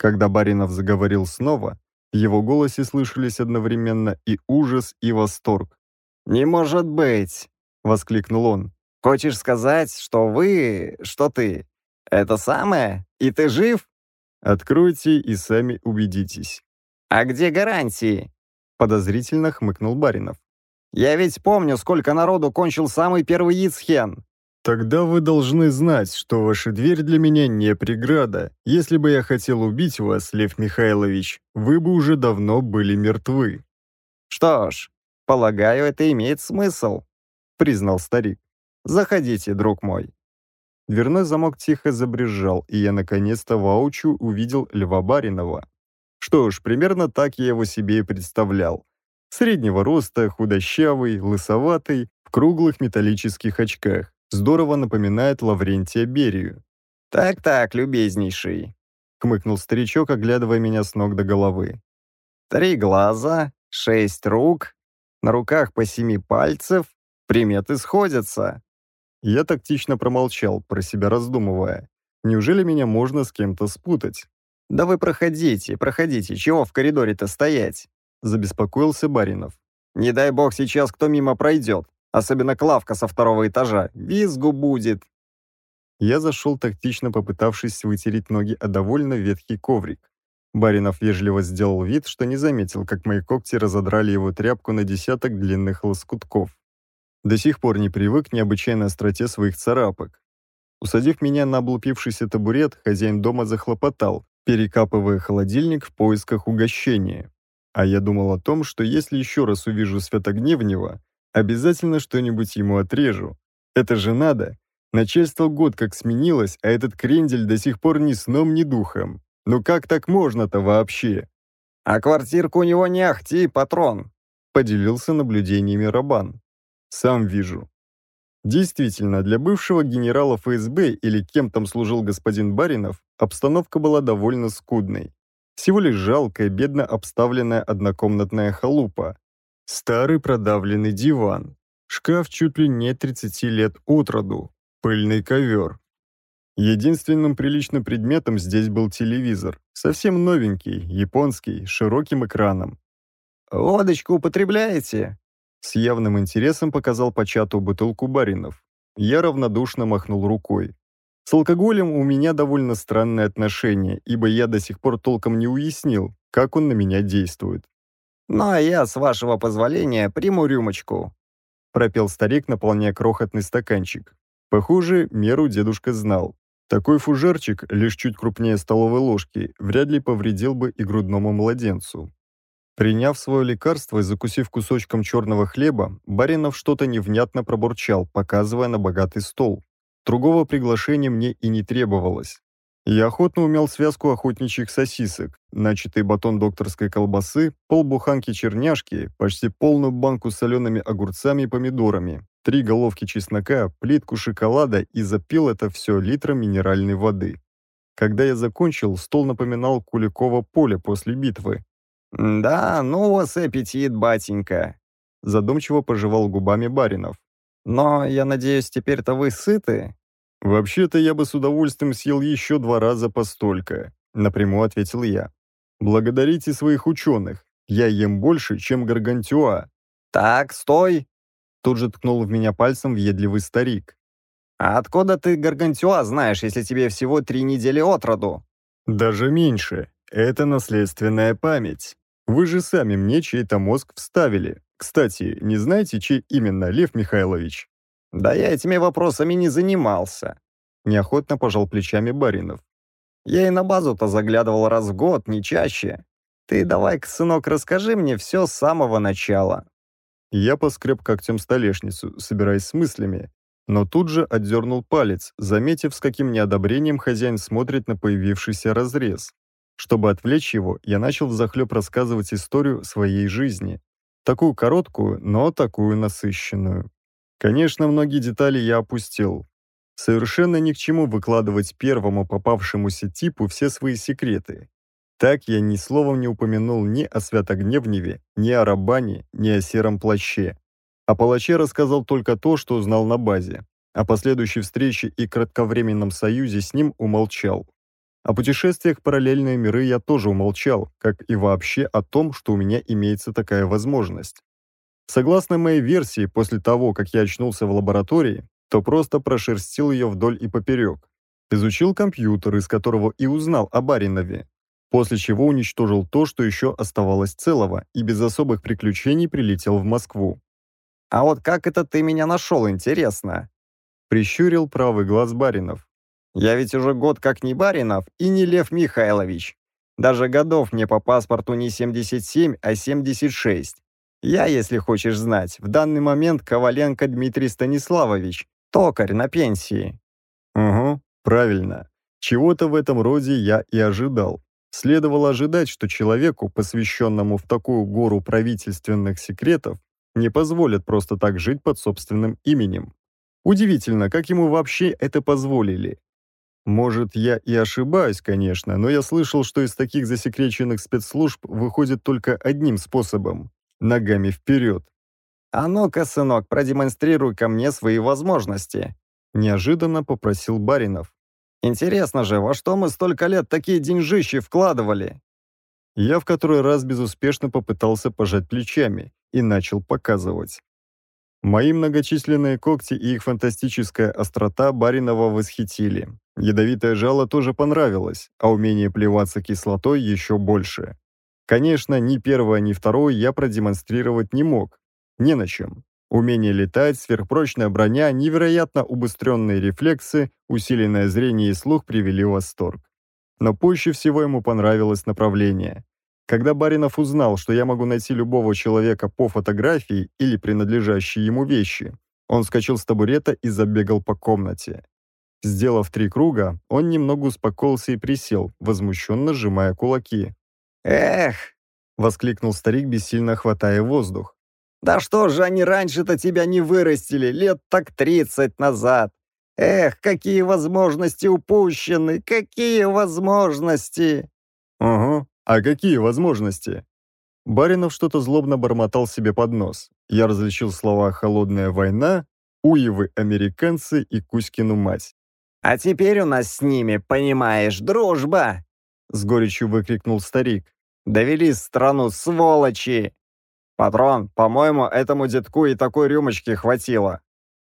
Когда Баринов заговорил снова, в его голосе слышались одновременно и ужас, и восторг. «Не может быть!» — воскликнул он. «Хочешь сказать, что вы, что ты, это самое, и ты жив?» «Откройте и сами убедитесь». «А где гарантии?» — подозрительно хмыкнул Баринов. «Я ведь помню, сколько народу кончил самый первый Ицхен. Тогда вы должны знать, что ваша дверь для меня не преграда. Если бы я хотел убить вас, Лев Михайлович, вы бы уже давно были мертвы». «Что ж, полагаю, это имеет смысл», — признал старик. «Заходите, друг мой». Дверной замок тихо забрежжал, и я наконец-то воочию увидел Льва Баринова. Что ж, примерно так я его себе и представлял. Среднего роста, худощавый, лысоватый, в круглых металлических очках здорово напоминает Лаврентия Берию. «Так-так, любезнейший», — хмыкнул старичок, оглядывая меня с ног до головы. «Три глаза, шесть рук, на руках по семи пальцев, приметы сходятся». Я тактично промолчал, про себя раздумывая. Неужели меня можно с кем-то спутать? «Да вы проходите, проходите, чего в коридоре-то стоять?» Забеспокоился Баринов. «Не дай бог сейчас кто мимо пройдет. Особенно Клавка со второго этажа. Визгу будет. Я зашел, тактично попытавшись вытереть ноги о довольно ветхий коврик. Баринов вежливо сделал вид, что не заметил, как мои когти разодрали его тряпку на десяток длинных лоскутков. До сих пор не привык к необычайной остроте своих царапок. Усадив меня на облупившийся табурет, хозяин дома захлопотал, перекапывая холодильник в поисках угощения. А я думал о том, что если еще раз увижу Святогневнева, Обязательно что-нибудь ему отрежу. Это же надо. Начальство год как сменилось, а этот крендель до сих пор ни сном, ни духом. Ну как так можно-то вообще? А квартирка у него не ахти, патрон, поделился наблюдениями Рабан. Сам вижу. Действительно, для бывшего генерала ФСБ или кем там служил господин Баринов, обстановка была довольно скудной. Всего лишь жалкая, бедно обставленная однокомнатная халупа, старый продавленный диван, шкаф чуть ли не 30 лет от роду, пыльный ковер. Единственным приличным предметом здесь был телевизор, совсем новенький, японский, с широким экраном. «Водочку употребляете?» С явным интересом показал початую бутылку баринов. Я равнодушно махнул рукой. С алкоголем у меня довольно странное отношение, ибо я до сих пор толком не уяснил, как он на меня действует. «Ну а я, с вашего позволения, приму рюмочку», — пропел старик, наполняя крохотный стаканчик. Похоже, меру дедушка знал. Такой фужерчик, лишь чуть крупнее столовой ложки, вряд ли повредил бы и грудному младенцу. Приняв свое лекарство и закусив кусочком черного хлеба, Баринов что-то невнятно пробурчал, показывая на богатый стол. Другого приглашения мне и не требовалось. Я охотно умел связку охотничьих сосисок, начатый батон докторской колбасы, полбуханки черняшки, почти полную банку с солеными огурцами и помидорами, три головки чеснока, плитку шоколада и запил это все литром минеральной воды. Когда я закончил, стол напоминал Куликово поле после битвы. «Да, ну у вас аппетит, батенька», — задумчиво пожевал губами баринов. «Но, я надеюсь, теперь-то вы сыты?» «Вообще-то я бы с удовольствием съел еще два раза постолько», — напрямую ответил я. «Благодарите своих ученых. Я ем больше, чем гаргантюа». «Так, стой!» — тут же ткнул в меня пальцем въедливый старик. «А откуда ты гаргантюа знаешь, если тебе всего три недели от роду?» «Даже меньше. Это наследственная память. Вы же сами мне чей-то мозг вставили. Кстати, не знаете, чей именно, Лев Михайлович?» «Да я этими вопросами не занимался», — неохотно пожал плечами Баринов. «Я и на базу-то заглядывал раз в год, не чаще. Ты давай-ка, сынок, расскажи мне все с самого начала». Я поскреб когтем столешницу, собираясь с мыслями, но тут же отдернул палец, заметив, с каким неодобрением хозяин смотрит на появившийся разрез. Чтобы отвлечь его, я начал взахлеб рассказывать историю своей жизни. Такую короткую, но такую насыщенную. Конечно, многие детали я опустил. Совершенно ни к чему выкладывать первому попавшемуся типу все свои секреты. Так я ни словом не упомянул ни о Святогневневе, ни о Рабане, ни о Сером Плаще. О Палаче рассказал только то, что узнал на базе. О последующей встрече и кратковременном союзе с ним умолчал. О путешествиях в параллельные миры я тоже умолчал, как и вообще о том, что у меня имеется такая возможность. Согласно моей версии, после того, как я очнулся в лаборатории, то просто прошерстил ее вдоль и поперек. Изучил компьютер, из которого и узнал о Баринове, после чего уничтожил то, что еще оставалось целого, и без особых приключений прилетел в Москву. «А вот как это ты меня нашел, интересно?» Прищурил правый глаз Баринов. «Я ведь уже год как не Баринов и не Лев Михайлович. Даже годов мне по паспорту не 77, а 76. Я, если хочешь знать, в данный момент Коваленко Дмитрий Станиславович, токарь на пенсии». «Угу, правильно. Чего-то в этом роде я и ожидал. Следовало ожидать, что человеку, посвященному в такую гору правительственных секретов, не позволят просто так жить под собственным именем. Удивительно, как ему вообще это позволили. Может, я и ошибаюсь, конечно, но я слышал, что из таких засекреченных спецслужб выходит только одним способом ногами вперед. «А ну-ка, сынок, продемонстрируй ко мне свои возможности», неожиданно попросил Баринов. «Интересно же, во что мы столько лет такие деньжищи вкладывали?» Я в который раз безуспешно попытался пожать плечами и начал показывать. Мои многочисленные когти и их фантастическая острота Баринова восхитили. Ядовитое жало тоже понравилось, а умение плеваться кислотой еще больше. Конечно, ни первого, ни второго я продемонстрировать не мог. Не на чем. Умение летать, сверхпрочная броня, невероятно убыстренные рефлексы, усиленное зрение и слух привели в восторг. Но позже всего ему понравилось направление. Когда Баринов узнал, что я могу найти любого человека по фотографии или принадлежащие ему вещи, он вскочил с табурета и забегал по комнате. Сделав три круга, он немного успокоился и присел, возмущенно сжимая кулаки. «Эх!» — воскликнул старик, бессильно хватая воздух. «Да что же они раньше-то тебя не вырастили, лет так тридцать назад! Эх, какие возможности упущены, какие возможности!» «Угу, а какие возможности?» Баринов что-то злобно бормотал себе под нос. Я различил слова «холодная война», «уевы американцы» и «Кузькину мать». «А теперь у нас с ними, понимаешь, дружба!» — с горечью выкрикнул старик. «Довели страну, сволочи!» «Патрон, по-моему, этому детку и такой рюмочки хватило!»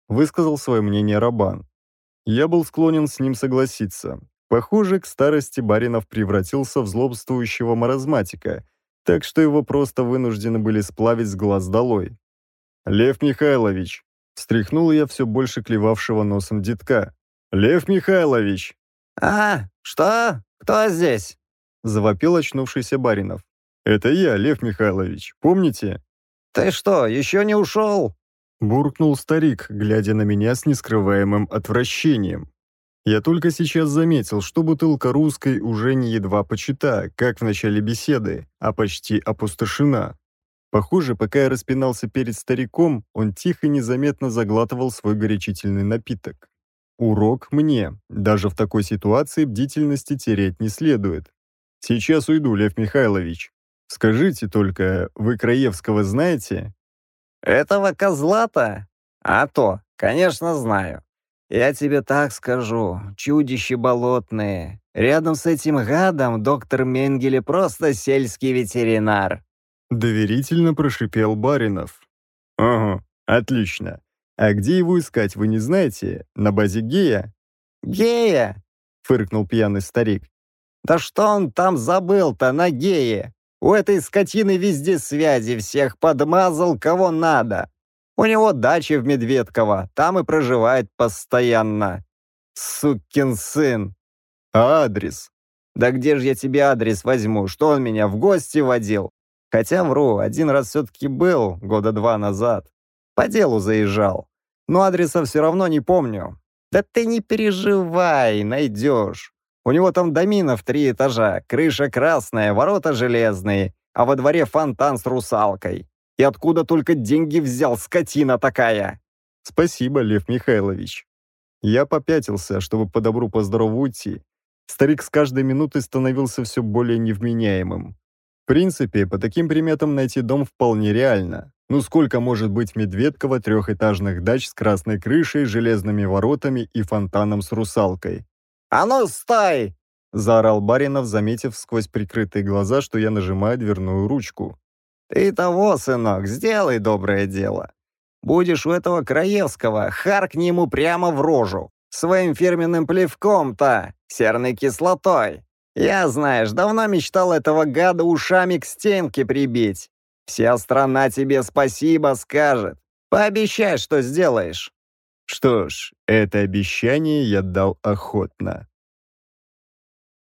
Высказал свое мнение Рабан. Я был склонен с ним согласиться. Похоже, к старости Баринов превратился в злобствующего маразматика, так что его просто вынуждены были сплавить с глаз долой. «Лев Михайлович!» Встряхнул я все больше клевавшего носом детка. «Лев Михайлович!» «А, что?» «Кто здесь?» — завопил очнувшийся Баринов. «Это я, Лев Михайлович, помните?» «Ты что, еще не ушел?» Буркнул старик, глядя на меня с нескрываемым отвращением. Я только сейчас заметил, что бутылка русской уже не едва почита, как в начале беседы, а почти опустошена. Похоже, пока я распинался перед стариком, он тихо и незаметно заглатывал свой горячительный напиток. Урок мне. Даже в такой ситуации бдительности терять не следует. Сейчас уйду, Лев Михайлович. Скажите только, вы Краевского знаете? Этого козла-то, А то, конечно, знаю. Я тебе так скажу, чудище болотные. Рядом с этим гадом доктор Менгеле просто сельский ветеринар. Доверительно прошипел Баринов. Ага, отлично. А где его искать, вы не знаете? На базе Гея?» «Гея!» — фыркнул пьяный старик. «Да что он там забыл-то на Гее? У этой скотины везде связи, всех подмазал кого надо. У него дача в Медведково, там и проживает постоянно. Сукин сын! А адрес? Да где же я тебе адрес возьму? Что он меня в гости водил? Хотя вру, один раз все-таки был, года два назад. По делу заезжал. Но адреса все равно не помню. Да ты не переживай, найдешь. У него там домина в три этажа, крыша красная, ворота железные, а во дворе фонтан с русалкой. И откуда только деньги взял, скотина такая? Спасибо, Лев Михайлович. Я попятился, чтобы по добру по уйти. Старик с каждой минутой становился все более невменяемым. В принципе, по таким приметам найти дом вполне реально. Ну сколько может быть в Медведково трехэтажных дач с красной крышей, железными воротами и фонтаном с русалкой? «А ну, стой!» – заорал Баринов, заметив сквозь прикрытые глаза, что я нажимаю дверную ручку. «Ты того, сынок, сделай доброе дело. Будешь у этого Краевского, харкни ему прямо в рожу. Своим фирменным плевком-то, серной кислотой. Я, знаешь, давно мечтал этого гада ушами к стенке прибить. Вся страна тебе спасибо скажет. Пообещай, что сделаешь». Что ж, это обещание я дал охотно.